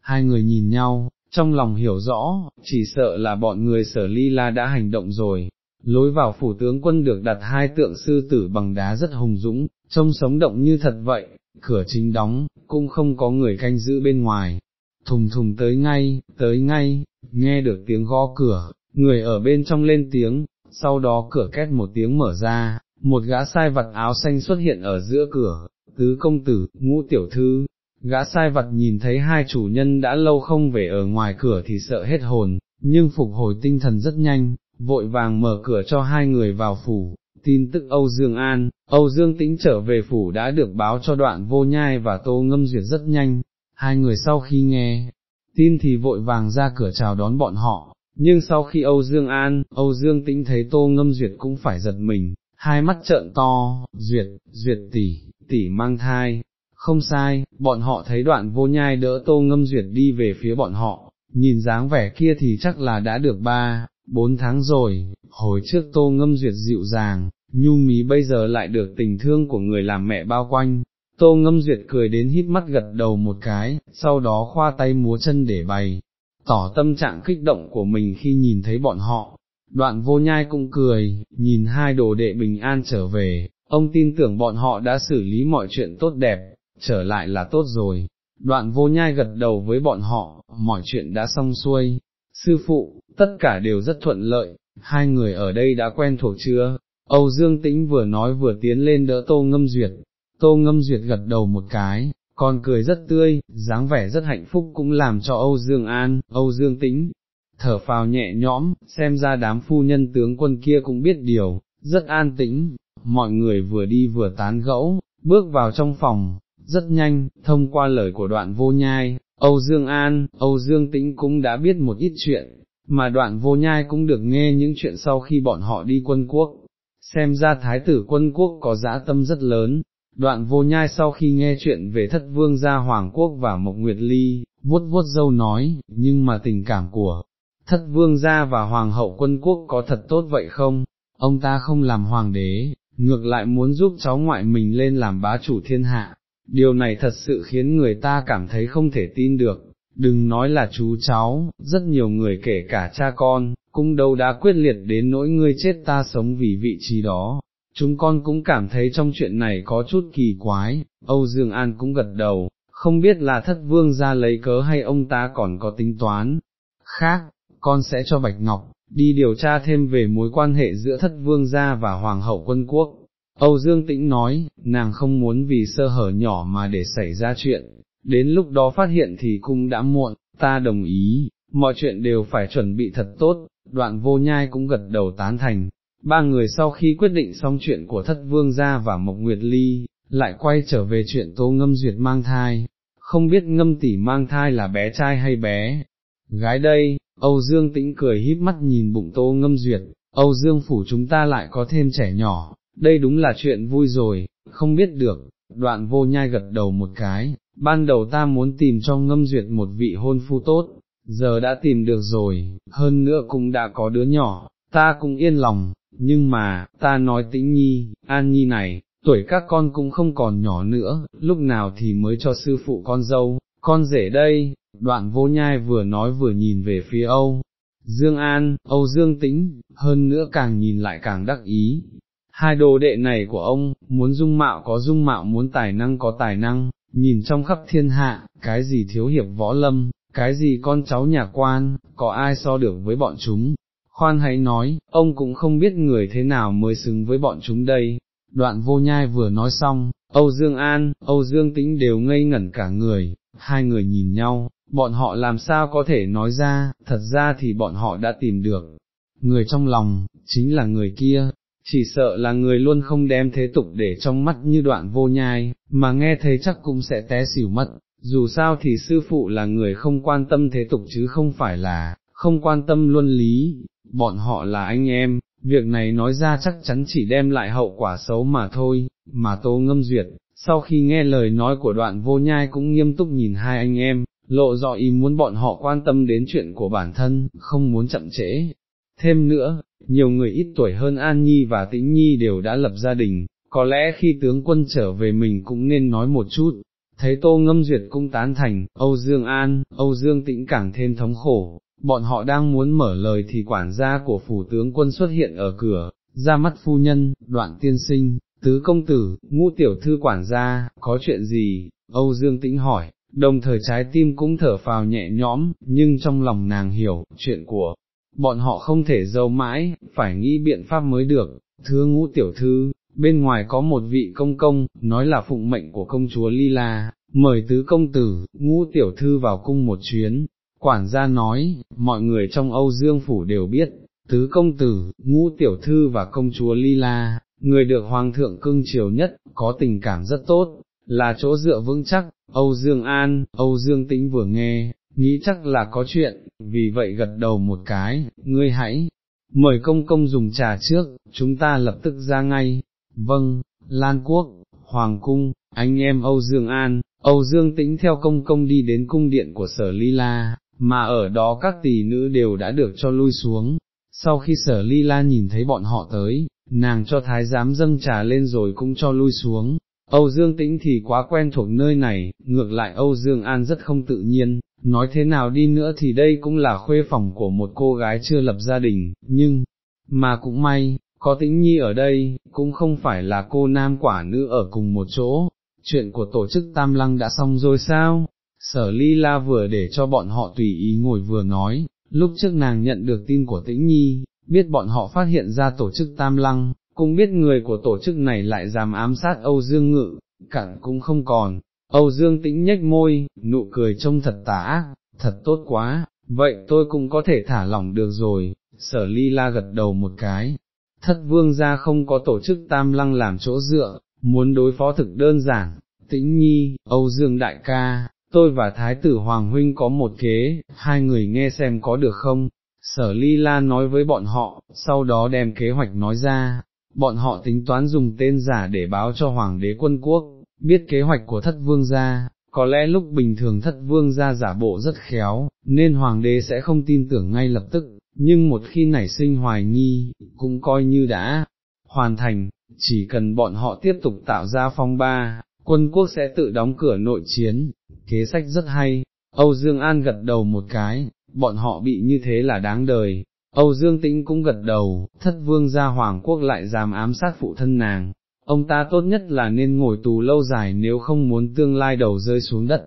Hai người nhìn nhau, trong lòng hiểu rõ, chỉ sợ là bọn người sở ly la đã hành động rồi. Lối vào phủ tướng quân được đặt hai tượng sư tử bằng đá rất hùng dũng, trông sống động như thật vậy, cửa chính đóng, cũng không có người canh giữ bên ngoài. Thùng thùng tới ngay, tới ngay, nghe được tiếng gõ cửa, người ở bên trong lên tiếng, sau đó cửa két một tiếng mở ra, một gã sai vật áo xanh xuất hiện ở giữa cửa, tứ công tử, ngũ tiểu thư, gã sai vật nhìn thấy hai chủ nhân đã lâu không về ở ngoài cửa thì sợ hết hồn, nhưng phục hồi tinh thần rất nhanh, vội vàng mở cửa cho hai người vào phủ. Tin tức Âu Dương An, Âu Dương Tĩnh trở về phủ đã được báo cho đoạn vô nhai và tô ngâm duyệt rất nhanh, hai người sau khi nghe, tin thì vội vàng ra cửa chào đón bọn họ, nhưng sau khi Âu Dương An, Âu Dương Tĩnh thấy tô ngâm duyệt cũng phải giật mình, hai mắt trợn to, duyệt, duyệt tỷ, tỷ mang thai, không sai, bọn họ thấy đoạn vô nhai đỡ tô ngâm duyệt đi về phía bọn họ, nhìn dáng vẻ kia thì chắc là đã được ba, bốn tháng rồi, hồi trước tô ngâm duyệt dịu dàng, nhu mí bây giờ lại được tình thương của người làm mẹ bao quanh. Tô ngâm duyệt cười đến hít mắt gật đầu một cái, sau đó khoa tay múa chân để bày, tỏ tâm trạng kích động của mình khi nhìn thấy bọn họ. Đoạn vô nhai cũng cười, nhìn hai đồ đệ bình an trở về, ông tin tưởng bọn họ đã xử lý mọi chuyện tốt đẹp, trở lại là tốt rồi. Đoạn vô nhai gật đầu với bọn họ, mọi chuyện đã xong xuôi. Sư phụ, tất cả đều rất thuận lợi, hai người ở đây đã quen thuộc chưa? Âu Dương Tĩnh vừa nói vừa tiến lên đỡ Tô Ngâm Duyệt. Tô Ngâm Duyệt gật đầu một cái, còn cười rất tươi, dáng vẻ rất hạnh phúc cũng làm cho Âu Dương An, Âu Dương Tĩnh, thở phào nhẹ nhõm, xem ra đám phu nhân tướng quân kia cũng biết điều, rất an tĩnh, mọi người vừa đi vừa tán gẫu, bước vào trong phòng, rất nhanh, thông qua lời của đoạn vô nhai, Âu Dương An, Âu Dương Tĩnh cũng đã biết một ít chuyện, mà đoạn vô nhai cũng được nghe những chuyện sau khi bọn họ đi quân quốc. Xem ra thái tử quân quốc có dã tâm rất lớn, đoạn vô nhai sau khi nghe chuyện về thất vương gia Hoàng quốc và Mộc Nguyệt Ly, vuốt vuốt dâu nói, nhưng mà tình cảm của thất vương gia và Hoàng hậu quân quốc có thật tốt vậy không? Ông ta không làm hoàng đế, ngược lại muốn giúp cháu ngoại mình lên làm bá chủ thiên hạ, điều này thật sự khiến người ta cảm thấy không thể tin được, đừng nói là chú cháu, rất nhiều người kể cả cha con, cũng đâu đã quyết liệt đến nỗi ngươi chết ta sống vì vị trí đó. Chúng con cũng cảm thấy trong chuyện này có chút kỳ quái, Âu Dương An cũng gật đầu, không biết là thất vương ra lấy cớ hay ông ta còn có tính toán. Khác, con sẽ cho Bạch Ngọc, đi điều tra thêm về mối quan hệ giữa thất vương gia và hoàng hậu quân quốc, Âu Dương Tĩnh nói, nàng không muốn vì sơ hở nhỏ mà để xảy ra chuyện, đến lúc đó phát hiện thì cũng đã muộn, ta đồng ý, mọi chuyện đều phải chuẩn bị thật tốt, đoạn vô nhai cũng gật đầu tán thành. Ba người sau khi quyết định xong chuyện của thất vương gia và Mộc Nguyệt Ly, lại quay trở về chuyện Tô Ngâm Duyệt mang thai, không biết ngâm tỷ mang thai là bé trai hay bé. Gái đây, Âu Dương Tĩnh cười híp mắt nhìn bụng Tô Ngâm Duyệt, Âu Dương phủ chúng ta lại có thêm trẻ nhỏ, đây đúng là chuyện vui rồi, không biết được, đoạn vô nhai gật đầu một cái, ban đầu ta muốn tìm cho ngâm duyệt một vị hôn phu tốt, giờ đã tìm được rồi, hơn nữa cũng đã có đứa nhỏ, ta cũng yên lòng, nhưng mà, ta nói tĩnh nhi, an nhi này, tuổi các con cũng không còn nhỏ nữa, lúc nào thì mới cho sư phụ con dâu, con rể đây, đoạn vô nhai vừa nói vừa nhìn về phía Âu. Dương An, Âu Dương Tĩnh, hơn nữa càng nhìn lại càng đắc ý, hai đồ đệ này của ông, muốn dung mạo có dung mạo muốn tài năng có tài năng, nhìn trong khắp thiên hạ, cái gì thiếu hiệp võ lâm, cái gì con cháu nhà quan, có ai so được với bọn chúng. Khoan hãy nói, ông cũng không biết người thế nào mới xứng với bọn chúng đây. Đoạn vô nhai vừa nói xong, Âu Dương An, Âu Dương Tĩnh đều ngây ngẩn cả người, hai người nhìn nhau, bọn họ làm sao có thể nói ra, thật ra thì bọn họ đã tìm được. Người trong lòng, chính là người kia, chỉ sợ là người luôn không đem thế tục để trong mắt như đoạn vô nhai, mà nghe thấy chắc cũng sẽ té xỉu mất, dù sao thì sư phụ là người không quan tâm thế tục chứ không phải là, không quan tâm luân lý, bọn họ là anh em, việc này nói ra chắc chắn chỉ đem lại hậu quả xấu mà thôi, mà tô ngâm duyệt, sau khi nghe lời nói của đoạn vô nhai cũng nghiêm túc nhìn hai anh em, lộ rõ ý muốn bọn họ quan tâm đến chuyện của bản thân, không muốn chậm trễ. Thêm nữa, nhiều người ít tuổi hơn An Nhi và Tĩnh Nhi đều đã lập gia đình, có lẽ khi tướng quân trở về mình cũng nên nói một chút, thấy Tô Ngâm Duyệt cũng tán thành, Âu Dương An, Âu Dương Tĩnh càng thêm thống khổ, bọn họ đang muốn mở lời thì quản gia của phủ tướng quân xuất hiện ở cửa, ra mắt phu nhân, đoạn tiên sinh, tứ công tử, ngũ tiểu thư quản gia, có chuyện gì, Âu Dương Tĩnh hỏi, đồng thời trái tim cũng thở phào nhẹ nhõm, nhưng trong lòng nàng hiểu, chuyện của bọn họ không thể dâu mãi, phải nghĩ biện pháp mới được, thưa ngũ tiểu thư, bên ngoài có một vị công công, nói là phụng mệnh của công chúa Lila, mời tứ công tử, ngũ tiểu thư vào cung một chuyến, quản gia nói, mọi người trong Âu Dương Phủ đều biết, tứ công tử, ngũ tiểu thư và công chúa Lila, người được hoàng thượng cưng chiều nhất, có tình cảm rất tốt, là chỗ dựa vững chắc, Âu Dương An, Âu Dương Tĩnh vừa nghe, nghĩ chắc là có chuyện, vì vậy gật đầu một cái, ngươi hãy, mời công công dùng trà trước, chúng ta lập tức ra ngay, vâng, Lan Quốc, Hoàng Cung, anh em Âu Dương An, Âu Dương Tĩnh theo công công đi đến cung điện của sở Ly La, mà ở đó các tỷ nữ đều đã được cho lui xuống, sau khi sở Ly La nhìn thấy bọn họ tới, nàng cho thái giám dâng trà lên rồi cũng cho lui xuống. Âu Dương Tĩnh thì quá quen thuộc nơi này, ngược lại Âu Dương An rất không tự nhiên, nói thế nào đi nữa thì đây cũng là khuê phòng của một cô gái chưa lập gia đình, nhưng, mà cũng may, có tĩnh nhi ở đây, cũng không phải là cô nam quả nữ ở cùng một chỗ, chuyện của tổ chức Tam Lăng đã xong rồi sao? Sở Ly La vừa để cho bọn họ tùy ý ngồi vừa nói, lúc trước nàng nhận được tin của tĩnh nhi, biết bọn họ phát hiện ra tổ chức Tam Lăng, cũng biết người của tổ chức này lại dám ám sát Âu Dương Ngự, cặn cũng không còn, Âu Dương tĩnh nhếch môi, nụ cười trông thật tả, thật tốt quá, vậy tôi cũng có thể thả lỏng được rồi, sở ly la gật đầu một cái, thất vương gia không có tổ chức tam lăng làm chỗ dựa, muốn đối phó thực đơn giản, tĩnh nhi, Âu Dương đại ca, tôi và Thái tử Hoàng Huynh có một kế, hai người nghe xem có được không, sở ly la nói với bọn họ, sau đó đem kế hoạch nói ra, bọn họ tính toán dùng tên giả để báo cho Hoàng đế quân quốc, biết kế hoạch của thất vương gia, có lẽ lúc bình thường thất vương gia giả bộ rất khéo, nên hoàng đế sẽ không tin tưởng ngay lập tức, nhưng một khi nảy sinh hoài nghi, cũng coi như đã hoàn thành, chỉ cần bọn họ tiếp tục tạo ra phong ba, quân quốc sẽ tự đóng cửa nội chiến, kế sách rất hay, Âu Dương An gật đầu một cái, bọn họ bị như thế là đáng đời. Âu Dương Tĩnh cũng gật đầu, thất vương gia hoàng quốc lại dám ám sát phụ thân nàng, ông ta tốt nhất là nên ngồi tù lâu dài nếu không muốn tương lai đầu rơi xuống đất.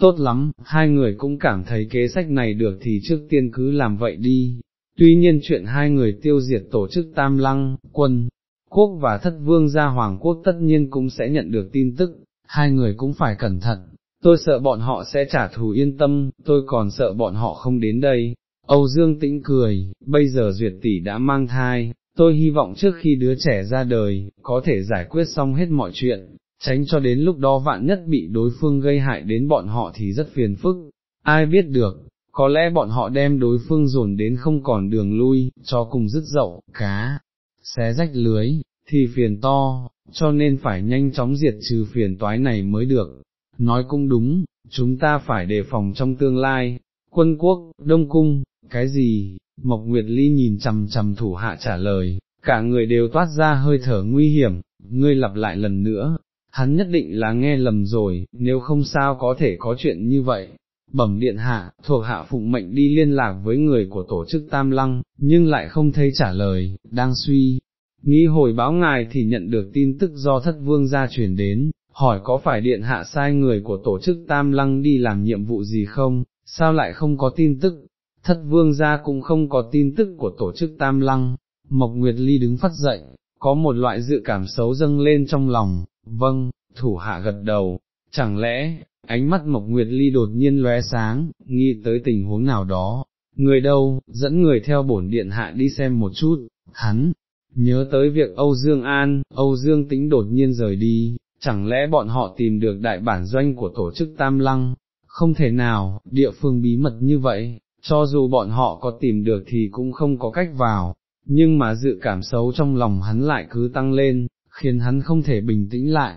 Tốt lắm, hai người cũng cảm thấy kế sách này được thì trước tiên cứ làm vậy đi. Tuy nhiên chuyện hai người tiêu diệt tổ chức Tam Lăng, quân, quốc và thất vương gia Hoàng quốc tất nhiên cũng sẽ nhận được tin tức, hai người cũng phải cẩn thận. Tôi sợ bọn họ sẽ trả thù yên tâm, tôi còn sợ bọn họ không đến đây. Âu Dương tĩnh cười, bây giờ Duyệt tỷ đã mang thai, tôi hy vọng trước khi đứa trẻ ra đời, có thể giải quyết xong hết mọi chuyện, tránh cho đến lúc đó vạn nhất bị đối phương gây hại đến bọn họ thì rất phiền phức, ai biết được, có lẽ bọn họ đem đối phương dồn đến không còn đường lui, cho cùng dứt dậu, cá, xé rách lưới, thì phiền to, cho nên phải nhanh chóng diệt trừ phiền toái này mới được. Nói cũng đúng, chúng ta phải đề phòng trong tương lai, quân quốc, đông cung, cái gì, Mộc Nguyệt Ly nhìn chằm chằm thủ hạ trả lời, cả người đều toát ra hơi thở nguy hiểm, ngươi lặp lại lần nữa, hắn nhất định là nghe lầm rồi, nếu không sao có thể có chuyện như vậy. Bẩm điện hạ, thuộc hạ phụng mệnh đi liên lạc với người của tổ chức Tam Lăng, nhưng lại không thấy trả lời, đang suy. Nghĩ hồi báo ngài thì nhận được tin tức do thất vương gia truyền đến, hỏi có phải điện hạ sai người của tổ chức Tam Lăng đi làm nhiệm vụ gì không, sao lại không có tin tức, thất vương gia cũng không có tin tức của tổ chức Tam Lăng, Mộc Nguyệt Ly đứng phát dậy, có một loại dự cảm xấu dâng lên trong lòng, vâng, thủ hạ gật đầu, chẳng lẽ, ánh mắt Mộc Nguyệt Ly đột nhiên lóe sáng, nghĩ tới tình huống nào đó, người đâu, dẫn người theo bổn điện hạ đi xem một chút, hắn, nhớ tới việc Âu Dương An, Âu Dương tính đột nhiên rời đi, chẳng lẽ bọn họ tìm được đại bản doanh của tổ chức Tam Lăng, không thể nào, địa phương bí mật như vậy, cho dù bọn họ có tìm được thì cũng không có cách vào, nhưng mà dự cảm xấu trong lòng hắn lại cứ tăng lên, khiến hắn không thể bình tĩnh lại.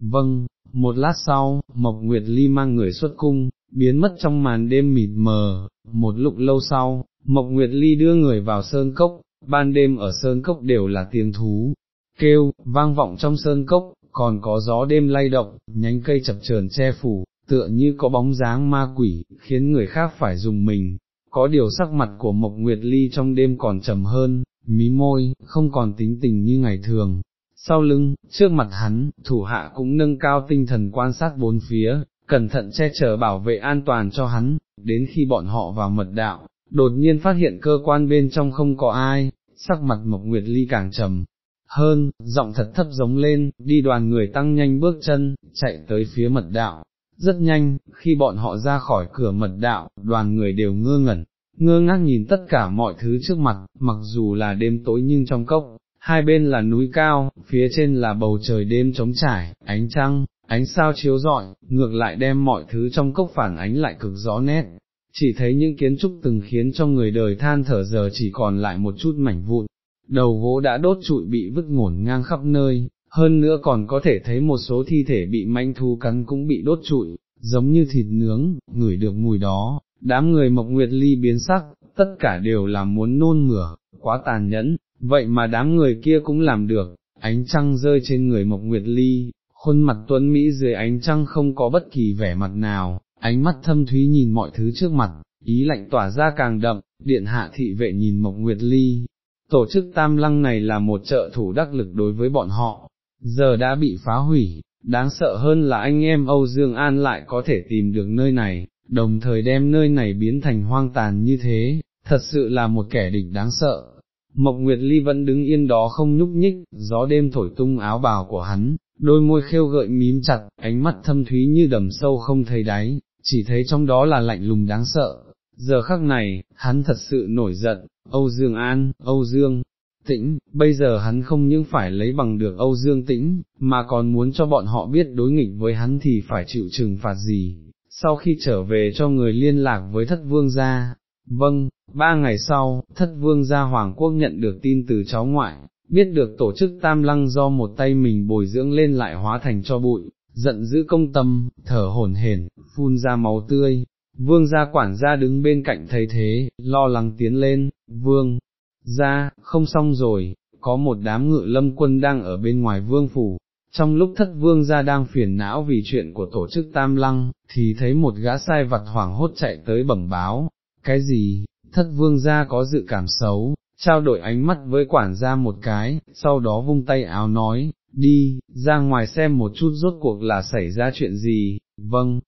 Vâng, một lát sau, Mộc Nguyệt Ly mang người xuất cung, biến mất trong màn đêm mịt mờ, một lúc lâu sau, Mộc Nguyệt Ly đưa người vào sơn cốc, ban đêm ở sơn cốc đều là tiếng thú, kêu, vang vọng trong sơn cốc, còn có gió đêm lay động, nhánh cây chập chờn che phủ, tựa như có bóng dáng ma quỷ, khiến người khác phải dùng mình. Có điều sắc mặt của Mộc Nguyệt Ly trong đêm còn trầm hơn, mí môi, không còn tính tình như ngày thường. Sau lưng, trước mặt hắn, thủ hạ cũng nâng cao tinh thần quan sát bốn phía, cẩn thận che chở bảo vệ an toàn cho hắn, đến khi bọn họ vào mật đạo, đột nhiên phát hiện cơ quan bên trong không có ai, sắc mặt Mộc Nguyệt Ly càng trầm hơn, giọng thật thấp giống lên, đi đoàn người tăng nhanh bước chân, chạy tới phía mật đạo. Rất nhanh, khi bọn họ ra khỏi cửa mật đạo, đoàn người đều ngơ ngẩn, ngơ ngác nhìn tất cả mọi thứ trước mặt, mặc dù là đêm tối nhưng trong cốc, hai bên là núi cao, phía trên là bầu trời đêm trống trải, ánh trăng, ánh sao chiếu rọi, ngược lại đem mọi thứ trong cốc phản ánh lại cực rõ nét, chỉ thấy những kiến trúc từng khiến cho người đời than thở giờ chỉ còn lại một chút mảnh vụn, đầu gỗ đã đốt trụi bị vứt ngổn ngang khắp nơi, hơn nữa còn có thể thấy một số thi thể bị manh thú cắn cũng bị đốt trụi, giống như thịt nướng, ngửi được mùi đó, đám người mộc nguyệt ly biến sắc, tất cả đều là muốn nôn mửa, quá tàn nhẫn, vậy mà đám người kia cũng làm được, ánh trăng rơi trên người mộc nguyệt ly, khuôn mặt tuấn Mỹ dưới ánh trăng không có bất kỳ vẻ mặt nào, ánh mắt thâm thúy nhìn mọi thứ trước mặt, ý lạnh tỏa ra càng đậm, điện hạ thị vệ nhìn Mộc Nguyệt Ly. Tổ chức tam lăng này là một trợ thủ đắc lực đối với bọn họ, giờ đã bị phá hủy, đáng sợ hơn là anh em Âu Dương An lại có thể tìm được nơi này, đồng thời đem nơi này biến thành hoang tàn như thế, thật sự là một kẻ địch đáng sợ. Mộc Nguyệt Ly vẫn đứng yên đó không nhúc nhích, gió đêm thổi tung áo bào của hắn, đôi môi khêu gợi mím chặt, ánh mắt thâm thúy như đầm sâu không thấy đáy, chỉ thấy trong đó là lạnh lùng đáng sợ. Giờ khắc này, hắn thật sự nổi giận, Âu Dương An, Âu Dương, Tĩnh, bây giờ hắn không những phải lấy bằng được Âu Dương Tĩnh, mà còn muốn cho bọn họ biết đối nghịch với hắn thì phải chịu trừng phạt gì, sau khi trở về cho người liên lạc với thất vương gia. Vâng, ba ngày sau, thất vương gia Hoàng Quốc nhận được tin từ cháu ngoại, biết được tổ chức tam lăng do một tay mình bồi dưỡng lên lại hóa thành cho bụi, giận dữ công tâm, thở hổn hển, phun ra máu tươi, vương gia quản gia đứng bên cạnh thấy thế, lo lắng tiến lên, vương, gia, không xong rồi, có một đám ngự lâm quân đang ở bên ngoài vương phủ, trong lúc thất vương gia đang phiền não vì chuyện của tổ chức tam lăng, thì thấy một gã sai vặt hoảng hốt chạy tới bẩm báo, cái gì, thất vương gia có dự cảm xấu, trao đổi ánh mắt với quản gia một cái, sau đó vung tay áo nói, đi, ra ngoài xem một chút rốt cuộc là xảy ra chuyện gì, vâng,